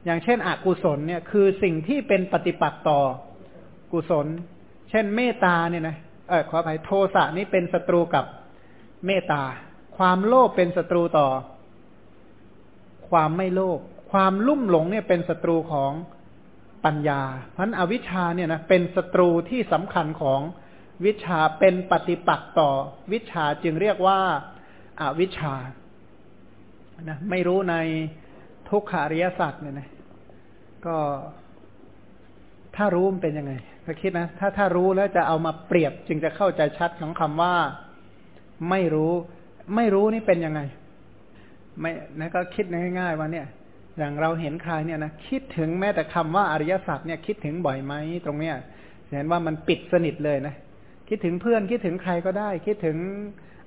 อย่างเช่นอกุศลเนี่ยคือสิ่งที่เป็นปฏิปักษ์ต่อกุศล เช่นเมตตาเนี่ยนะเออขออภัยโทสะนี้เป็นศัตรูกับเมตตา ความโลภเป็นศัตรูต่อ ความไม่โลภความลุ่มหลงเนี่ยเป็นศัตรูของปัญญาเพราะอวิชชาเนี่ยนะเป็นศัตรูที่สำคัญของ วิชาเป็นปฏิปักษ์ต่อ วิชาจึงเรียกว่าอาวิชานะไม่รู้ในทุกขาริยสัจเนี่ยนะก็ถ้ารู้มันเป็นยังไงถ้าคิดนะถ้าถ้ารู้แล้วจะเอามาเปรียบจึงจะเข้าใจชัดของคำว่า ไม่รู้ ไม่รู้นี่เป็นยังไง ไม่นะก็คิดง่ายๆว่าเนี่ย อย่างเราเห็นใครเนี่ยนะคิดถึงแม้แต่คำว่าอริยสัจเนี่ยคิดถึงบ่อยไหมตรงเนี้ยเห็นว่ามันปิดสนิทเลยนะ คิดถึงเพื่อนคิดถึงใครก็ได้ คิดถึง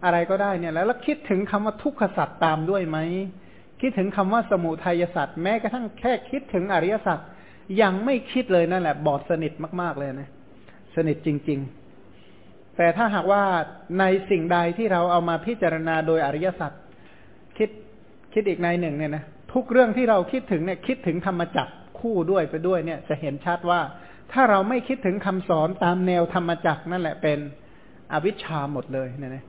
อะไรก็ได้เนี่ย แล้วแล้วคิดถึงคำว่าทุกขสัตว์ตามด้วยไหมคิดถึงคำว่าสมุทัยสัตว์แม้กระทั่งแค่คิดถึงอริยสัจยังไม่คิดเลยนั่นแหละ บอดสนิทมาก ๆเลยนะสนิทจริง ๆ แต่ถ้าหากว่าในสิ่งใดที่เราเอามาพิจารณาโดยอริยสัจคิดคิดอีกในหนึ่งเนี่ยนะทุกเรื่องที่เราคิดถึงเนี่ยคิดถึงธรรมจักคู่ด้วยไปด้วยเนี่ย จะเห็นชัดว่า ถ้าเราไม่คิดถึงคำสอนตามแนวธรรมจักนั่นแหละเป็นอวิชชาหมดเลยเนี่ยนะ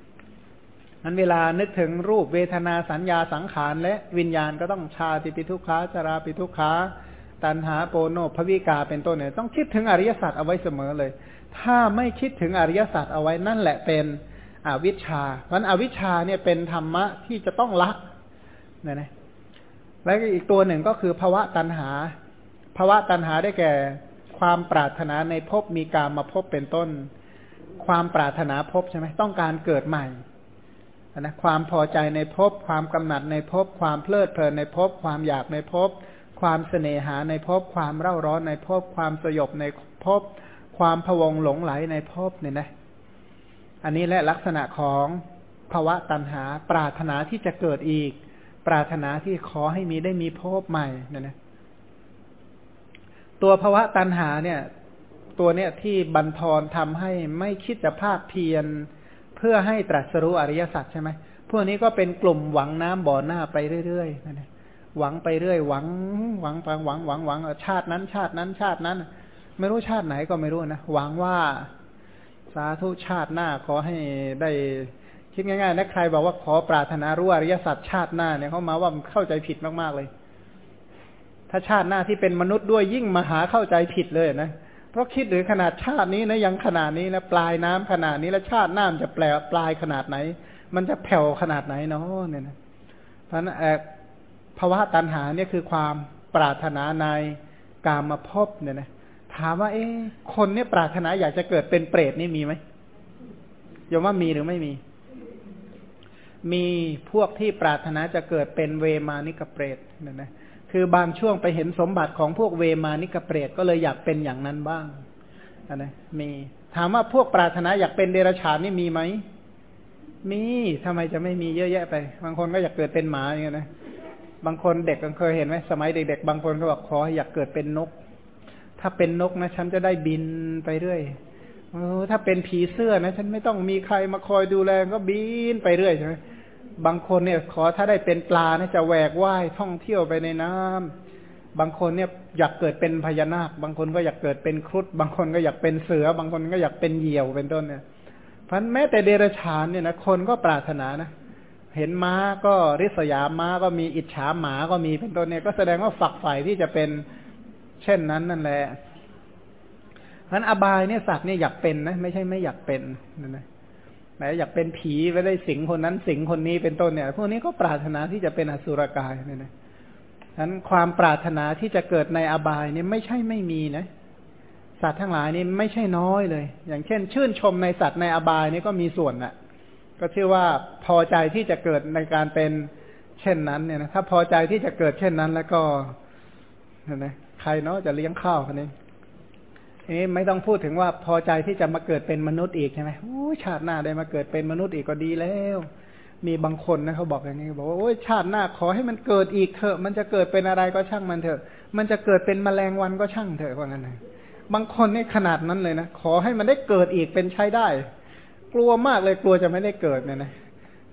นั้นเวลานึกถึงรูปเวทนาสัญญาสังขารและวิญญาณก็ต้องชาติปิทุกขาจาราปิทุกขาตันหาโปโนภวิกาเป็นต้นเนี่ยต้องคิดถึงอริยสัจเอาไว้เสมอเลย ถ้าไม่คิดถึงอริยสัจเอาไว้นั่นแหละเป็นอวิชชาเพราะอวิชชาเนี่ยเป็นธรรมะที่จะต้องละเนี่ยนะแล้วอีกตัวหนึ่งก็คือภาวะตันหาภาวะตันหาได้แก่ ความปรารถนาในภพมีการมาพบเป็นต้น ความปรารถนาภพใช่ไหมต้องการเกิดใหม่นะความพอใจในภพความกำหนัดในภพความเพลิดเพลินในภพความอยากในภพความเสน่หาในภพความเร่าร้อนในภพความสยบในภพความพวงหลงไหลในภพเนี่ยนะ อันนี้แหละลักษณะของภาวะตัณหา ปรารถนาที่จะเกิดอีก ปรารถนาที่ขอให้มีได้มีภพใหม่เนี่ยนะ ตัวภาวะตัณหาเนี่ย ตัวเนี้ยที่บันทอนทำให้ไม่คิดจะภาคเพียรเพื่อให้ตรัสรู้อริยสัจใช่ไหมพวกนี้ก็เป็นกลุ่มหวังน้ำบ่อหน้าไปเรื่อยๆนั่นเองหวังไปเรื่อยหวังหวังไปหวังหวังหวังชาตินั้น ชาตินั้นชาตินั้น ไม่รู้ชาติไหนก็ไม่รู้นะหวังว่าสาธุชาติหน้าขอให้ได้คิดง่ายๆนะใครบอกว่าขอปรารถนารู้อริยสัจชาติหน้าเนี่ยเขามาว่าเข้าใจผิดมากๆเลย ถ้าชาติหน้าที่เป็นมนุษย์ด้วยยิ่งมหาเข้าใจผิดเลยนะเพราะคิดหรือขนาดชาตินี้นะยังขนาดนี้นะปลายน้ำขนาดนี้แล้วชาติหน้ำจะแปลปลายขนาดไหน มันจะแผ่วขนาดไหนเนาะเนี่ยนะเพราะนั้นภาวะตัณหาเนี่ยคือความปรารถนาในกามาพบเนี่ยนะถามว่า เอ๊คนเนี่ยปรารถนาอยากจะเกิดเป็นเปรตนี่มีไหมยมว่ามีหรือไม่มี มีพวกที่ปรารถนาจะเกิดเป็นเวมานิกเปรตเนี่ยนะ คือบางช่วงไปเห็นสมบัติของพวกเวมานิกเปรตก็เลยอยากเป็นอย่างนั้นบ้างนะมีถามว่าพวกปรารถนาอยากเป็นเดรัจฉานนี่มีไหมมีทำไมจะไม่มีเยอะแยะไป บางคนก็อยากเกิดเป็นหมาอย่างเงี้ยนะบางคนเด็กเคยเห็นไหมสมัยเด็กๆบางคนก็บอกขออยากเกิดเป็นนก ถ้าเป็นนกนะ ฉันจะได้บินไปเรื่อยอถ้าเป็นผีเสื้อนะ ฉันไม่ต้องมีใครมาคอยดูแลก็บินไปเรื่อยใช่ไหม บางคนเนี่ยขอถ้าได้เป็นปลาเนี่ยจะแหวกว่ายท่องเที่ยวไปในน้ำบางคนเนี่ยอยากเกิดเป็นพญานาค บางคนก็อยากเกิดเป็นครุฑบางคนก็อยากเป็นเสือ บางคนก็อยากเป็นเหยี่ยวเป็นต้นเนี่ยพันแม้แต่เดรัจฉานเนี่ยนะคนก็ปรารถนานะเห็นม้าก็ริษยาม้าก็มีอิจฉาหมาก็มีเป็นต้นเนี่ยก็แสดงว่าฝักใฝ่ที่จะเป็นเช่นนั้นนั่นแหละพันอบายเนี่ยสัตว์เนี่ยอยากเป็นนะไม่ใช่ไม่อยากเป็นนั่นนะ แม้อยากเป็นผีไปได้สิงคนนั้นสิงคนนี้เป็นต้นเนี่ย พวกนี้ก็ปรารถนาที่จะเป็นอสุรกายเนี่ยนะฉะนั้นความปรารถนาที่จะเกิดในอบายเนี่ยไม่ใช่ไม่มีนะ สัตว์ทั้งหลายนี่ไม่ใช่น้อยเลย อย่างเช่น ชื่นชมในสัตว์ในอบายนี่ก็มีส่วนน่ะ ก็ชื่อว่าพอใจที่จะเกิดในการเป็นเช่นนั้นเนี่ยนะถ้าพอใจที่จะเกิดเช่นนั้นแล้วก็นะใครเนาะจะเลี้ยงข้าวคนนี้ นี้ไม่ต้องพูดถึงว่าพอใจที่จะมาเกิดเป็นมนุษย์อีกใช่ไหมโอ้ชาติหน้าได้มาเกิดเป็นมนุษย์อีกก็ดีแล้ว มีบางคนนะเขาบอกอย่างนี้บอกว่าโอ้ยชาติหน้าขอให้มันเกิดอีกเถอะ มันจะเกิดเป็นอะไรก็ช่างมันเถอะ มันจะเกิดเป็นแมลงวันก็ช่างเถอะว่างั้นนะบางคนนี่ขนาดนั้นเลยนะขอให้มันได้เกิดอีกเป็นใช้ได้ กลัวมากเลยกลัวจะไม่ได้เกิดเนี่ยนะ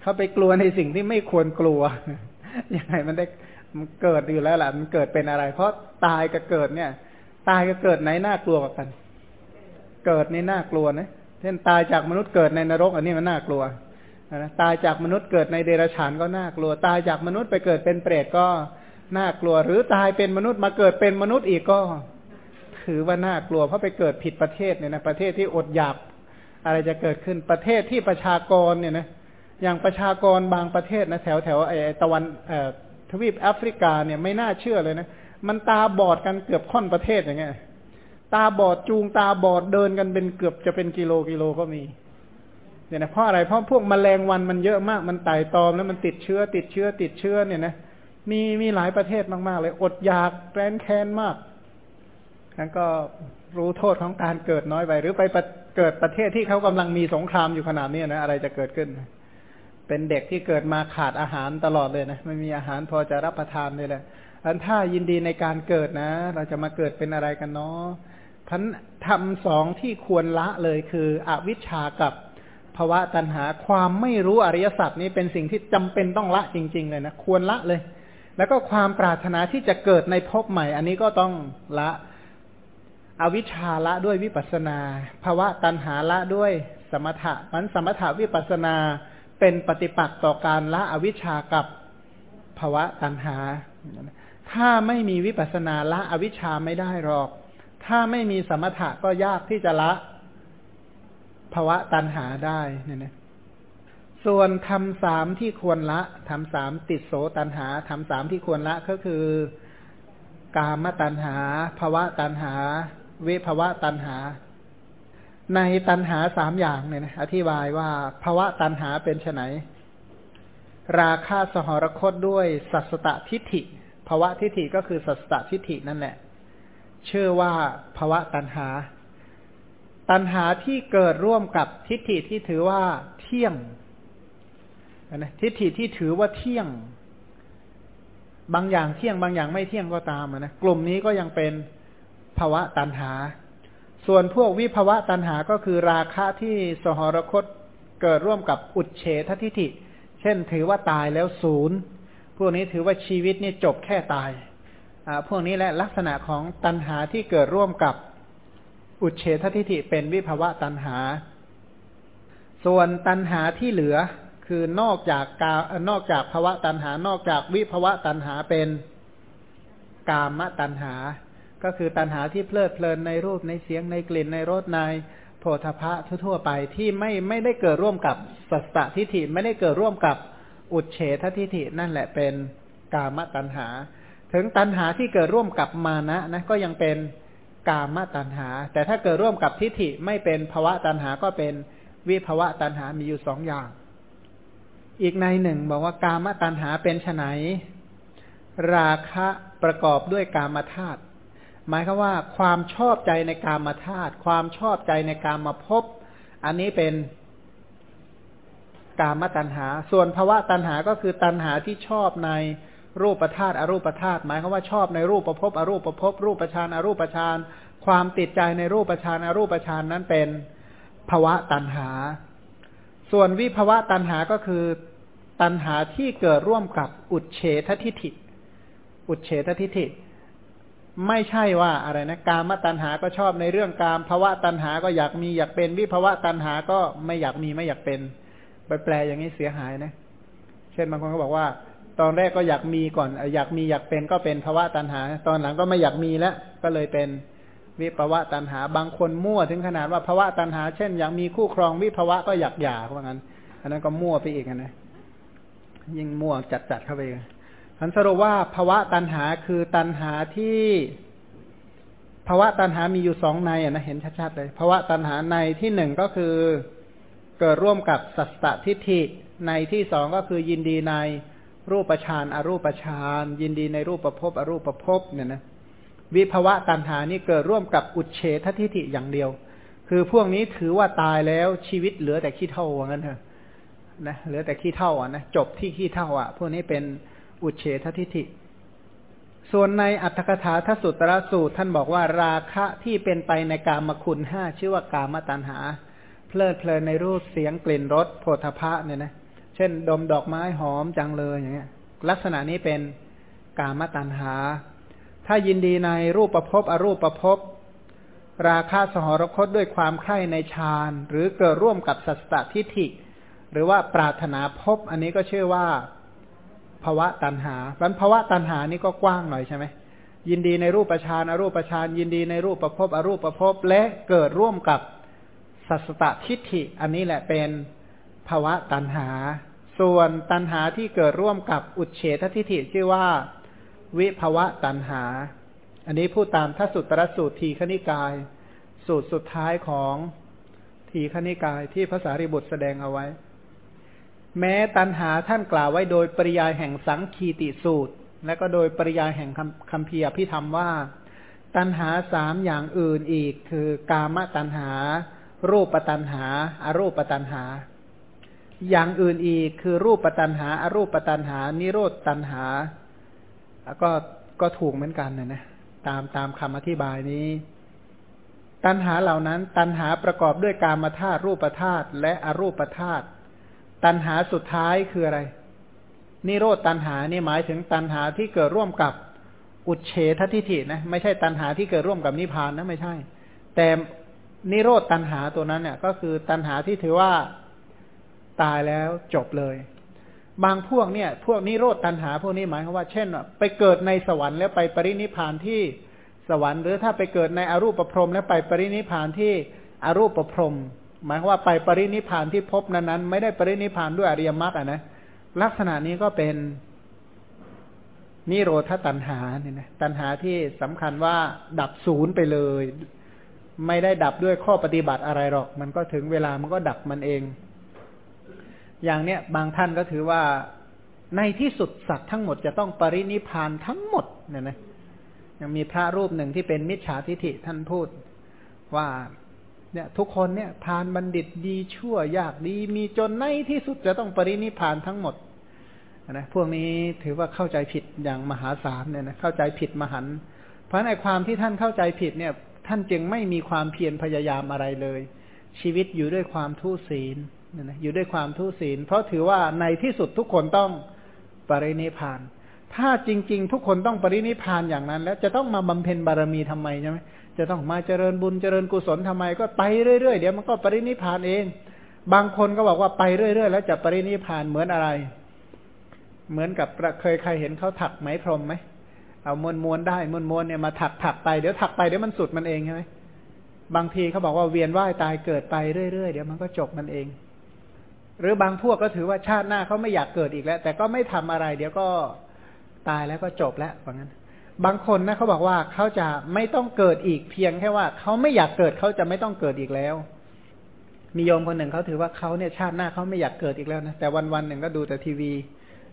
เขาไปกลัวในสิ่งที่ไม่ควรกลัวยังไงมันได้มันเกิดอยู่แล้วแหละมันเกิดเป็นอะไร เพราะตายกับเกิดเนี่ย ตายกับเกิดไหนน่ากลัวกว่ากัน เกิดนี่น่ากลัวนะเช่นตายจากมนุษย์เกิดในนรก อันนี้มันน่ากลัวนะตายจากมนุษย์เกิดในเดรัจฉานก็น่ากลัว ตายจากมนุษย์ไปเกิดเป็นเปรตก็น่ากลัว หรือตายเป็นมนุษย์มาเกิดเป็นมนุษย์อีกก็ ถือว่าน่ากลัวเพราะไปเกิดผิดประเทศเนี่ยนะประเทศที่อดอยากอะไรจะเกิดขึ้นประเทศที่ประชากรเนี่ยนะอย่างประชากรบางประเทศนะแถวแถวไอ้ตะวันเอ่อทวีปแอฟริกาเนี่ยไม่น่าเชื่อเลยนะ มันตาบอดกันเกือบค่อนประเทศอย่างเงี้ยตาบอดจูงตาบอดเดินกันเป็นเกือบจะเป็นกิโลกิโลก็มีเนี่ยนะเพราะอะไรเพราะพวกมแมลงวันมันเยอะมากมันไต่ตอมแล้วมันติดเชื้อ ติดเชื้อ ติดเชื้อเนี่ยนะมีมีหลายประเทศมากๆเลย อดอยากแกรนแค้นมากแล้วก็รู้โทษของการเกิดน้อยไป หรือไปเกิดประเทศที่เขากำลังมีสงครามอยู่ขนาดนี้นะอะไรจะเกิดขึ้น เป็นเด็กที่เกิดมาขาดอาหารตลอดเลยนะไม่มีอาหารพอจะรับประทานเลยแหละ อันถ้ายินดีในการเกิดนะ เราจะมาเกิดเป็นอะไรกันเนาะพันทำสองที่ควรละเลยคืออวิชชากับภาวะตัณหาความไม่รู้อริยสัจนี้เป็นสิ่งที่จำเป็นต้องละจริง ๆ เลยนะควรละเลย แล้วก็ความปรารถนาที่จะเกิดในภพใหม่ อันนี้ก็ต้องละอวิชชาละด้วยวิปัสนาภาวะตัณหาละด้วยสมถะมันสมถะวิปัสนาเป็นปฏิปักษ์ต่อการละอวิชชากับภาวะตัณหา ถ้าไม่มีวิปัสนาละอวิชชาไม่ได้หรอก ถ้าไม่มีสมถะก็ยากที่จะละภาวะตัณหาได้เนี่ยนะส่วนทำสามที่ควรละทำสามติดโสตัณหาทำสามที่ควรละก็คือกามตัณหาภาวะตัณหาวิภาวะตัณหา ในตัณหาสามอย่างเนี่ยนะอธิบายว่าภาวะตัณหาเป็นไนราคาสหรคตด้วยสัสตทิฏฐิ ภาวะทิฏฐิก็คือสัสตทิฏฐินั่นแหละ ชื่อว่าภาวะตัณหา ตัณหาที่เกิดร่วมกับทิฏฐิที่ถือว่าเที่ยงนะทิฏฐิที่ถือว่าเที่ยง บางอย่างเที่ยงบางอย่างไม่เที่ยงก็ตามนะกลุ่มนี้ก็ยังเป็นภาวะตันหา ส่วนพวกวิภาวะตันหาก็คือราคะที่สหรคตเกิดร่วมกับอุดเฉททิฏฐิ เช่นถือว่าตายแล้วศูนย์ พวกนี้ถือว่าชีวิตนี่จบแค่ตายพวกนี้แหละลักษณะของตันหาที่เกิดร่วมกับอุเฉททิฏฐิเป็นวิภาวะตันหา ส่วนตันหาที่เหลือคือนอกจากกานอกจากภาวะตันหา นอกจากวิภาวะตันหาเป็นกามตันหา ก็คือตัณหาที่เพลิดเพลินในรูปในเสียงในกลิ่นในรสในโพธพะทั่วๆไปที่ไม่ไม่ได้เกิดร่วมกับสัสตทิฏฐิไม่ได้เกิดร่วมกับ อุดเฉททิฏฐินั่นแหละเป็นกามตัณหา ถึงตัณหาที่เกิดร่วมกับมานะนะก็ยังเป็นกามตัณหา แต่ถ้าเกิดร่วมกับทิฏฐิไม่เป็นภวะตัณหาก็เป็นวิภวะตัณหามีอยู่สองอย่าง อีกในหนึ่งบอกว่ากามตัณหาเป็นไนราคะประกอบด้วยกามธาตุหมายคือว่าความชอบใจในกามธาตุความชอบใจในกามาพบอันนี้เป็น กามตัณหา ส่วนภาวะตัณหาก็คือตัณหาที่ชอบในรูปธาตุอรูปธาตุหมายคือว่าชอบในรูปประพบอรูปประพบรูปฌานอรูปฌานความติดใจในรูปฌานอรูปฌานนั้นเป็นภาวะตัณหา ส่วนวิภาวะตัณหาก็คือตัณหาที่เกิดร่วมกับอุดเฉททิฏฐิ อุดเฉททิฏฐิ ไม่ใช่ว่าอะไรนะกามตัณหาก็ชอบในเรื่องกามภาวะตัณหาก็อยากมีอยากเป็น วิภาวะตัณหาก็ไม่อยากมีไม่อยากเป็น ไปแปลอย่างนี้เสียหายนะ เช่นบางคนก็บอกว่า ตอนแรกก็อยากมีก่อนอยากมีอยากเป็นก็เป็นภาวะตัณหา ตอนหลังก็ไม่อยากมีแล้วก็เลยเป็นวิภาวะตัณหา บางคนมั่วถึงขนาดว่าภาวะตัณหา เช่นอยากมีคู่ครองวิภาวะก็อยากหย่าเพราะงั้น อันนั้นก็มั่วไปอีกนะยิ่งมั่วจัดๆเข้าไปอันสรุปว่าภาวะตันหาคือตันหาที่ภาวะตันหามีอยู่สองในอะนะเห็นชัดๆเลยภาวะตันหาในที่หนึ่งก็คือ เกิดร่วมกับสัสตทิฏฐิในที่สองก็คือยินดีในรูปฌานอรูปฌานยินดีในรูปประพบอรูปประพบเนี่ยนะวิภาวะตันหานี่เกิดร่วมกับอุเฉททิฏฐิอย่างเดียว คือพวกนี้ถือว่าตายแล้วชีวิตเหลือแต่ขี้เท่าว่างั้นเถอะนะเหลือแต่ขี้เท่าอะนะจบที่ขี้เท่าอะ พวกนี้เป็นอุเฉททิฏฐิ ส่วนในอัตถกถาทสุตรสูตร ท่านบอกว่าราคะที่เป็นไปในกามคุณห้าชื่อว่ากามตัณหา เพลิดเพลินในรูปเสียงกลิ่นรสโผฏฐะเนี่ยนะเช่น ดมดอกไม้หอมจังเลยอย่างเงี้ย ลักษณะนี้เป็นกามตัณหา ถ้ายินดีในรูปประพบอรูปประพบราคาสหรคตด้วยความใคร่ในฌานหรือเกิดร่วมกับสัสตทิฏฐิ หรือว่าปรารถนาพบ อันนี้ก็ชื่อว่าภาวะตันหาบันภาวะตันหานี่ก็กว้างหน่อยใช่ไหมยินดีในรูปประชานอรูปประชานยินดีในรูปประพบอรูปประพบและเกิดร่วมกับ สัสตทิฏฐิ อันนี้แหละเป็นภาวะตันหา ส่วนตันหาที่เกิดร่วมกับอุเฉททิฏฐิชื่อว่า วิภาวะตันหา อันนี้พูดตามทัสุตรสูตรทีขณิกาย สูตรสุดท้ายของทีขณิกายที่ภาษาริบุตรแสดงเอาไว้ แม้ตันหาท่านกล่าวไว้โดยปริยายแห่งสังคีติสูตร และก็โดยปริยายแห่งคำเพียพิธรรมว่า ตันหาสามอย่างอื่นอีก คือกามตันหา รูปตันหาอารูปตันหา อย่างอื่นอีกคือรูปตันหาอารูปตันหา นิโรธตันหา ก็ก็ถูกเหมือนกันนะนะตามตามคำอธิบายนี้ ตัณหาเหล่านั้น ตัณหาประกอบด้วยกามธาตุรูปธาตุและอรูปธาตุตัณหาสุดท้ายคืออะไร นิโรธตัณหานี่หมายถึงตัณหาที่เกิดร่วมกับอุเฉททิฏฐินะไม่ใช่ตัณหาที่เกิดร่วมกับนิพพานนะไม่ใช่ แต่ นิโรธตัณหาตัวนั้นเนี่ย ก็คือตัณหาที่ถือว่าตายแล้วจบเลย บางพวกเนี่ย พวกนิโรธตัณหาพวกนี้หมายความว่าเช่นไปเกิดในสวรรค์แล้วไปปรินิพานที่สวรรค์ หรือถ้าไปเกิดในอรูปภพแล้วไปปรินิพานที่อรูปภพหมายว่าไปปรินิพานที่พบนั้นๆไม่ได้ปรินิพานด้วยอริยมรรคอะนะลักษณะนี้ก็เป็นนิโรธตัณหาเนี่ยนะตัณหาที่สำคัญว่าดับศูนย์ไปเลย ไม่ได้ดับด้วยข้อปฏิบัติอะไรหรอก มันก็ถึงเวลามันก็ดับมันเอง อย่างเนี้ยบางท่านก็ถือว่าในที่สุดสัตว์ทั้งหมดจะต้องปรินิพานทั้งหมดเนี่ยนะยังมีพระรูปหนึ่งที่เป็นมิจฉาทิฐิท่านพูดว่าเนี่ยทุกคนเนี่ยทานบัณฑิตดีชั่วยากดี มีจนในที่สุดจะต้องปรินิพานทั้งหมดนะพวกนี้ถือว่าเข้าใจผิดอย่างมหาศาลเนี่ยนะเข้าใจผิดมหันเพราะในความที่ท่านเข้าใจผิดเนี่ย ท่านจึงไม่มีความเพียรพยายามอะไรเลย ชีวิตอยู่ด้วยความทุศีลเนี่ยนะอยู่ด้วยความทุศีล เพราะถือว่าในที่สุดทุกคนต้องปรินิพาน ถ้าจริง ๆ ทุกคนต้องปรินิพานอย่างนั้น แล้วจะต้องมาบำเพ็ญบารมีทำไมใช่ไหมจะต้องมาเจริญบุญเจริญกุศลทำไม ก็ไปเรื่อยๆเดี๋ยวมันก็ปรินิพานเอง บางคนก็บอกว่าไปเรื่อยๆ แล้วจะปรินิพานเหมือนอะไร เหมือนกับเคยใครเห็นเขาถักไหมพรมไหม เอามวนมวนได้มวนมวนเนี่ยมาถักถักไปเดี๋ยวถักไปเดี๋ยวมันสุดมันเองใช่ไหมบางทีเขาบอกว่าเวียนว่ายตายเกิดไปเรื่อยๆเดี๋ยวมันก็จบมันเอง หรือบางพวกก็ถือว่าชาติหน้าเขาไม่อยากเกิดอีกแล้ว แต่ก็ไม่ทำอะไร เดี๋ยวก็ตายแล้วก็จบแล้วว่างั้น บางคนนะเขาบอกว่าเขาจะไม่ต้องเกิดอีกเพียงแค่ว่าเขาไม่อยากเกิดเขาจะไม่ต้องเกิดอีกแล้ว มีโยมคนหนึ่งเขาถือว่าเขาเนี่ยชาติหน้าเขาไม่อยากเกิดอีกแล้วนะแต่วันวันหนึ่งก็ดูแต่ทีวี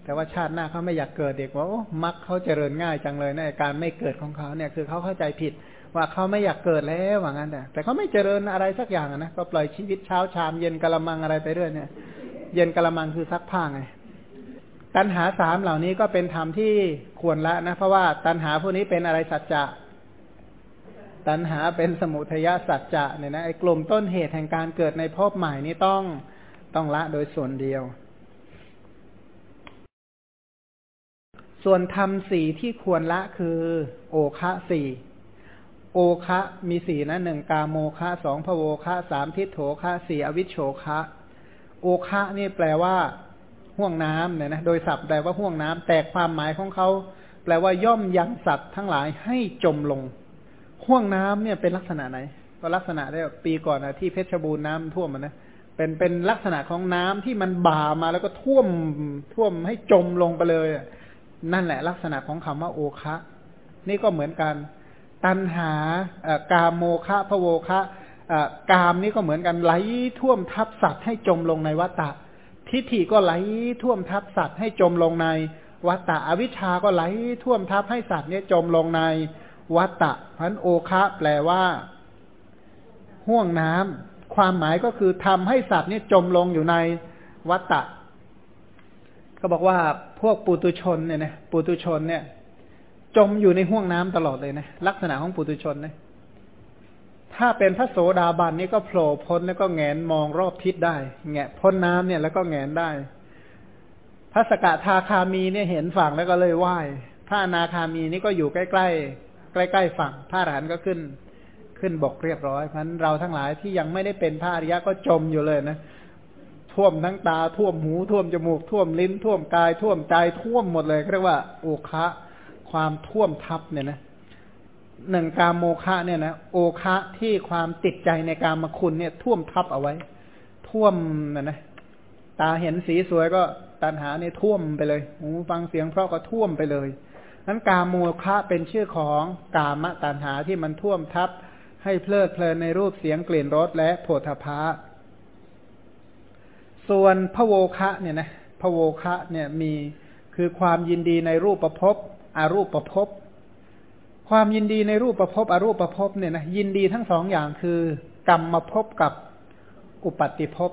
แต่ว่าชาติหน้าเขาไม่อยากเกิดเด็กว่าโอ้มักเขาเจริญง่ายจังเลยนะการไม่เกิดของเขาเนี่ยคือเขาเข้าใจผิดว่าเขาไม่อยากเกิดแล้วว่างั้นแต่แต่เขาไม่เจริญอะไรสักอย่างนะก็ปล่อยชีวิตเช้าชามเย็นกะละมังอะไรไปเรื่อยเนี่ย เย็นกะละมังคือซักผ้าไงตัณหาสามเหล่านี้ก็เป็นธรรมที่ควรละนะเพราะว่าตัณหาพวกนี้เป็นอะไรสัจจะตัณหาเป็นสมุทัยสัจจะเนี่ยนะไอ้กลุ่มต้นเหตุแห่งการเกิดในภพใหม่นี้ต้องต้องละโดยส่วนเดียว ส่วนธรรมสี่ที่ควรละคือ โอคะสี่โอคะมีสี่นะหนึ่งกาโมคะสองพโวคะสามทิฏโถคะสี่อวิชโชคะ โอคะนี่แปลว่าห่วงน้ำเนี่ยนะโดยศัพท์แปลว่าห่วงน้ำแต่ความหมายของเขาแปลว่าย่อมยังสัตว์ทั้งหลายให้จมลง ห่วงน้ำเนี่ยเป็นลักษณะไหน ก็ลักษณะได้ปีก่อนนะที่เพชรบูรณ์น้ำท่วมมันนะเป็นเป็นลักษณะของน้ำที่มันบ่ามาแล้วก็ท่วมท่วมให้จมลงไปเลย นั่นแหละลักษณะของคำว่าโอคะนี่ก็เหมือนกัน ตัณหากามโมคะพโวคะกามนี่ก็เหมือนกันไหลท่วมทับสัตว์ให้จมลงในวัฏฏะทิฏฐิก็ไหลท่วมทับสัตว์ให้จมลงในวัฏฏะอวิชชาก็ไหลท่วมทับให้สัตว์เนี่ยจมลงในวัฏฏะพันโอคะแปลว่า ห่วงน้ำความหมายก็คือทำให้สัตว์เนี่ยจมลงอยู่ในวัฏฏะ ก็บอกว่าพวกปุตุชนเนี่ยนะปุตุชนเนี่ย จมอยู่ในห่วงน้ำตลอดเลยนะลักษณะของปุตุชนนะถ้าเป็นพระโสดาบันนี่ก็โผล่พ้นแล้วก็แงนมองรอบทิศได้แงะพ้นน้ำเนี่ยแล้วก็แงนได้ พระสกทาคามีเนี่ยเห็นฝั่งแล้วก็เลยไหว้พระนาคามีนี่ก็อยู่ใกล้ๆใกล้ๆฝั่งพระอรหันต์ก็ขึ้น ขึ้นบกเรียบร้อยเพราะนั้นเราทั้งหลายที่ยังไม่ได้เป็นพระอริยะก็จมอยู่เลยนะ ท่วมทั้งตาท่วมหูท่วมจมูกท่วมลิ้น ท่วมกาย ท่วมใจท่วมหมดเลยเรียกว่าโอคะความท่วมทับเนี่ยนะหนึ่งกามโมคะเนี่ยนะโอคะที่ความติดใจในกามคุณเนี่ย ท่วมทับเอาไว้ ท่วมนะนะตาเห็นสีสวยก็ตันหาเนี่ยท่วมไปเลยหูฟังเสียงเพราะก็ท่วมไปเลยนั้นกามโมคะเป็นชื่อของกามตันหาที่มันท่วมทับ ให้เพลิดเพลินในรูปเสียงกลิ่นรสและโผฏฐะ ส่วนพระโวคะเนี่ยนะพระโวคะเนี่ยมีคือความยินดีในรูปประพบอารูปประพบความยินดีในรูปประพบอรูปประพบเนี่ยนะยินดีทั้งสองอย่างคือกรรมมาพบกับอุปัติภพ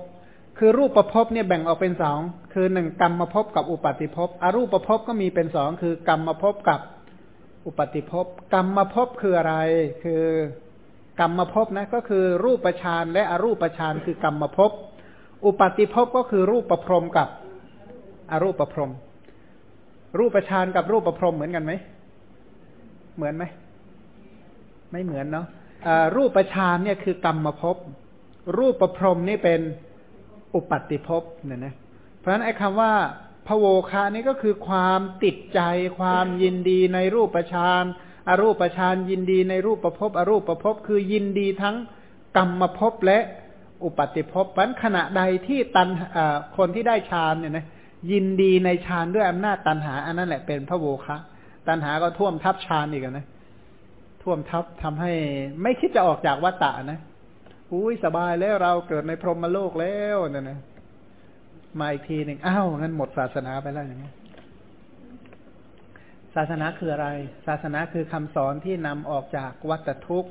คือรูปประพบเนี่ยแบ่งออกเป็นสองคือหนึ่งกรรมมาพบกับอุปัติภพอรูปประพบก็มีเป็นสองคือกรรมมาพบกับอุปัติภพกรรมมาพบคืออะไร คือกรรมมาพบนะก็คือรูปฌานและอรูปฌานคือกรรมมาพบ อุปติภพก็คือรูปประพรมกับอรูปประพรม รูปฌานกับรูปประพรมเหมือนกันไหม เหมือนไหม ไม่เหมือนเนาะรูปฌานเนี่ยคือกรรมมาพรูปประพรมนี่เป็นอุปติภพเนี่ยนะ เพราะฉะนั้นไอ้คำว่าพโวคานี่ก็คือความติดใจความยินดีในรูปฌานอรูปฌานยินดีในรูปประพบอรูปประพบคือยินดีทั้งกรรมภพและ อุปติภพเพราะขณะใดที่ตันคนที่ได้ฌานเนี่ยนะยินดีในฌานด้วยอำนาจตันหา อันนั้นแหละเป็นพระโวคะตันหาก็ท่วมทับฌานอีกนะท่วมทับทำให้ไม่คิดจะออกจากวัฏฏะนะอุ้ยสบายแล้วเราเกิดในพรหมโลกแล้วเนี่ยนะมาอีกทีหนึ่งอ้าวงั้นหมดศาสนาไปแล้วอย่างนี้ศาสนาคืออะไร ศาสนาคือคำสอนที่นำออกจากวัฏทุกข์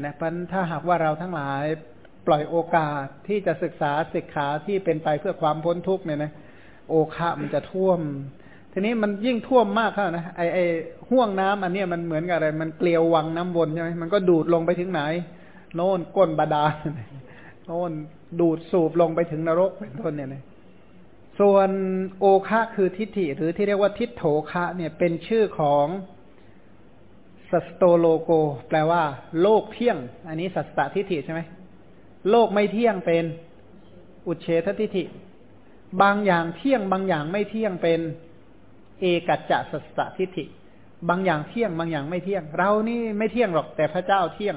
นะเพราะถ้าหากว่าเราทั้งหลาย ปล่อยโอกาสที่จะศึกษาศิกขาที่เป็นไปเพื่อความพ้นทุกข์เนี่ยนะโอคะมันจะท่วม ทีนี้มันยิ่งท่วมมากเข้านะไอไอห่วงน้ำอันเนี้ยมันเหมือนกับอะไรมันเกลียววังน้ำวนใช่ไหมมันก็ดูดลงไปถึงไหน โน่นก้นบาดาลโน่นดูดสูบลงไปถึงนรกเป็นต้นเนี่ยนะส่วนโอคะคือทิฏฐิหรือที่เรียกว่าทิฏโถคะเนี่ยเป็นชื่อของสัสโตโลโก แปลว่า โลกเที่ยง อันนี้สัสตทิฏฐิใช่ไหม โลกไม่เที่ยงเป็นอุเฉททิฐิ บางอย่างเที่ยงบางอย่างไม่เที่ยงเป็น เอกัจจะสัสตทิฐิ บางอย่างเที่ยงบางอย่างไม่เที่ยง เรานี่ไม่เที่ยงหรอกแต่พระเจ้าเที่ยง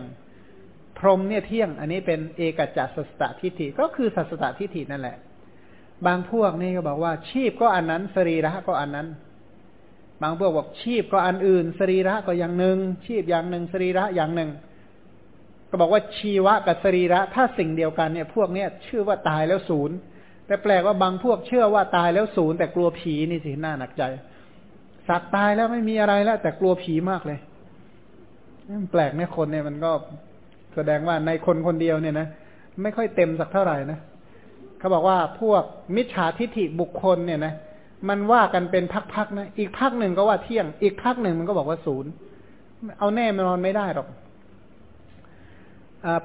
พรหมเนี่ยเที่ยง อันนี้เป็นเอกัจจะสัสตทิฐิ ก็คือสัสตทิฐินั่นแหละ บางพวกนี่ก็บอกว่า ชีพก็อันนั้นสรีระก็อันนั้น บางพวกบอกชีพก็อันอื่น สรีระก็อย่างหนึ่งชีพอย่างหนึ่งสรีระอย่างหนึ่ง ก็บอกว่าชีวะกับสรีระถ้าสิ่งเดียวกันเนี่ย พวกเนี้ยชื่อว่าตายแล้วศูนย์แต่แปลกว่าบางพวกเชื่อว่าตายแล้วศูนย์แต่กลัวผีนี่สิน่าหนักใจ สัตว์ตายแล้วไม่มีอะไรแล้ว แต่กลัวผีมากเลยแปลกเนี่ยคนเนี่ยมันก็แสดงว่าในคนคนเดียวเนี่ยนะไม่ค่อยเต็มสักเท่าไหร่นะเขาบอกว่าพวกมิจฉาทิฏฐิบุคคลเนี่ยนะมันว่ากันเป็นพักๆนะอีกพักหนึ่งก็ว่าเที่ยง อีกพักหนึ่งมันก็บอกว่าศูนย์เอาแน่มานอนไม่ได้หรอก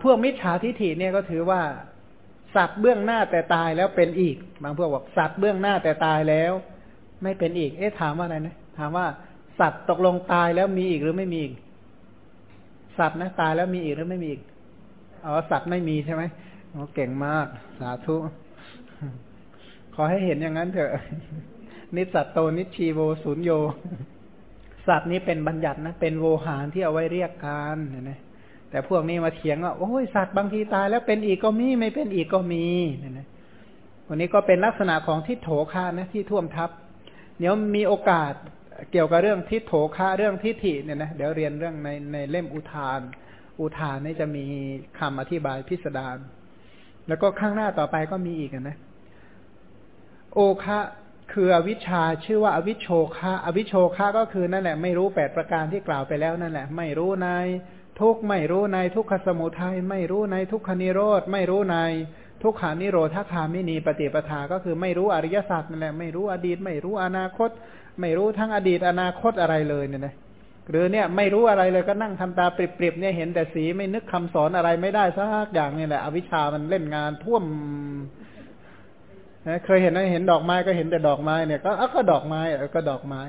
พวกมิจฉาทิฏฐิเนี่ยก็ถือว่า สัตว์เบื้องหน้าแต่ตายแล้วเป็นอีก บางพวกบอกสัตว์เบื้องหน้าแต่ตายแล้ว ไม่เป็นอีก เอ๊ะถามว่าอะไรนะถามว่าสัตว์ตกลงตายแล้วมีอีกหรือไม่มีอีก สัตว์นะตายแล้วมีอีกหรือไม่มีอีกอ๋อสัตว์ไม่มีใช่ไหมโอ้เก่งมาก สาธุ ขอให้เห็นอย่างนั้นเถอะ นิสัตโตนิชีโวสุญโย สัตว์นี้เป็นบัญญัตินะ เป็นโวหารที่เอาไว้เรียกการเห็นไหม แต่พวกนี้มาเถียงว่าโอ้ยสัตว์บางทีตายแล้วเป็นอีกก็มีไม่เป็นอีกก็มีเห็นไหมวันนี้ก็เป็นลักษณะของทิฏโถคานะที่ท่วมทับเดี๋ยวมีโอกาสเกี่ยวกับเรื่องทิฏโถคาเรื่องทิฏฐิเนี่ยนะเดี๋ยวเรียนเรื่องในในเล่มอุทาน อุทานนี่จะมีคำอธิบายพิสดารแล้วก็ข้างหน้าต่อไปก็มีอีกนะ โอคะคืออวิชชาชื่อว่าอวิชโชคะอวิชโชคะก็คือนั่นแหละ ไม่รู้แปดประการที่กล่าวไปแล้วนั่นแหละ ไม่รู้ใน ทุกไม่รู้ในทุกขสมุทัยไม่รู้ในทุกขนิโรธไม่รู้ในทุกขานิโรธคามินีปฏิปทาก็คือไม่รู้อริยสัจนั่นแหละไม่รู้อดีต ไม่รู้อนาคต ไม่รู้ทั้งอดีตอนาคตอะไรเลยเนี่ยนะหรือเนี่ยไม่รู้อะไรเลยก็นั่งทำตาปริบๆเนี่ยเห็นแต่สีไม่นึกคำสอนอะไรไม่ได้สักอย่างนี่แหละ อวิชามันเล่นงานท่วมนะเคยเห็นไหมเห็นดอกไม้ก็เห็นแต่ดอกไม้เนี่ยก็ก็ดอกไม้ออก็ดอกไม้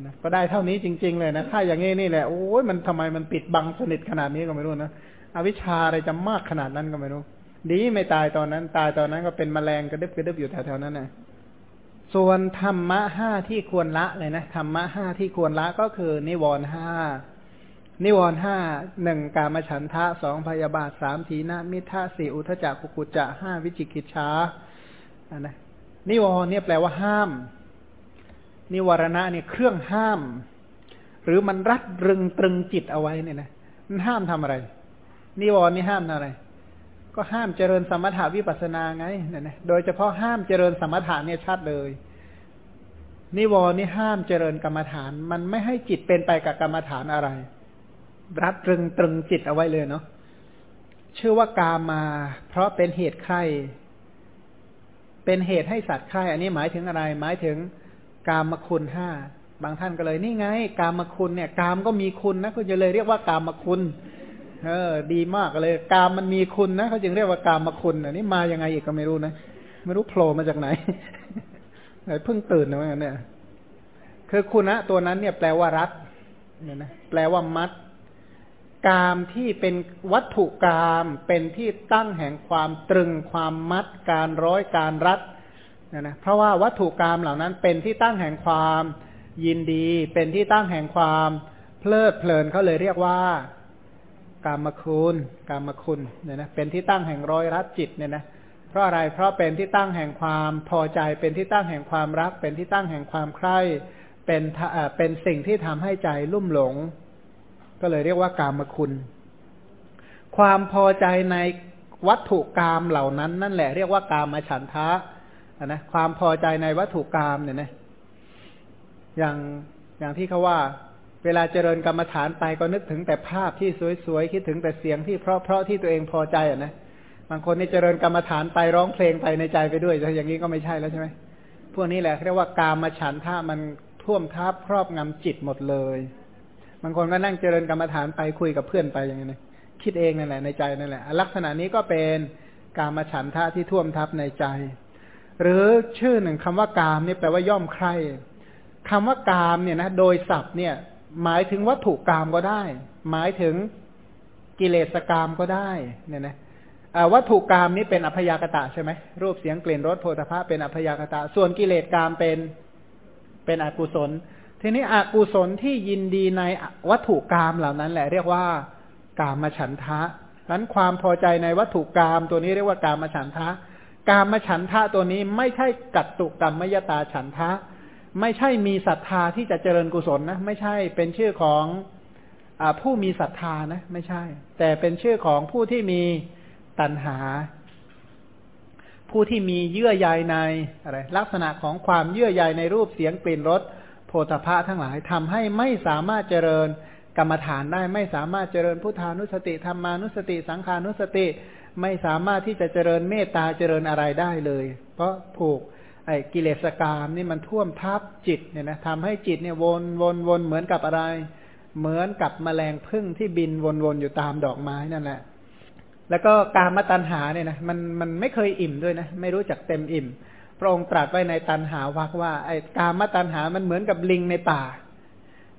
นะก็ได้เท่านี้จริง ๆ เลยนะถ้าอย่างนี้นี่แหละโอ้ยมันทำไมมันปิดบังสนิทขนาดนี้ก็ไม่รู้นะอวิชชาอะไรจะมากขนาดนั้นก็ไม่รู้ ดีไม่ตายตอนนั้น ตายตอนนั้นก็เป็นแมลงกระดึบกระดึบอยู่แถวๆนั้นนะส่วนธรรมะห้าที่ควรละเลยนะธรรมะห้าที่ควรละก็คือ นิวรณ์ห้านิวรณ์ห้าหนึ่งกามฉันทะสองพยาบาทสามทีนะมิทะสี่อุทจักกุกุจะห้าวิจิกิจชาอันนะนิวรณ์เนี่ยแปลว่าห้าม นิวรณะเนี่ยเครื่องห้าม หรือมันรัดรึงตรึงจิตเอาไว้เนี่ยนะมันห้ามทำอะไร นิวรณ์นี่ห้ามอะไร ก็ห้ามเจริญสมถาวิปัสนาไงเนี่ยนะโดยเฉพาะห้ามเจริญสมถะเนี่ยชัดเลย นิวรณ์นี่ห้ามเจริญกรรมฐาน มันไม่ให้จิตเป็นไปกับกรรมฐานอะไร รัดรึงตรึงจิตเอาไว้เลยเนาะชื่อว่ากามา เพราะเป็นเหตุใครเป็นเหตุให้สัตว์ใครอันนี้หมายถึงอะไร หมายถึง กามคุณห้าบางท่านก็เลยนี่ไง กามคุณเนี่ย กามก็มีคุณนะก็จะเลยเรียกว่ากามคุณ เออ ดีมากเลย กามมันมีคุณนะเขาจึงเรียกว่ากามคุณอันนี้มายังไงอีกก็ไม่รู้นะไม่รู้โผล่มาจากไหนเพิ่งตื่นนะเนี่ย คือคุณะตัวนั้นเนี่ยแปลว่ารัดเนี่ยนะแปลว่ามัด กามที่เป็นวัตถุกามเป็นที่ตั้งแห่งความตรึงความมัด การร้อยการรัด นี่ยนะเพราะว่าวัตถุกามเหล่านั้นเป็นที่ตั้งแห่งความยินดี เป็นที่ตั้งแห่งความเพลิดเพลินเขาเลยเรียกว่ากามคุณกามคุณเนี่ยนะเป็นที่ตั้งแห่งร้อยรัดจิตเนี่ยนะเพราะอะไรเพราะเป็นที่ตั้งแห่งความพอใจ เป็นที่ตั้งแห่งความรัก เป็นที่ตั้งแห่งความใคร่เป็นเป็นสิ่งที่ทำให้ใจลุ่มหลง ก็เลยเรียกว่ากามคุณ ความพอใจในวัตถุกรรมเหล่านั้น นั่นแหละเรียกว่ากามฉันทะ นะความพอใจในวัตถุกรรมเนี่ยนะอย่างอย่างที่เขาว่า เวลาเจริญกรรมฐานไปก็นึกถึงแต่ภาพที่สวยๆคิดถึงแต่เสียงที่เพราะๆที่ตัวเองพอใจอะนะบางคนนี่เจริญกรรมฐานไปร้องเพลงไปในใจไปด้วยอย่างนี้ก็ไม่ใช่แล้วใช่ไหมพวกนี้แหละเรียกว่ากามมาฉันท่ามันท่วมทับครอบงำจิตหมดเลยบางคนก็นั่งเจริญกรรมฐานไปคุยกับเพื่อนไปอย่างนี้คิดเองนั่นแหละในใจนั่นแหละ ลักษณะนี้ก็เป็นกามฉันทะที่ท่วมทับในใจ หรือชื่อหนึ่งคำว่ากามนี่แปลว่าย่อมใครคำว่ากามเนี่ยนะโดยศัพท์เนี่ย หมายถึงวัตถุกามก็ได้ หมายถึงกิเลสกามก็ได้เนี่ยนะวัตถุกรรมนี้เป็นอพยากตะใช่ไหมรูปเสียงกลิ่นรสโผฏฐะเป็นอพยากตะ ส่วนกิเลสกรรมเป็นเป็นอกุศล ทีนี้อกุศลที่ยินดีในวัตถุกรรมเหล่านั้น แหละเรียกว่ากามฉันทะนั้นความพอใจในวัตถุกรรมตัวนี้เรียกว่ากามฉันทะ กามฉันทะตัวนี้ไม่ใช่กัตตุกรรมมยตาฉันทะ ไม่ใช่มีศรัทธาที่จะเจริญกุศลนะ ไม่ใช่เป็นชื่อของอผู้มีศรัทธานะไม่ใช่ แต่เป็นชื่อของผู้ที่มีตัณหา ผู้ที่มีเยื่อใยในอะไรลักษณะของความเยื่อใยในรูปเสียงกลิ่นรสโพธพะทั้งหลายทำให้ไม่สามารถเจริญกรรมฐานได้ไม่สามารถเจริญพุทธานุสติธรรมานุสติ สังขานุสติ ไม่สามารถที่จะเจริญเมตตาเจริญอะไรได้เลย เพราะถูกไอ้กิเลสกรรมนี่มันท่วมทับจิตเนี่ยนะทำให้จิตเนี่ยวนวนวนเหมือนกับอะไร เหมือนกับแมลงพึ่งที่บินวนวนอยู่ตามดอกไม้นั่นแหละ แล้วก็การมาตัญหาเนี่ยนะมันมันไม่เคยอิ่มด้วยนะ ไม่รู้จักเต็มอิ่ม พระองค์ตรัสไว้ในตันหาวักว่าไอ้การมาตัญหามันเหมือนกับลิงในป่า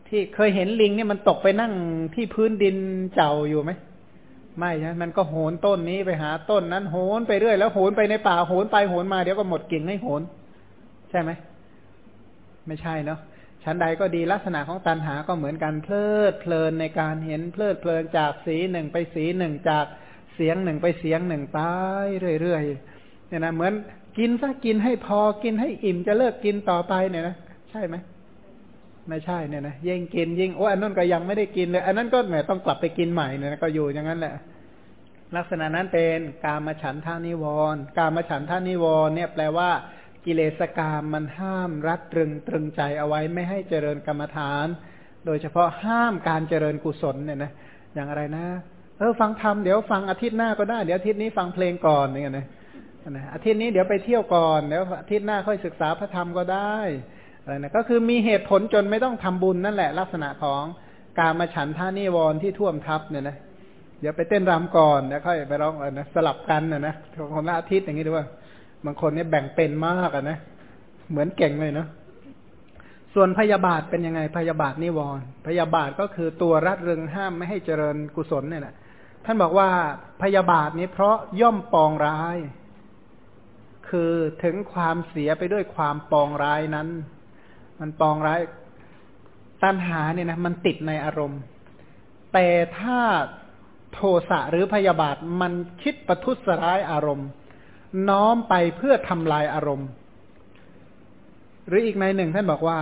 ที่เคยเห็นลิงเนี่ยมันตกไปนั่งที่พื้นดินเจ้าอยู่ไหม ไม่ใช่มันก็โหนต้นนี้ไปหาต้นนั้นโหนไปเรื่อยแล้วโหนไปในป่าโหนไปโหนมาเดี๋ยวก็หมดกิ่งให้โหน ใช่ไหมไม่ใช่เนาะชั้นใดก็ดีลักษณะของตันหาก็เหมือนกันเพลิดเพลินในการเห็นเพลิดเพลินจากสีหนึ่งไปสีหนึ่งจากเสียงหนึ่งไปเสียงหนึ่งไปเรื่อยๆเนี่ยนะเหมือนกินซะกินให้พอกินให้อิ่มจะเลิกกินต่อไปเนี่ยนะใช่ไหม ไม่ใช่เนี่ยนะยิ่งกินยิ่งโอ้อันนั้นก็ยังไม่ได้กินเลย อันนั้นก็แหมต้องกลับไปกินใหม่เนี่ยก็อยู่อย่างนั้นแหละ ลักษณะนั้นเป็นกามฉันทานิวรณ์กามฉันทานิวรณ์เนี่ยแปลว่ากิเลสกามมันห้ามรัดตรึงตรึงใจเอาไว้ไม่ให้เจริญกรรมฐาน โดยเฉพาะห้ามการเจริญกุศลเนี่ยนะอย่างอะไรนะ เออฟังธรรมเดี๋ยวฟังอาทิตย์หน้าก็ได้เดี๋ยวอาทิตย์นี้ฟังเพลงก่อนอย่างเงี้ยนะอาทิตย์นี้เดี๋ยวไปเที่ยวก่อนเดี๋ยวอาทิตย์หน้าค่อยศึกษาพระธรรมก็ได้ อะไรนะก็คือมีเหตุผลจนไม่ต้องทำบุญนั่นแหละ ลักษณะของการมาฉันท่านิวรณ์ที่ท่วมทับเนี่ยนะเดี๋ยวไปเต้นรำก่อนแล้วค่อยไปร้องอะไรนะสลับกันนะนะคนละอาทิตย์อย่างนี้ด้วยบางคนเนี่ยแบ่งเป็นมากอะนะเหมือนเก่งเลยเนาะส่วนพยาบาทเป็นยังไงพยาบาทนิวรณ์พยาบาทก็คือตัวรัดรึงห้ามไม่ให้เจริญกุศลเนี่ยแหละท่านบอกว่าพยาบาทนี้เพราะย่อมปองร้าย คือถึงความเสียไปด้วยความปองร้ายนั้น มันปองร้ายตัณหาเนี่ยนะมันติดในอารมณ์ แต่ถ้าโทสะหรือพยาบาทมันคิดประทุษร้ายอารมณ์ น้อมไปเพื่อทำลายอารมณ์ หรืออีกในหนึ่งท่านบอกว่า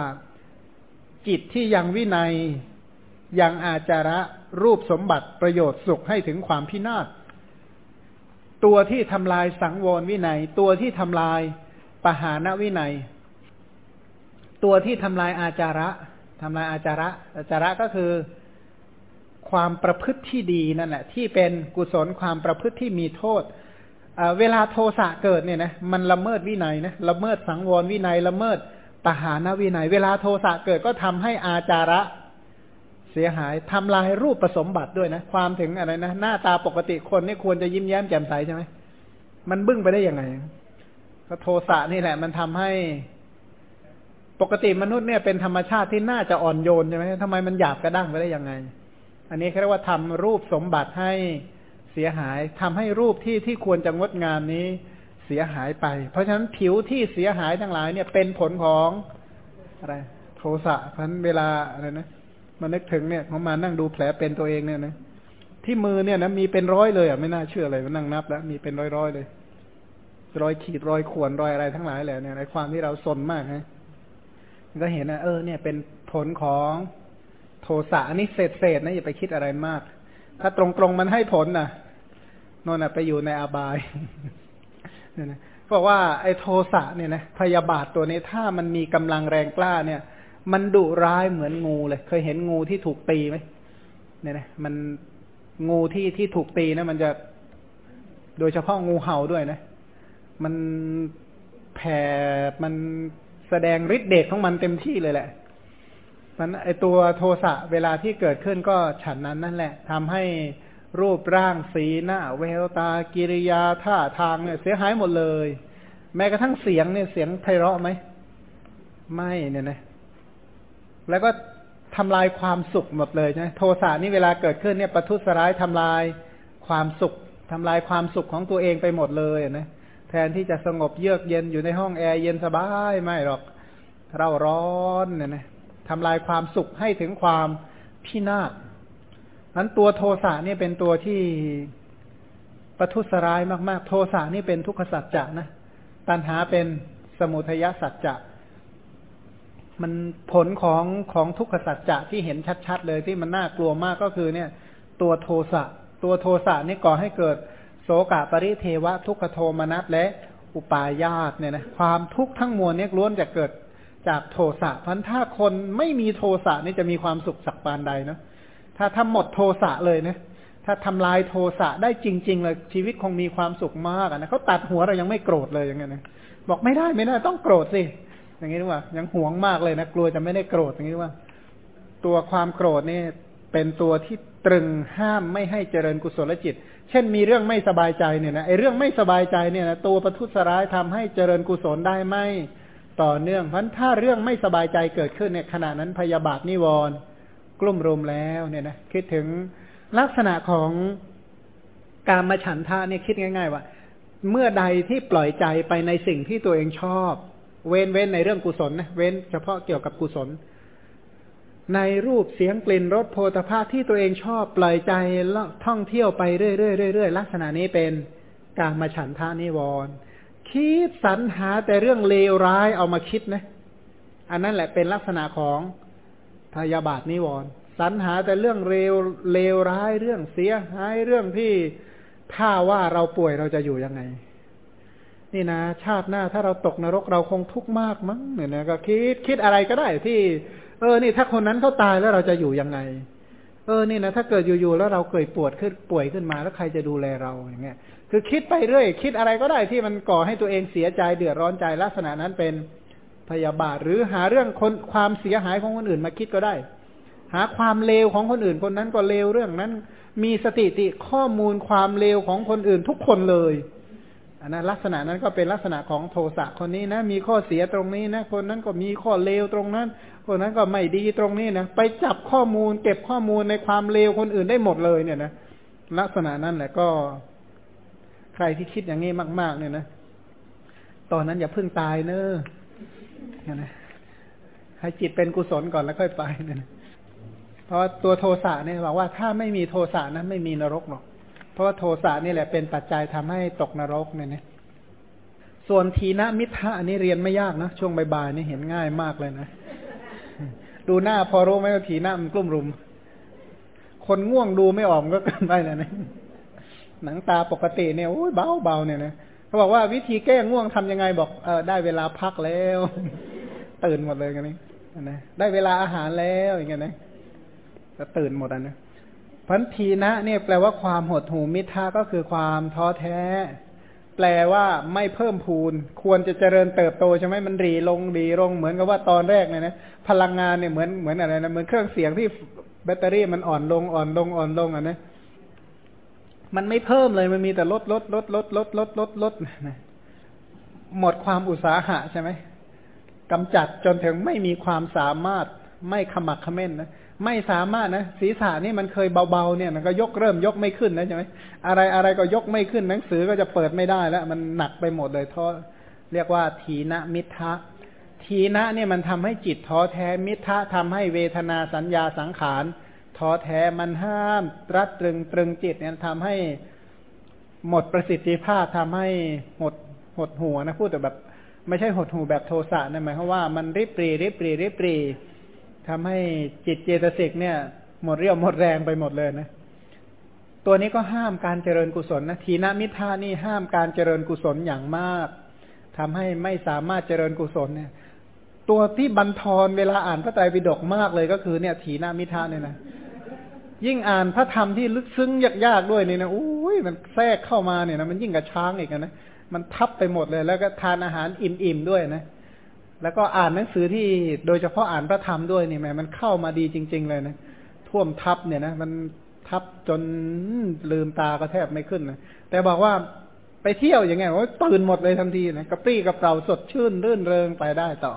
จิตที่ยังวินัยยังอาจาระรูปสมบัติประโยชน์สุขให้ถึงความพินาศตัวที่ทำลายสังวรวินัย ตัวที่ทำลายปหานวินัย ตัวที่ทำลายอาจาระทำลายอาจาระ อาจาระก็คือความประพฤติที่ดีนั่นแหละที่เป็นกุศลความประพฤติที่มีโทษเวลาโทสะเกิดเนี่ยนะมันละเมิดวินัยนะละเมิดสังวรวินัยละเมิดปหานวินัย เวลาโทสะเกิดก็ทำให้อาจาระเสียหายทำลายรูปประสมบัติด้วยนะ ความถึงอะไรนะหน้าตาปกติคนนี่ควรจะยิ้มแย้มแจ่มใสใช่ไหมมันบึ้งไปได้ยังไงก็โทสะนี่แหละ มันทำให้ ปกติมนุษย์เนี่ยเป็นธรรมชาติที่น่าจะอ่อนโยนใช่ไหมทำไมมันหยาบกระด้างไปได้ยังไง อันนี้เขาเรียกว่าทำรูปสมบัติให้เสียหายทำให้รูปที่ที่ควรจะงดงามนี้เสียหายไป เพราะฉะนั้นผิวที่เสียหายทั้งหลายเนี่ยเป็นผลของอะไรโทสะพันเวลาอะไรนะมานึกถึงเนี่ยเขามานั่งดูแผลเป็นตัวเองเนี่ยนะที่มือเนี่ยนะมีเป็นร้อยเลยอะไม่น่าเชื่อเลยมานั่งนับแล้วมีเป็นร้อยๆเลย รอยขีดรอยข่วนรอยอะไรทั้งหลายแหละเนี่ยในความที่เราสนมากนะ ก็เห็นนะเออเนี่ยเป็นผลของโทสะอันนี้เศษเศษนะอย่าไปคิดอะไรมาก ถ้าตรงตรงมันให้ผลนะนนน่ะไปอยู่ในอบายเนี่ยนะบอกว่าไอ้โทสะเนี่ยนะพยาบาทตัวนี้ถ้ามันมีกำลังแรงกล้าเนี่ย มันดุร้ายเหมือนงูเลย เคยเห็นงูที่ถูกตีไหมเนี่ยนะมันงูที่ที่ถูกตีนะมันจะโดยเฉพาะงูเห่าด้วยนะ มันแผ่มัน แสดงฤทธิ์เดชของมันเต็มที่เลยแหละมันไอตัวโทสะเวลาที่เกิดขึ้นก็ฉันนั้นนั่นแหละทำให้รูปร่างสีหน้าเวลตากิริยาท่าทางเนี่ยเสียหายหมดเลย แม้กระทั่งเสียงเนี่ยเสียงไพเราะไหมไม่เนี่ยนะแล้วก็ทำลายความสุขหมดเลยใช่ไหมโทสะนี่เวลาเกิดขึ้นเนี่ยประทุษร้ายทำลายความสุขทำลายความสุขของตัวเองไปหมดเลยนะ แทนที่จะสงบเยือกเย็นอยู่ในห้องแอร์เย็นสบายไม่หรอกเราร้อนเนี่ยนะทำลายความสุขให้ถึงความพินาศนั้นตัวโทสะนี่เป็นตัวที่ประทุษร้ายมาก ๆ โทสะนี่เป็นทุกขสัจจะนะตัณหาเป็นสมุทัยสัจจะ มันผลของของทุกขสัจจะที่เห็นชัด ๆ เลยที่มันน่ากลัวมากก็คือเนี่ย ตัวโทสะตัวโทสะนี่ก่อให้เกิด โสกะปริเทวะทุกขโทมนัสและอุปาญาตเนี่ยนะความทุกข์ทั้งมวลเนี่ยล้วนจะเกิดจากโทสะพันถ้าคนไม่มีโทสะนี่จะมีความสุขสักปานใดเนาะถ้าทำหมดโทสะเลยนะถ้าทำลายโทสะได้จริง ๆ เลยชีวิตคงมีความสุขมากนะเขาตัดหัวเรายังไม่โกรธเลยอย่างเงี้ยนะบอกไม่ได้ไม่ได้ต้องโกรธสิอย่างนี้ว่ายังหวงมากเลยนะกลัวจะไม่ได้โกรธอย่างนี้ว่า ตัวความโกรธนี่เป็นตัวที่ตรึงห้ามไม่ให้เจริญกุศลจิต เช่นมีเรื่องไม่สบายใจเนี่ยนะไอเรื่องไม่สบายใจเนี่ยนะตัวประทุษร้ายทำให้เจริญกุศลได้ไม่ต่อเนื่องเพราะถ้าเรื่องไม่สบายใจเกิดขึ้นเนี่ยขณะนั้นพยาบาทนิวรณ์กลุ่มรุมแล้วเนี่ยนะคิดถึงลักษณะของการมาฉันทาเนี่ยคิดง่าย ๆ ว่า เมื่อใดที่ปล่อยใจไปในสิ่งที่ตัวเองชอบ เว้นเว้นในเรื่องกุศลนะเว้นเฉพาะเกี่ยวกับกุศล ในรูปเสียงกลิ่นรสโพธภาพที่ตัวเองชอบปล่อยใจท่องเที่ยวไปเรื่อยๆลักษณะนี้เป็นการมาฉันทานิวรณ์คิดสรรหาแต่เรื่องเลวร้ายเอามาคิดนะ อันนั้นแหละเป็นลักษณะของพยาบาทนิวรณ์สรรหาแต่เรื่องเลวเลวร้ายเรื่องเสียหายเรื่องที่ถ้าว่าเราป่วยเราจะอยู่ยังไง นี่นะ ชาติหน้าถ้าเราตกนรกเราคงทุกข์มากมั้งเนี่ยนะก็คิดคิดอะไรก็ได้ที่ เออนี่ถ้าคนนั้นเขาตายแล้วเราจะอยู่ยังไง เออนี่นะถ้าเกิดอยู่ๆแล้วเราเกิดปวดขึ้นป่วยขึ้นมาแล้วใครจะดูแลเราอย่างเงี้ย คือคิดไปเรื่อยคิดอะไรก็ได้ที่มันก่อให้ตัวเองเสียใจเดือดร้อนใจลักษณะนั้นเป็นพยาบาทหรือหาเรื่องคนความเสียหายของคนอื่นมาคิดก็ได้ หาความเลวของคนอื่นคนนั้นก็เลวเรื่องนั้น มีสติติข้อมูลความเลวของคนอื่นทุกคนเลย อันนั้นลักษณะนั้นก็เป็นลักษณะของโทสะคนนี้นะ มีข้อเสียตรงนี้นะ คนนั้นก็มีข้อเลวตรงนั้น คนนั้นก็ไม่ดีตรงนี้นะไปจับข้อมูล เก็บข้อมูลในความเลวคนอื่นได้หมดเลยเนี่ยนะลักษณะนั้นแหละก็ ใครที่คิดอย่างนี้มาก ๆ เนี่ยนะตอนนั้นอย่าเพิ่งตายเนอะนะให้จิตเป็นกุศลก่อนแล้วค่อยไปเนี่ยเพราะตัวโทสะเนี่ยบอกว่าถ้าไม่มีโทสะนั้นไม่มีนรกหรอก เพราะว่าโทสะนี่แหละเป็นปัจจัยทำให้ตกนรกเนี่ยนะส่วนทีนะมิทะอันนี้เรียนไม่ยากนะ ช่วงบ่ายๆนี่เห็นง่ายมากเลยนะ ดูหน้าพอรู้ไหมว่าทีนะมันกลุ่มรุม คนง่วงดูไม่ออกก็เกินไปแล้วนะหนังตาปกติเนี่ยโอ้ยเบาเบาเนี่ยนะเขาบอกว่าวิธีแก้ง่วงทํำยังไงบอกเออได้เวลาพักแล้ว ตื่นหมดเลยกันนี่นะได้เวลาอาหารแล้วอย่างเงี้ยนะก็ตื่นหมดอะนะ พันทีนะเนี่ยแปลว่าความหดหูมิทาก็คือความท้อแท้ แปลว่าไม่เพิ่มพูน ควรจะเจริญเติบโตใช่ไหมมันรีลงรีลงเหมือนกับว่าตอนแรกเนี่ยนะพลังงานเนี่ยเหมือนเหมือนอะไรนะเหมือนเครื่องเสียงที่แบตเตอรี่มันอ่อนลงอ่อนลงอ่อนลงอะนะมันไม่เพิ่มเลยมันมีแต่ลดลดลดลดลดลดลดลดนะหมดความอุตสาหะใช่ไหมกำจัดจนถึงไม่มีความสามารถไม่ขมักขม้นนะ ไม่สามารถนะ ศีรษะนี่มันเคยเบาๆเนี่ยมันก็ยกเริ่มยกไม่ขึ้นนะใช่ไหมอะไรอะไรก็ยกไม่ขึ้นหนังสือก็จะเปิดไม่ได้แล้ว มันหนักไปหมดเลยท้อเรียกว่าทีนะมิทะทีนะเนี่ยมันทำให้จิตท้อแท้มิทะทำให้เวทนาสัญญาสังขารท้อแท้มันห้ามรัดตรึงตรึงจิตเนี่ยทำให้หมดประสิทธิภาพทำให้หดหดหัวนะพูดแต่แบบ ไม่ใช่หดหูแบบโทสะนะหมายความว่ามันริบปรีริบปรีริบปรี ทำให้จิตเจตสิกเนี่ย หมดเรี่ยวหมดแรงไปหมดเลยนะ ตัวนี้ก็ห้ามการเจริญกุศลนะทีนมิทานี่ห้ามการเจริญกุศลอย่างมากทำให้ไม่สามารถเจริญกุศลเนี่ย ตัวที่บันทอนเวลาอ่านพระไตรปิฎกมากเลยก็คือเนี่ยทีนามิทาเนี่ยนะยิ่งอ่านพระธรรมที่ลึกซึ้งยากๆด้วยเนี่ยนะโอ้ยมันแทรกเข้ามาเนี่ยนะมันยิ่งกับช้างอีกนะมันทับไปหมดเลย แล้วก็ทานอาหารอิ่มๆด้วยนะ แล้วก็อ่านหนังสือที่โดยเฉพาะอ่านพระธรรมด้วยนี่แม่มันเข้ามาดีจริง ๆ เลยนะท่วมทับเนี่ยนะมันทับจนลืมตาก็แทบไม่ขึ้นนะแต่บอกว่าไปเที่ยวอย่างไงว่าตื่นหมดเลยทันทีนะกระปรี้กระเป๋าสดชื่นรื่นเริงไปได้ต่อ